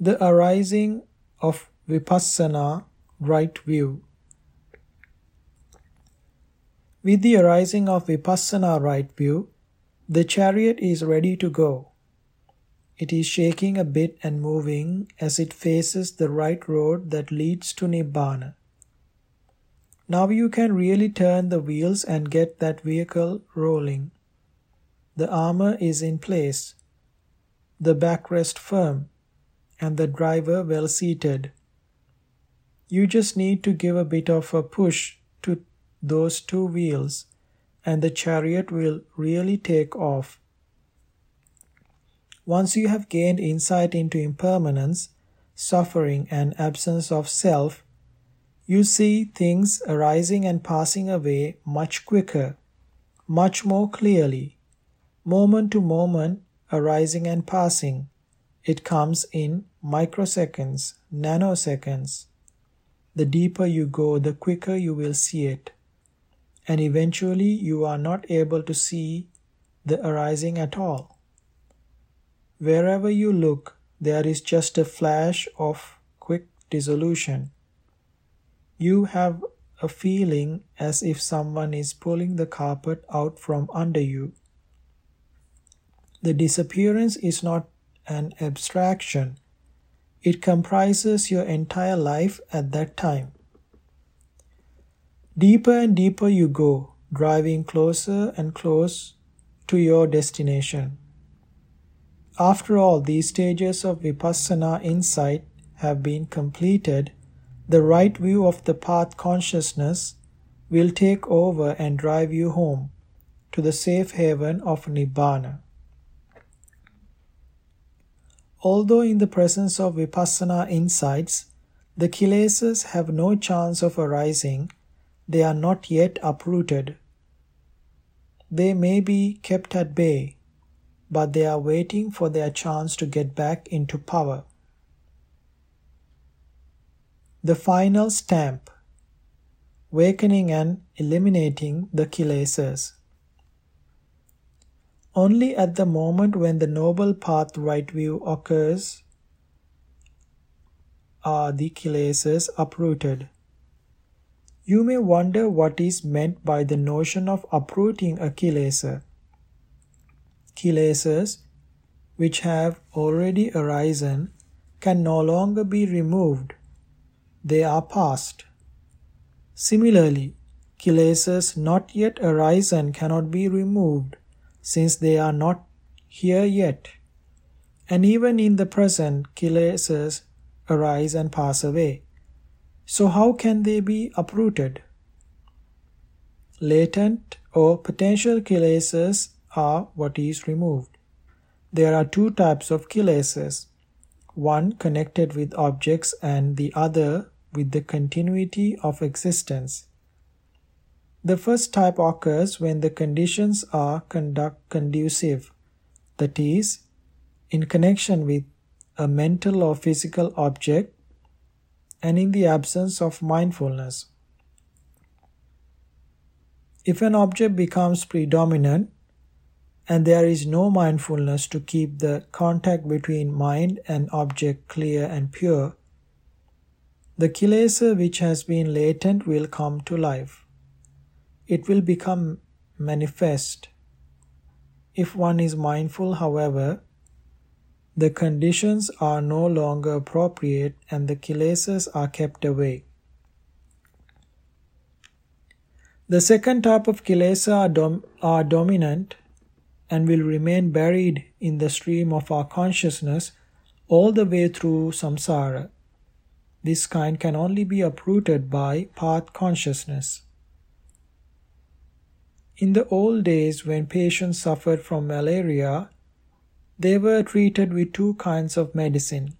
Speaker 2: The arising of Vipassana right view. With the arising of Vipassana right view, the chariot is ready to go. It is shaking a bit and moving as it faces the right road that leads to Nibbana. Now you can really turn the wheels and get that vehicle rolling. The armor is in place, the backrest firm, and the driver well seated. You just need to give a bit of a push to those two wheels, and the chariot will really take off. Once you have gained insight into impermanence, suffering, and absence of self, you see things arising and passing away much quicker, much more clearly, moment to moment arising and passing. It comes in microseconds, nanoseconds. The deeper you go, the quicker you will see it. And eventually, you are not able to see the arising at all. Wherever you look, there is just a flash of quick dissolution. You have a feeling as if someone is pulling the carpet out from under you. The disappearance is not an abstraction, it comprises your entire life at that time. Deeper and deeper you go, driving closer and closer to your destination. After all these stages of vipassana insight have been completed, the right view of the path consciousness will take over and drive you home to the safe haven of Nibbana. Although in the presence of vipassana insights, the kilesas have no chance of arising, they are not yet uprooted. They may be kept at bay, but they are waiting for their chance to get back into power. The final stamp Wakening and eliminating the kilesas. Only at the moment when the noble path right view occurs are the kilesas uprooted. You may wonder what is meant by the notion of uprooting a kilesa. Kilesas, which have already arisen, can no longer be removed they are past. Similarly, kilesas not yet arisen cannot be removed, since they are not here yet. And even in the present, kilesas arise and pass away. So, how can they be uprooted? Latent or potential kilesas are what is removed. There are two types of kilesas one connected with objects and the other with the continuity of existence. The first type occurs when the conditions are conduct conducive, that is, in connection with a mental or physical object and in the absence of mindfulness. If an object becomes predominant, and there is no mindfulness to keep the contact between mind and object clear and pure, the kilesa which has been latent will come to life. It will become manifest. If one is mindful, however, the conditions are no longer appropriate and the kilesas are kept away. The second type of kilesa are, dom- are dominant and will remain buried in the stream of our consciousness all the way through samsara. This kind can only be uprooted by path consciousness. In the old days, when patients suffered from malaria, they were treated with two kinds of medicine.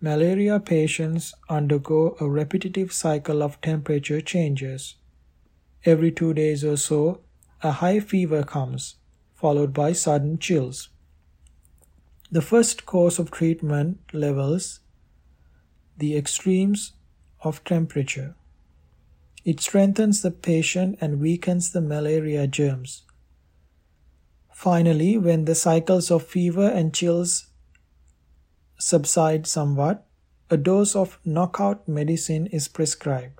Speaker 2: Malaria patients undergo a repetitive cycle of temperature changes. Every two days or so, a high fever comes followed by sudden chills. The first course of treatment levels the extremes of temperature. It strengthens the patient and weakens the malaria germs. Finally, when the cycles of fever and chills subside somewhat, a dose of knockout medicine is prescribed.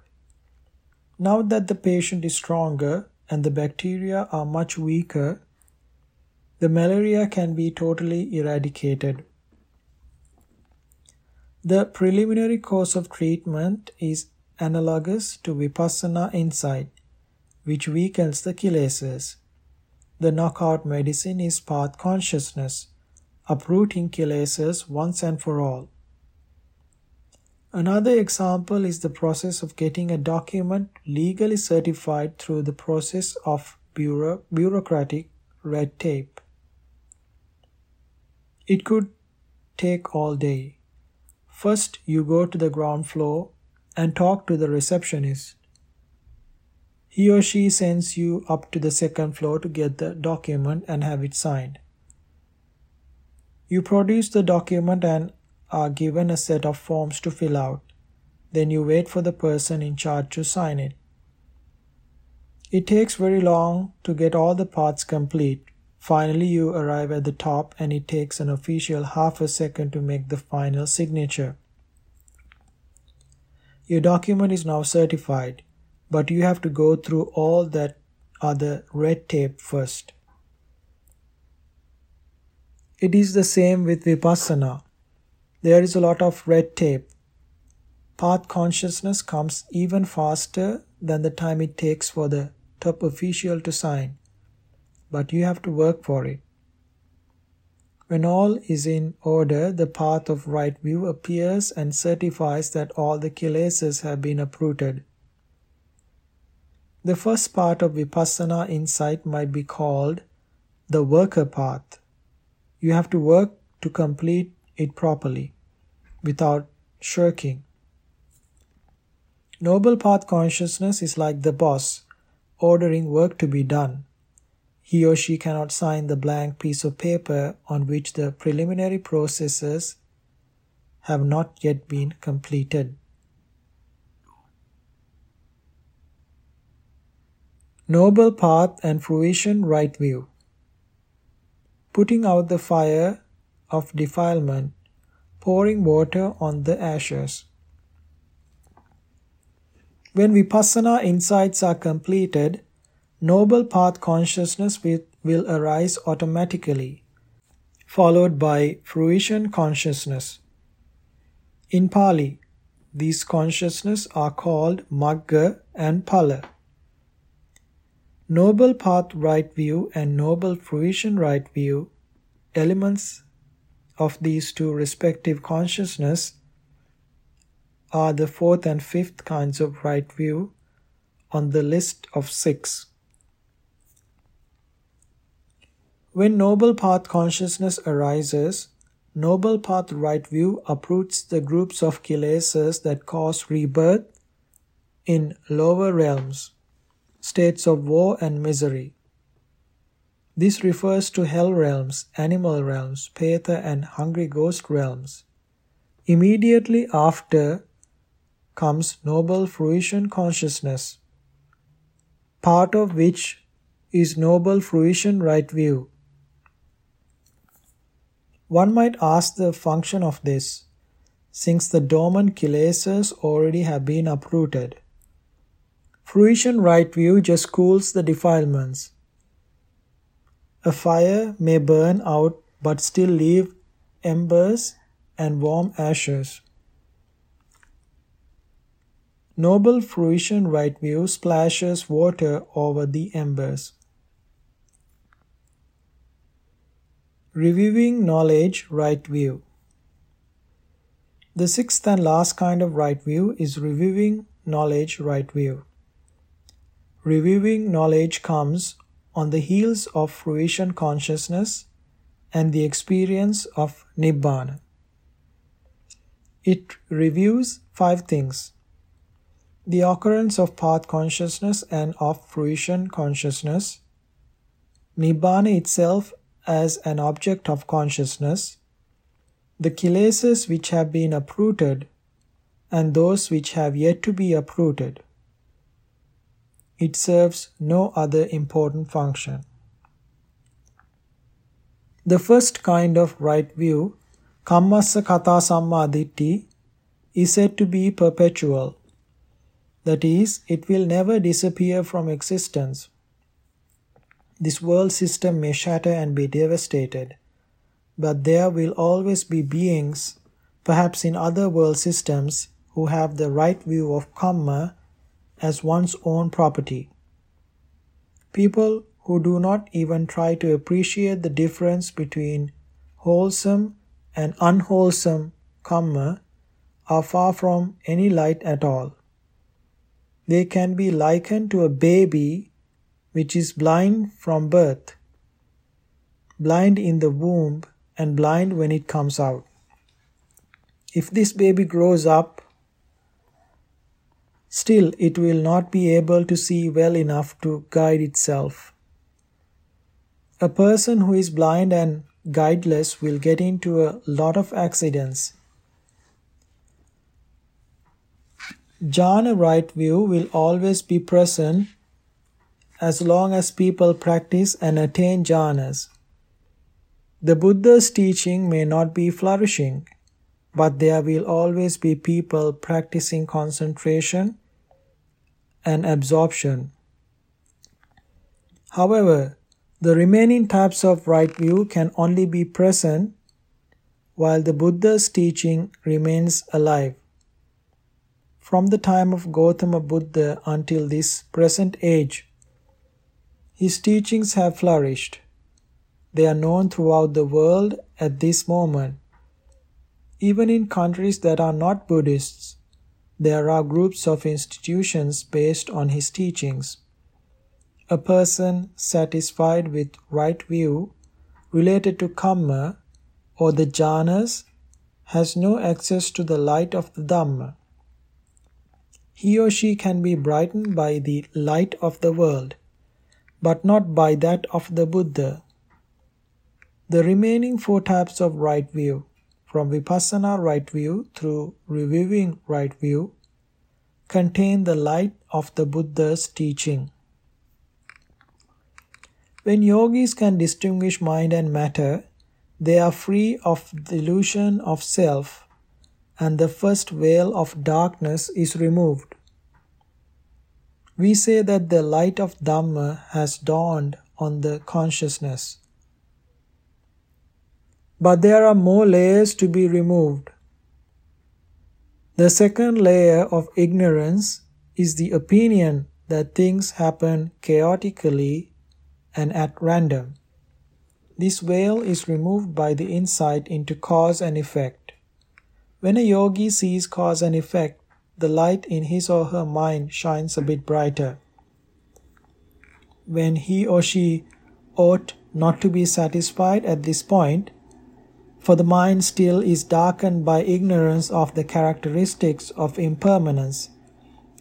Speaker 2: Now that the patient is stronger and the bacteria are much weaker, the malaria can be totally eradicated. The preliminary course of treatment is analogous to vipassana insight, which weakens the kilesas. The knockout medicine is path consciousness, uprooting kilesas once and for all. Another example is the process of getting a document legally certified through the process of bureau- bureaucratic red tape. It could take all day. First, you go to the ground floor and talk to the receptionist. He or she sends you up to the second floor to get the document and have it signed. You produce the document and are given a set of forms to fill out. Then you wait for the person in charge to sign it. It takes very long to get all the parts complete. Finally, you arrive at the top and it takes an official half a second to make the final signature. Your document is now certified, but you have to go through all that other red tape first. It is the same with Vipassana. There is a lot of red tape. Path consciousness comes even faster than the time it takes for the top official to sign, but you have to work for it. When all is in order, the path of right view appears and certifies that all the kilesas have been uprooted. The first part of vipassana insight might be called the worker path. You have to work to complete it properly without shirking. Noble path consciousness is like the boss ordering work to be done. He or she cannot sign the blank piece of paper on which the preliminary processes have not yet been completed. Noble path and fruition right view. Putting out the fire of defilement, pouring water on the ashes. When vipassana insights are completed, noble path consciousness will arise automatically, followed by fruition consciousness. In Pali, these consciousness are called Magga and Phala. Noble path right view and noble fruition right view, elements of these two respective consciousness are the fourth and fifth kinds of right view on the list of six. When noble path consciousness arises, noble path right view uproots the groups of kilesas that cause rebirth in lower realms, states of woe and misery. This refers to hell realms, animal realms, Preta and hungry ghost realms. Immediately after comes noble fruition consciousness, part of which is noble fruition right view. One might ask the function of this, since the dormant kilesas already have been uprooted. Fruition right view just cools the defilements. A fire may burn out but still leave embers and warm ashes. Noble fruition right view splashes water over the embers. Reviewing knowledge right view. The sixth and last kind of right view is reviewing knowledge right view. Reviewing knowledge comes on the heels of fruition consciousness and the experience of Nibbana. It reviews five things the occurrence of path consciousness and of fruition consciousness, Nibbana itself as an object of consciousness, the kilesas which have been uprooted, and those which have yet to be uprooted. It serves no other important function. The first kind of right view, Kammassakata Samma is said to be perpetual that is, it will never disappear from existence. This world system may shatter and be devastated, but there will always be beings, perhaps in other world systems, who have the right view of karma as one's own property. People who do not even try to appreciate the difference between wholesome and unwholesome karma are far from any light at all. They can be likened to a baby which is blind from birth, blind in the womb, and blind when it comes out. If this baby grows up Still, it will not be able to see well enough to guide itself. A person who is blind and guideless will get into a lot of accidents. Jhana right view will always be present as long as people practice and attain jhanas. The Buddha's teaching may not be flourishing, but there will always be people practicing concentration and absorption. However, the remaining types of right view can only be present while the Buddha's teaching remains alive. From the time of Gautama Buddha until this present age, his teachings have flourished. They are known throughout the world at this moment. Even in countries that are not Buddhists, there are groups of institutions based on his teachings. A person satisfied with right view related to Kamma or the jhanas has no access to the light of the Dhamma. He or she can be brightened by the light of the world, but not by that of the Buddha. The remaining four types of right view from vipassana right view through reviewing right view contain the light of the Buddha's teaching. When yogis can distinguish mind and matter, they are free of the illusion of self and the first veil of darkness is removed. We say that the light of Dhamma has dawned on the consciousness. But there are more layers to be removed. The second layer of ignorance is the opinion that things happen chaotically and at random. This veil is removed by the insight into cause and effect. When a yogi sees cause and effect, the light in his or her mind shines a bit brighter. When he or she ought not to be satisfied at this point, for the mind still is darkened by ignorance of the characteristics of impermanence,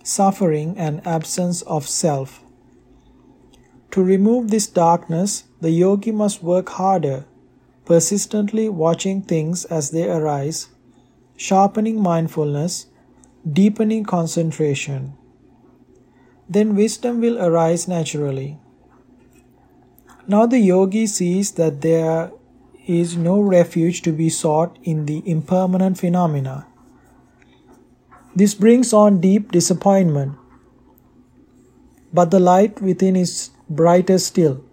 Speaker 2: suffering, and absence of self. To remove this darkness, the yogi must work harder, persistently watching things as they arise, sharpening mindfulness, deepening concentration. Then wisdom will arise naturally. Now the yogi sees that there is no refuge to be sought in the impermanent phenomena. This brings on deep disappointment, but the light within is brighter still.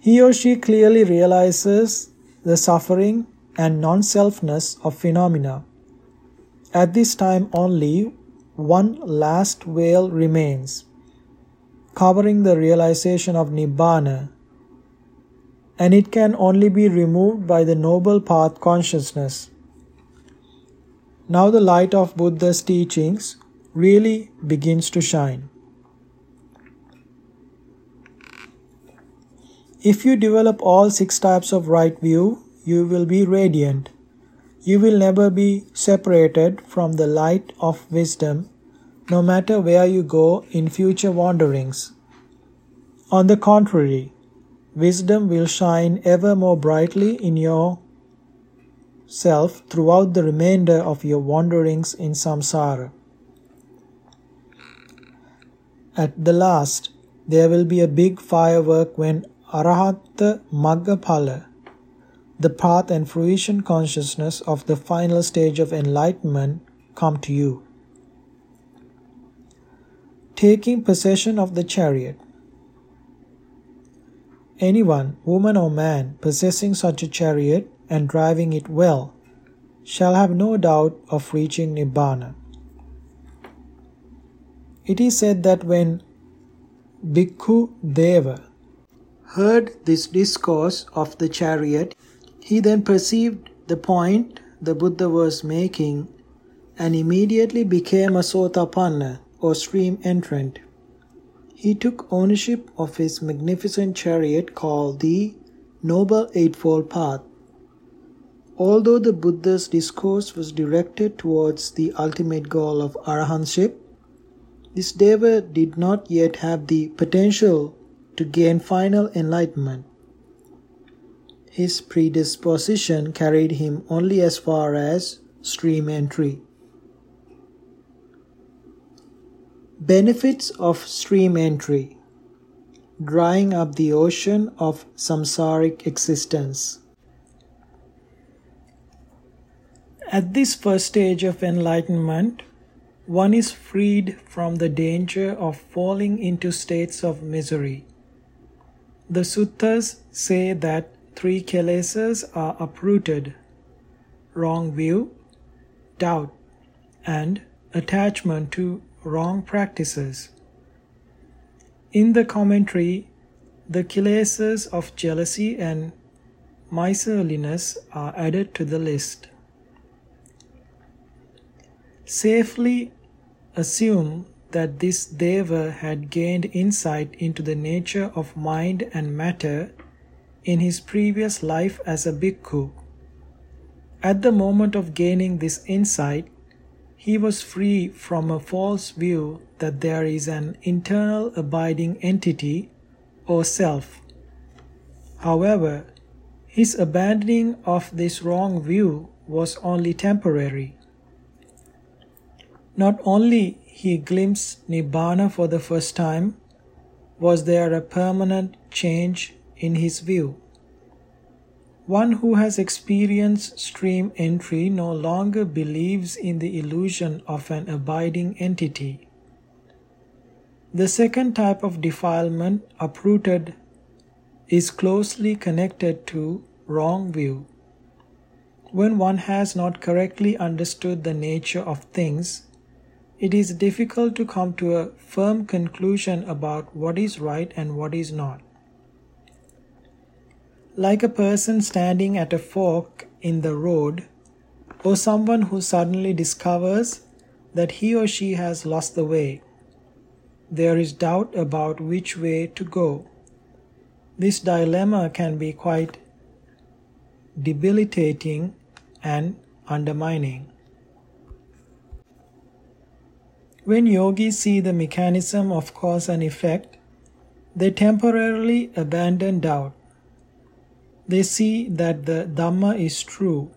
Speaker 2: He or she clearly realizes the suffering and non selfness of phenomena. At this time, only one last veil remains, covering the realization of Nibbana and it can only be removed by the noble path consciousness. Now the light of Buddha's teachings really begins to shine. If you develop all six types of right view, you will be radiant. You will never be separated from the light of wisdom, no matter where you go in future wanderings. On the contrary, wisdom will shine ever more brightly in your self throughout the remainder of your wanderings in samsara. At the last, there will be a big firework when Arahatta Maggaphala, the path and fruition consciousness of the final stage of enlightenment, come to you. Taking possession of the chariot. Anyone, woman or man, possessing such a chariot and driving it well shall have no doubt of reaching Nibbana. It is said that when Bhikkhu Deva heard this discourse of the chariot, he then perceived the point the Buddha was making and immediately became a Sotapanna or stream entrant. He took ownership of his magnificent chariot called the Noble Eightfold Path. although the Buddha's discourse was directed towards the ultimate goal of arahantship, this Deva did not yet have the potential to gain final enlightenment. His predisposition carried him only as far as stream entry. Benefits of stream entry drying up the ocean of samsaric existence. At this first stage of enlightenment, one is freed from the danger of falling into states of misery. The suttas say that three kilesas are uprooted wrong view, doubt, and attachment to wrong practices. In the commentary, the kilesas of jealousy and miserliness are added to the list. Safely assume that this Deva had gained insight into the nature of mind and matter in his previous life as a bhikkhu. At the moment of gaining this insight, he was free from a false view that there is an internal abiding entity or self. However, his abandoning of this wrong view was only temporary. Not only he glimpsed Nibbana for the first time, was there a permanent change in his view. One who has experienced stream entry no longer believes in the illusion of an abiding entity. The second type of defilement, uprooted, is closely connected to wrong view. When one has not correctly understood the nature of things, it is difficult to come to a firm conclusion about what is right and what is not. Like a person standing at a fork in the road, or someone who suddenly discovers that he or she has lost the way. There is doubt about which way to go. This dilemma can be quite debilitating and undermining. When yogis see the mechanism of cause and effect, they temporarily abandon doubt. They see that the Dhamma is true,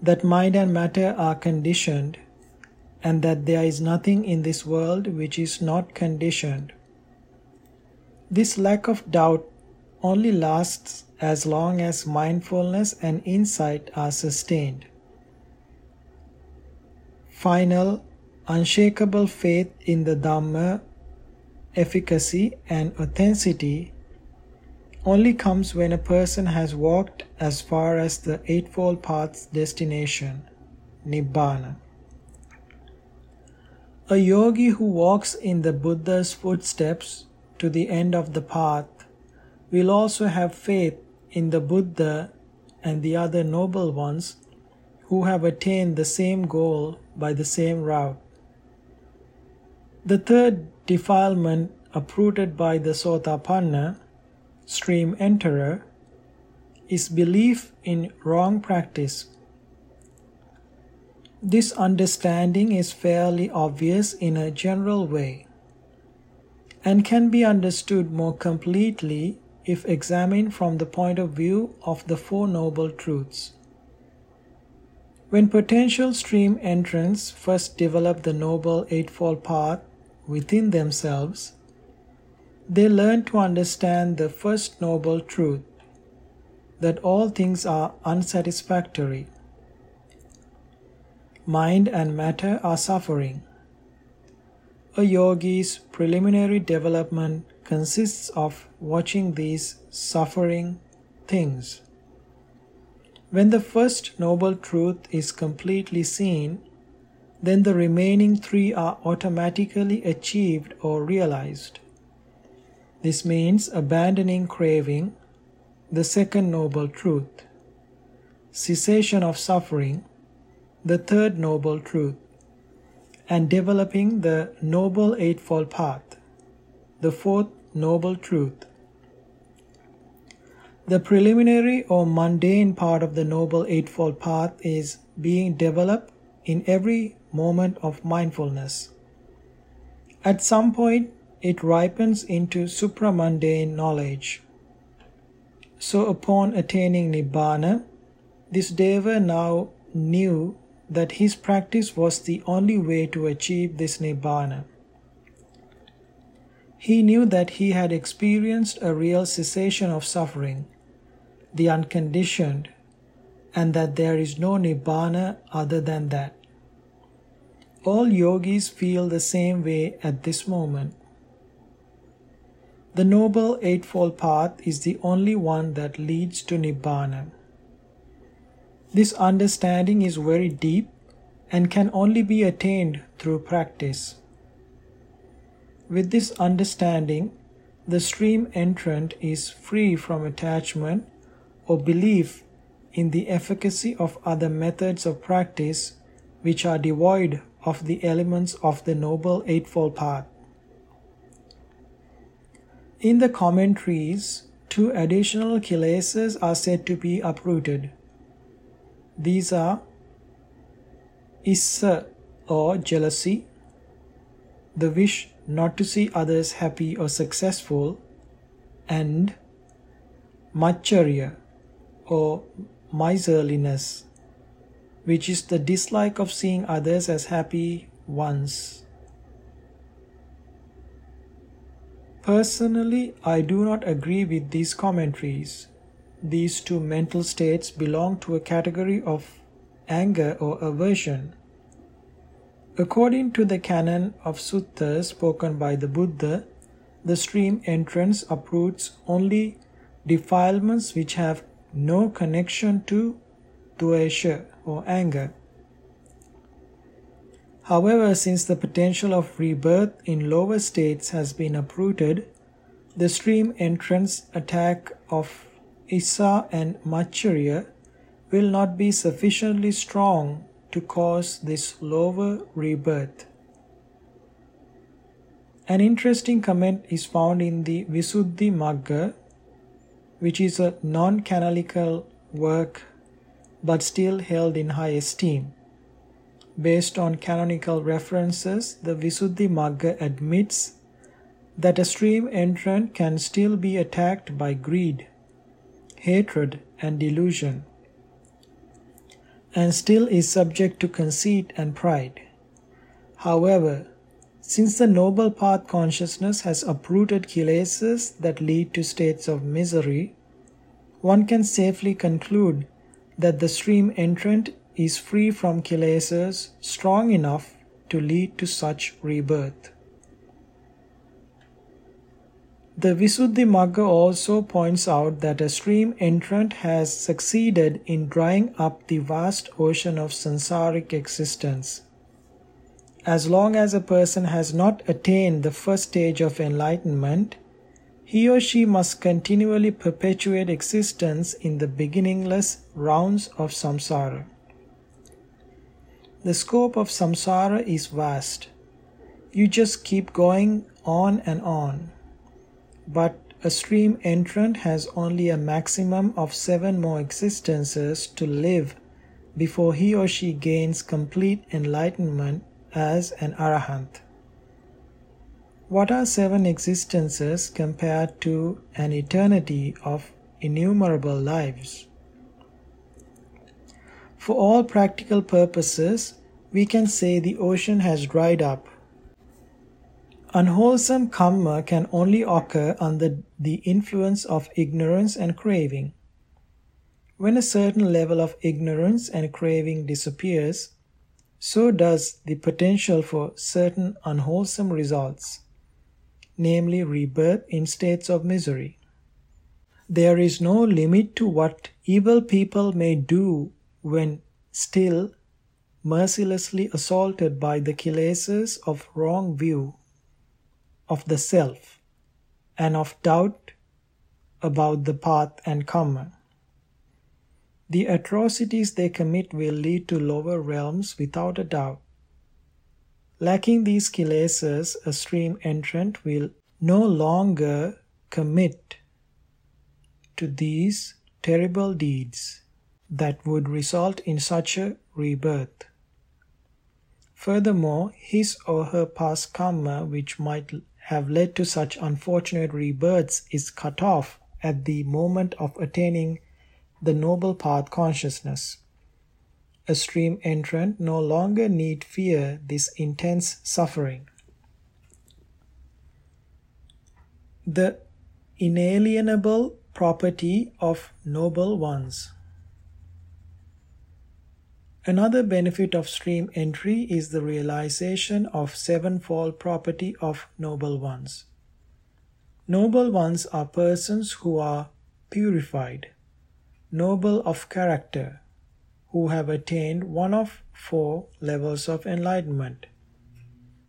Speaker 2: that mind and matter are conditioned, and that there is nothing in this world which is not conditioned. This lack of doubt only lasts as long as mindfulness and insight are sustained. Final, unshakable faith in the Dhamma, efficacy, and authenticity only comes when a person has walked as far as the Eightfold Path's destination, Nibbana. A yogi who walks in the Buddha's footsteps to the end of the path will also have faith in the Buddha and the other noble ones who have attained the same goal by the same route. The third defilement uprooted by the Sotapanna stream enterer is belief in wrong practice. This understanding is fairly obvious in a general way and can be understood more completely if examined from the point of view of the Four Noble Truths. When potential stream entrants first develop the Noble Eightfold Path within themselves, they learn to understand the first noble truth that all things are unsatisfactory. Mind and matter are suffering. A yogi's preliminary development consists of watching these suffering things. When the first noble truth is completely seen, then the remaining three are automatically achieved or realized. This means abandoning craving, the second noble truth, cessation of suffering, the third noble truth, and developing the Noble Eightfold Path, the fourth noble truth. The preliminary or mundane part of the Noble Eightfold Path is being developed in every moment of mindfulness. At some point, it ripens into supramundane knowledge. So, upon attaining Nibbana, this Deva now knew that his practice was the only way to achieve this Nibbana. He knew that he had experienced a real cessation of suffering, the unconditioned, and that there is no Nibbana other than that. All yogis feel the same way at this moment. The Noble Eightfold Path is the only one that leads to Nibbana. This understanding is very deep and can only be attained through practice. With this understanding, the stream entrant is free from attachment or belief in the efficacy of other methods of practice which are devoid of the elements of the Noble Eightfold Path. In the commentaries, two additional kilesas are said to be uprooted. These are issa or jealousy, the wish not to see others happy or successful, and maccharya or miserliness, which is the dislike of seeing others as happy ones. Personally, I do not agree with these commentaries. These two mental states belong to a category of anger or aversion. According to the canon of suttas spoken by the Buddha, the stream entrance uproots only defilements which have no connection to dvesha or anger. However, since the potential of rebirth in lower states has been uprooted, the stream entrance attack of Issa and Maccharya will not be sufficiently strong to cause this lower rebirth. An interesting comment is found in the Visuddhi Magga, which is a non canonical work but still held in high esteem. Based on canonical references, the Visuddhi Magga admits that a stream entrant can still be attacked by greed, hatred, and delusion, and still is subject to conceit and pride. However, since the noble path consciousness has uprooted kilesas that lead to states of misery, one can safely conclude that the stream entrant is free from kilesas strong enough to lead to such rebirth. The Visuddhi Magga also points out that a stream entrant has succeeded in drying up the vast ocean of samsaric existence as long as a person has not attained the first stage of enlightenment, he or she must continually perpetuate existence in the beginningless rounds of samsara. The scope of samsara is vast. You just keep going on and on. But a stream entrant has only a maximum of seven more existences to live before he or she gains complete enlightenment as an arahant. What are seven existences compared to an eternity of innumerable lives? For all practical purposes, we can say the ocean has dried up. Unwholesome karma can only occur under the influence of ignorance and craving. When a certain level of ignorance and craving disappears, so does the potential for certain unwholesome results, namely rebirth in states of misery. There is no limit to what evil people may do when still mercilessly assaulted by the kilesas of wrong view of the self and of doubt about the path and karma. The atrocities they commit will lead to lower realms without a doubt. Lacking these kilesas, a stream entrant will no longer commit to these terrible deeds that would result in such a rebirth. Furthermore, his or her past karma, which might have led to such unfortunate rebirths, is cut off at the moment of attaining the noble path consciousness. A stream entrant no longer need fear this intense suffering. The inalienable property of noble ones. Another benefit of stream entry is the realization of sevenfold property of noble ones. Noble ones are persons who are purified, noble of character, who have attained one of four levels of enlightenment.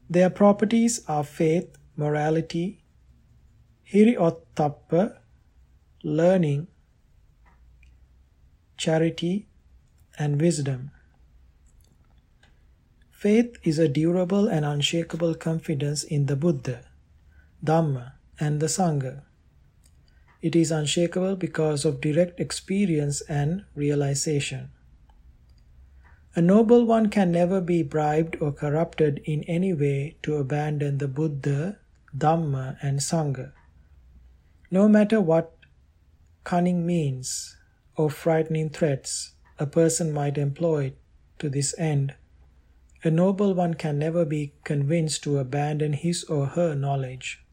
Speaker 2: Their properties are faith, morality, hiri-ottappa, learning, charity, and wisdom. Faith is a durable and unshakable confidence in the Buddha, Dhamma, and the Sangha. It is unshakable because of direct experience and realization. A noble one can never be bribed or corrupted in any way to abandon the Buddha, Dhamma, and Sangha. No matter what cunning means or frightening threats a person might employ to this end, a noble one can never be convinced to abandon his or her knowledge.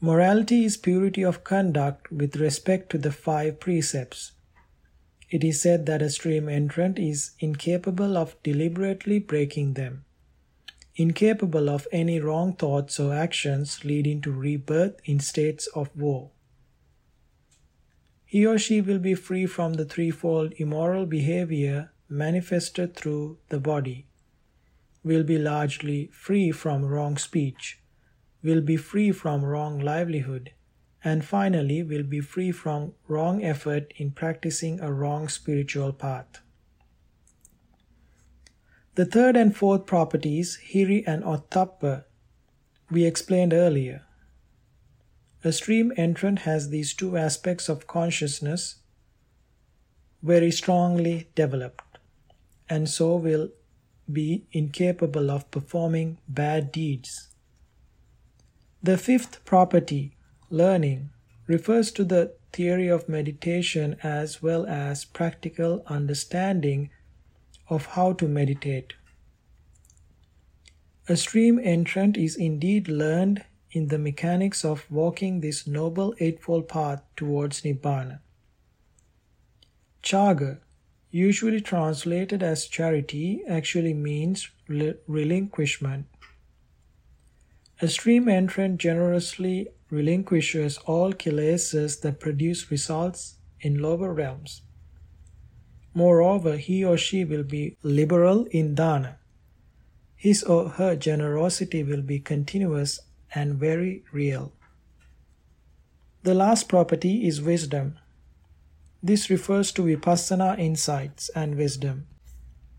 Speaker 2: Morality is purity of conduct with respect to the five precepts. It is said that a stream entrant is incapable of deliberately breaking them, incapable of any wrong thoughts or actions leading to rebirth in states of woe. He or she will be free from the threefold immoral behavior manifested through the body, will be largely free from wrong speech, will be free from wrong livelihood, and finally will be free from wrong effort in practicing a wrong spiritual path. The third and fourth properties, hiri and ottappa, we explained earlier. A stream entrant has these two aspects of consciousness very strongly developed and so will be incapable of performing bad deeds. The fifth property, learning, refers to the theory of meditation as well as practical understanding of how to meditate. A stream entrant is indeed learned in the mechanics of walking this noble eightfold path towards Nibbana. Caga, usually translated as charity, actually means relinquishment. A stream entrant generously relinquishes all kilesas that produce results in lower realms. Moreover, he or she will be liberal in dana. His or her generosity will be continuous and very real. The last property is wisdom. This refers to vipassana insights and wisdom.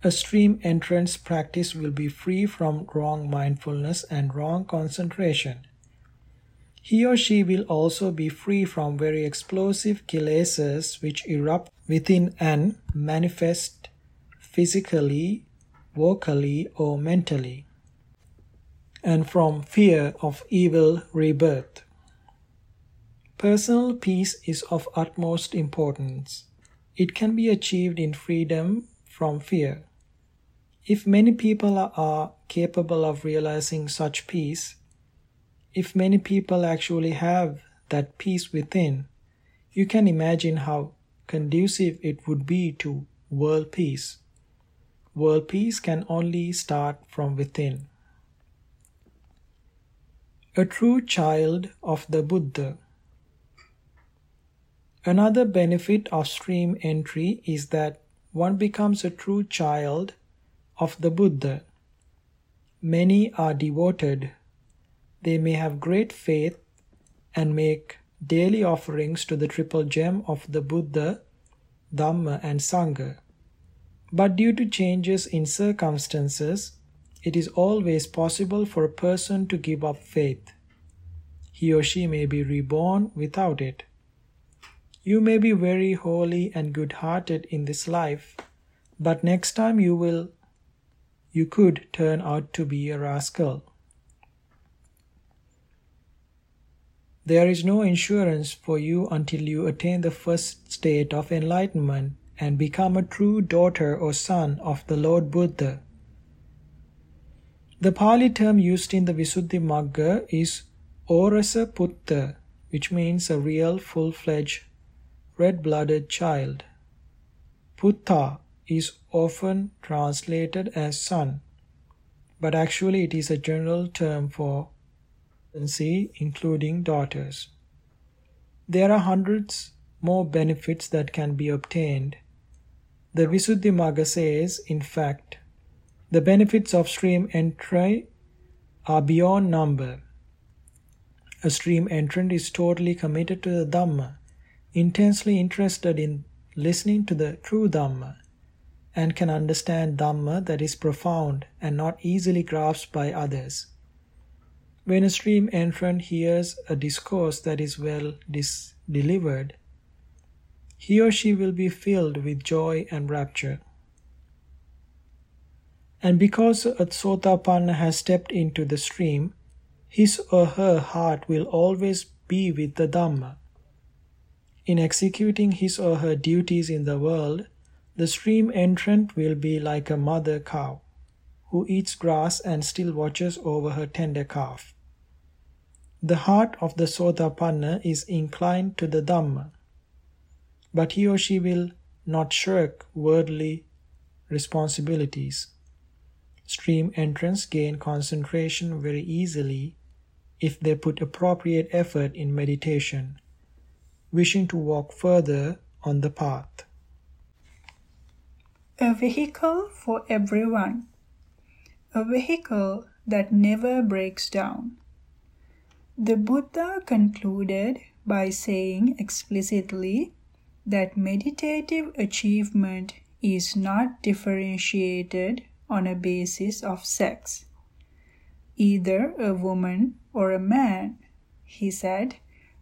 Speaker 2: A stream entrance practice will be free from wrong mindfulness and wrong concentration. He or she will also be free from very explosive kilesas which erupt within and manifest physically, vocally, or mentally, and from fear of evil rebirth. Personal peace is of utmost importance. It can be achieved in freedom from fear. If many people are capable of realizing such peace, if many people actually have that peace within, you can imagine how conducive it would be to world peace. World peace can only start from within. A true child of the Buddha. Another benefit of stream entry is that one becomes a true child of the Buddha. Many are devoted. They may have great faith and make daily offerings to the triple gem of the Buddha, Dhamma, and Sangha. But due to changes in circumstances, it is always possible for a person to give up faith. he or she may be reborn without it. You may be very holy and good hearted in this life, but next time you will you could turn out to be a rascal. There is no insurance for you until you attain the first state of enlightenment and become a true daughter or son of the Lord Buddha. The Pali term used in the Visuddhimagga is Orasa Putta, which means a real full fledged red blooded child. Putta is often translated as son, but actually it is a general term for including daughters. There are hundreds more benefits that can be obtained. The Visuddhimagga says, in fact, the benefits of stream entry are beyond number. A stream entrant is totally committed to the Dhamma, intensely interested in listening to the true Dhamma, and can understand Dhamma that is profound and not easily grasped by others. When a stream entrant hears a discourse that is well dis- delivered, he or she will be filled with joy and rapture. And because a Sotapanna has stepped into the stream, his or her heart will always be with the Dhamma. In executing his or her duties in the world, the stream entrant will be like a mother cow who eats grass and still watches over her tender calf. The heart of the Sotapanna is inclined to the Dhamma, but he or she will not shirk worldly responsibilities. Stream entrants gain concentration very easily if they put appropriate effort in meditation, wishing to walk further on the path.
Speaker 1: A vehicle for everyone. A vehicle that never breaks down. The Buddha concluded by saying explicitly that meditative achievement is not differentiated on a basis of sex. Either a woman or a man, he said,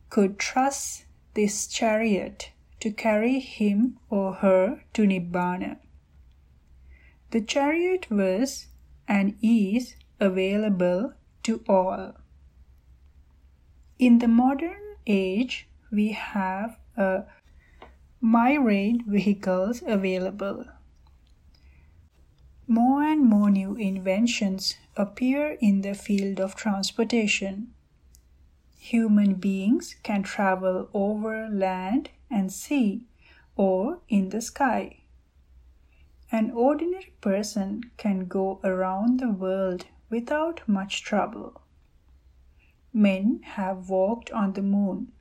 Speaker 1: could trust this chariot to carry him or her to Nibbana. The chariot was and is available to all. In the modern age, we have a myriad vehicles available. More and more new inventions appear in the field of transportation. Human beings can travel over land and sea or in the sky. An ordinary person can go around the world without much trouble. Men have walked on the moon.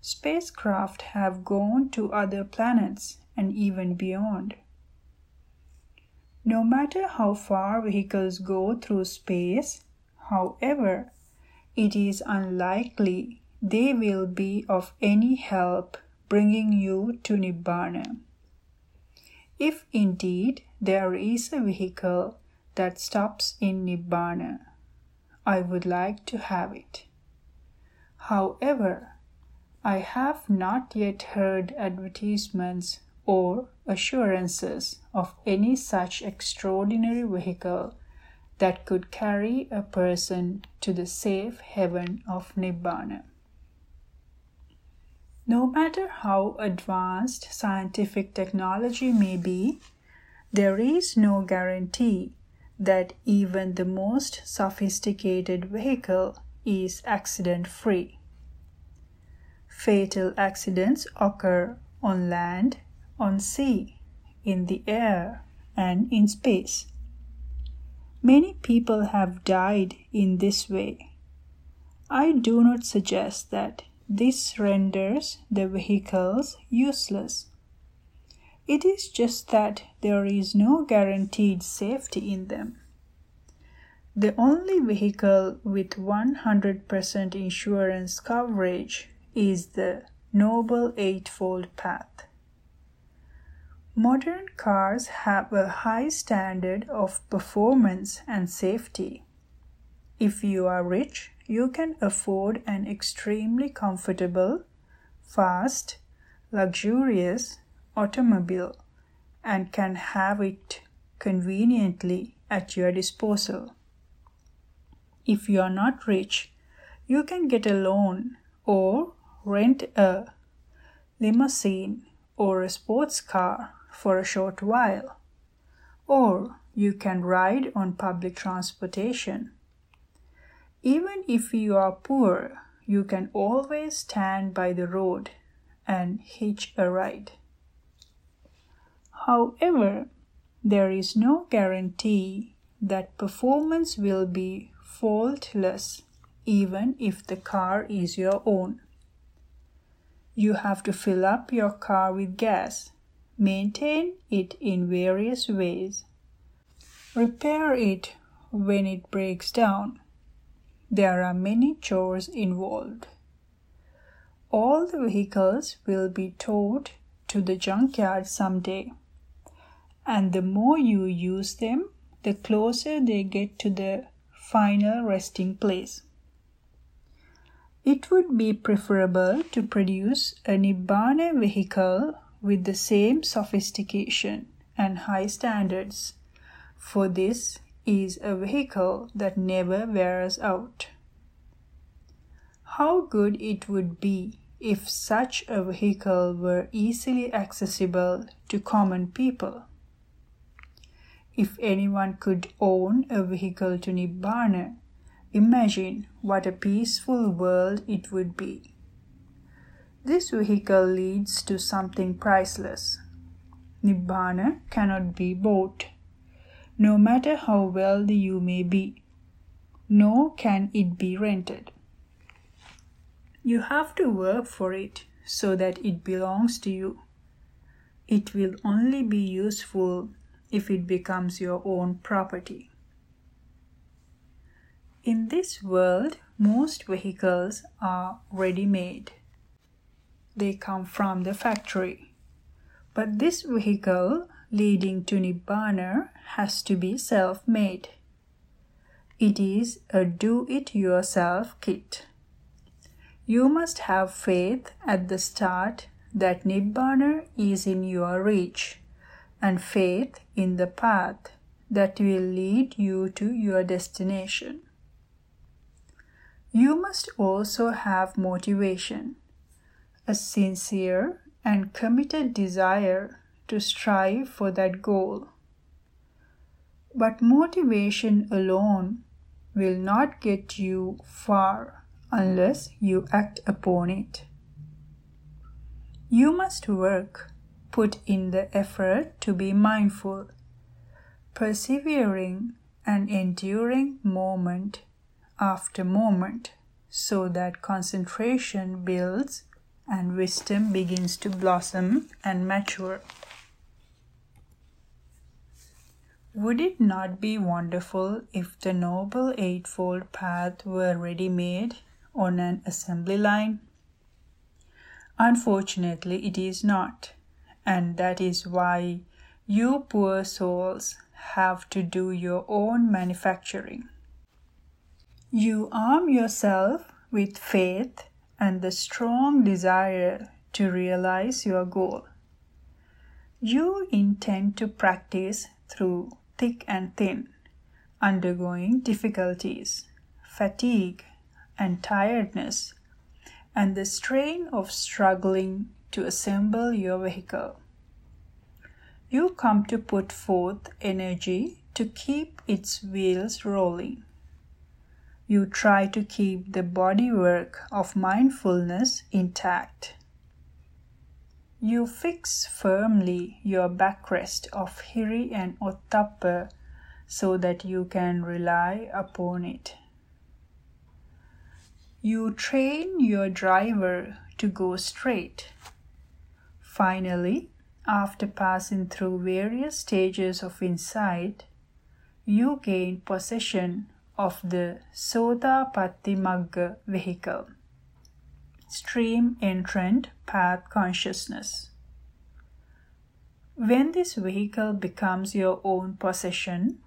Speaker 1: Spacecraft have gone to other planets and even beyond. No matter how far vehicles go through space, however, it is unlikely they will be of any help bringing you to Nibbana. If indeed there is a vehicle that stops in Nibbana, I would like to have it. However, I have not yet heard advertisements or assurances of any such extraordinary vehicle that could carry a person to the safe heaven of Nibbana. No matter how advanced scientific technology may be, there is no guarantee that even the most sophisticated vehicle is accident free. Fatal accidents occur on land, on sea, in the air, and in space. Many people have died in this way. I do not suggest that this renders the vehicles useless. It is just that there is no guaranteed safety in them. The only vehicle with 100% insurance coverage is the Noble Eightfold Path. Modern cars have a high standard of performance and safety. If you are rich, you can afford an extremely comfortable, fast, luxurious automobile and can have it conveniently at your disposal. If you are not rich, you can get a loan or rent a limousine or a sports car for a short while. Or you can ride on public transportation. Even if you are poor, you can always stand by the road and hitch a ride. However, there is no guarantee that performance will be faultless even if the car is your own. You have to fill up your car with gas, maintain it in various ways, repair it when it breaks down. There are many chores involved. All the vehicles will be towed to the junkyard someday and the more you use them, the closer they get to the final resting place. It would be preferable to produce a Nibbana vehicle with the same sophistication and high standards, for this is a vehicle that never wears out. How good it would be if such a vehicle were easily accessible to common people. If anyone could own a vehicle to Nibbana, imagine what a peaceful world it would be. This vehicle leads to something priceless. Nibbana cannot be bought, no matter how wealthy you may be, nor can it be rented. You have to work for it so that it belongs to you. It will only be useful if it becomes your own property. In this world, most vehicles are ready made. They come from the factory. But this vehicle leading to Nibbana has to be self made. It is a do it yourself kit. You must have faith at the start that Nibbana is in your reach and faith in the path that will lead you to your destination. You must also have motivation, a sincere and committed desire to strive for that goal. But motivation alone will not get you far unless you act upon it. You must work put in the effort to be mindful, persevering and enduring moment after moment, so that concentration builds and wisdom begins to blossom and mature. Would it not be wonderful if the Noble Eightfold Path were ready made on an assembly line? Unfortunately, it is not and that is why you poor souls have to do your own manufacturing. You arm yourself with faith and the strong desire to realize your goal. You intend to practice through thick and thin, undergoing difficulties, fatigue, and tiredness, and the strain of struggling to assemble your vehicle. You come to put forth energy to keep its wheels rolling. You try to keep the bodywork of mindfulness intact. You fix firmly your backrest of Hiri and Ottappa so that you can rely upon it. You train your driver to go straight Finally, after passing through various stages of insight, you gain possession of the Sotapatti Magga vehicle, stream entrant path consciousness. When this vehicle becomes your own possession,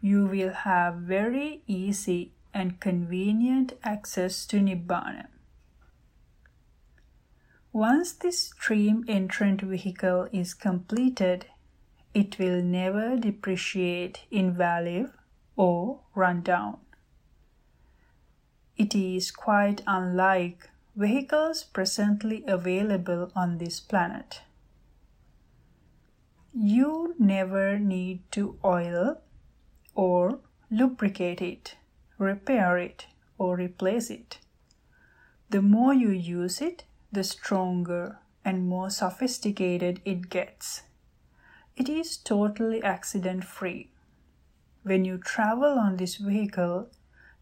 Speaker 1: you will have very easy and convenient access to Nibbana. Once this stream entrant vehicle is completed, it will never depreciate in value or run down. It is quite unlike vehicles presently available on this planet. You never need to oil or lubricate it, repair it, or replace it. The more you use it, the stronger and more sophisticated it gets. It is totally accident free. When you travel on this vehicle,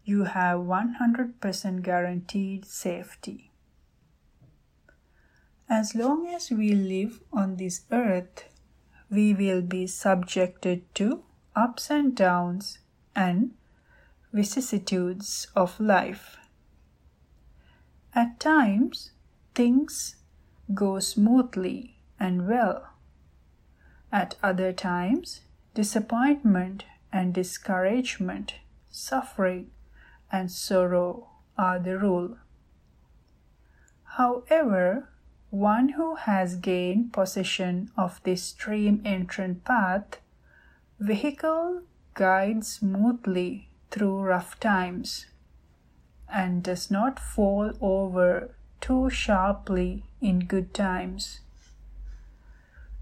Speaker 1: you have 100% guaranteed safety. As long as we live on this earth, we will be subjected to ups and downs and vicissitudes of life. At times, things go smoothly and well. At other times, disappointment and discouragement, suffering and sorrow are the rule. However, one who has gained possession of this stream entrant path vehicle guides smoothly through rough times and does not fall over too sharply in good times.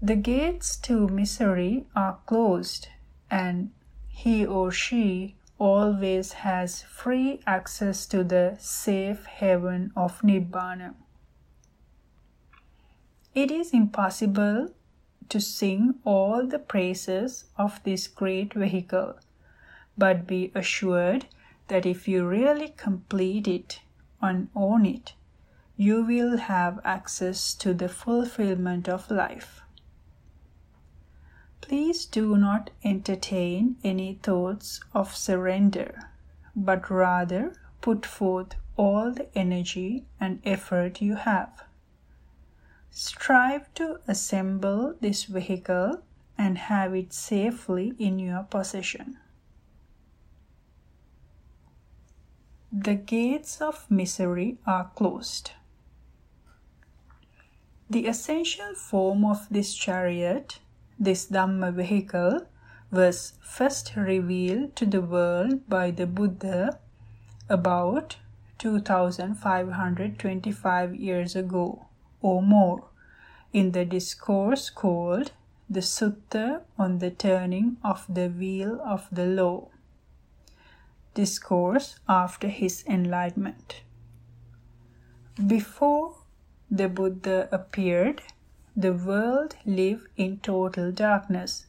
Speaker 1: The gates to misery are closed, and he or she always has free access to the safe haven of Nibbana. It is impossible to sing all the praises of this great vehicle, but be assured that if you really complete it and own it, you will have access to the fulfillment of life. Please do not entertain any thoughts of surrender, but rather put forth all the energy and effort you have. Strive to assemble this vehicle and have it safely in your possession. The gates of misery are closed. The essential form of this chariot, this Dhamma vehicle, was first revealed to the world by the Buddha about 2525 years ago or more in the discourse called the Sutta on the Turning of the Wheel of the Law. Discourse after his enlightenment. Before the Buddha appeared, the world lived in total darkness,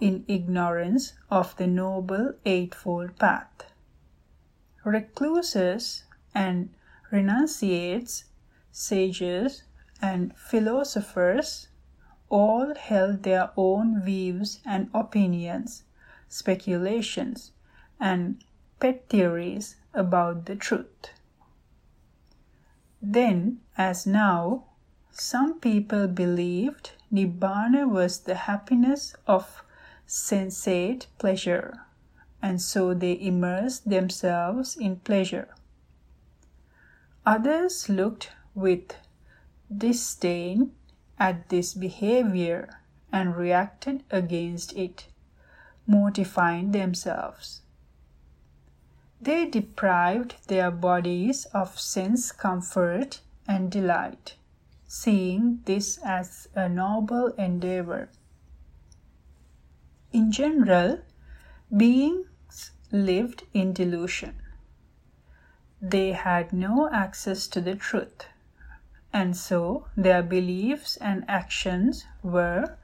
Speaker 1: in ignorance of the Noble Eightfold Path. Recluses and renunciates, sages and philosophers all held their own views and opinions, speculations, and pet theories about the truth. Then, as now, some people believed Nibbana was the happiness of sensate pleasure, and so they immersed themselves in pleasure. Others looked with disdain at this behavior and reacted against it, mortifying themselves. They deprived their bodies of sense comfort and delight, seeing this as a noble endeavor. In general, beings lived in delusion. They had no access to the truth and so their beliefs and actions were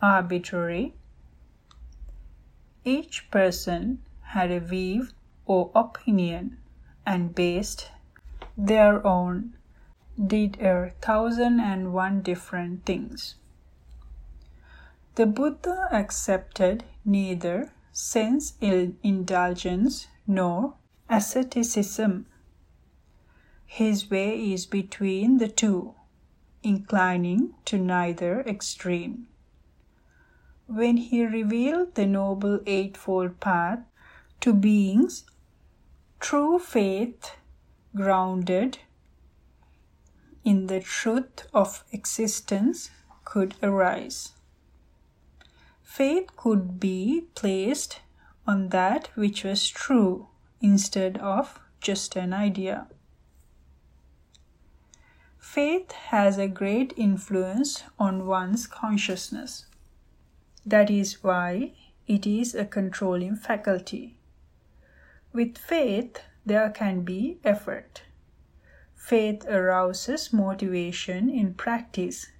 Speaker 1: arbitrary. Each person had a view or opinion and based their own did a thousand and one different things. The Buddha accepted neither sense indulgence nor asceticism his way is between the two, inclining to neither extreme. When he revealed the Noble Eightfold Path to beings True faith, grounded in the truth of existence, could arise. Faith could be placed on that which was true instead of just an idea. Faith has a great influence on one's consciousness. That is why it is a controlling faculty. With faith, there can be effort. Faith arouses motivation in practice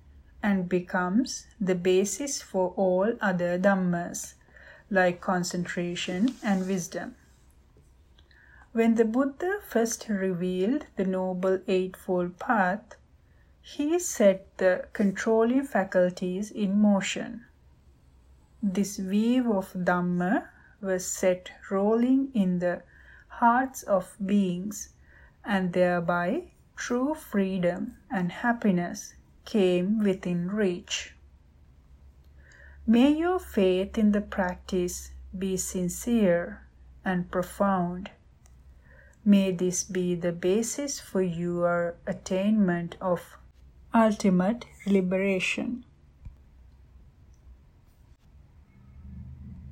Speaker 1: and becomes the basis for all other dhammas, like concentration and wisdom. When the Buddha first revealed the Noble Eightfold Path, he set the controlling faculties in motion. This wave of Dhamma was set rolling in the hearts of beings, and thereby true freedom and happiness came within reach. May your faith in the practice be sincere and profound. May this be the basis for your attainment of ultimate liberation.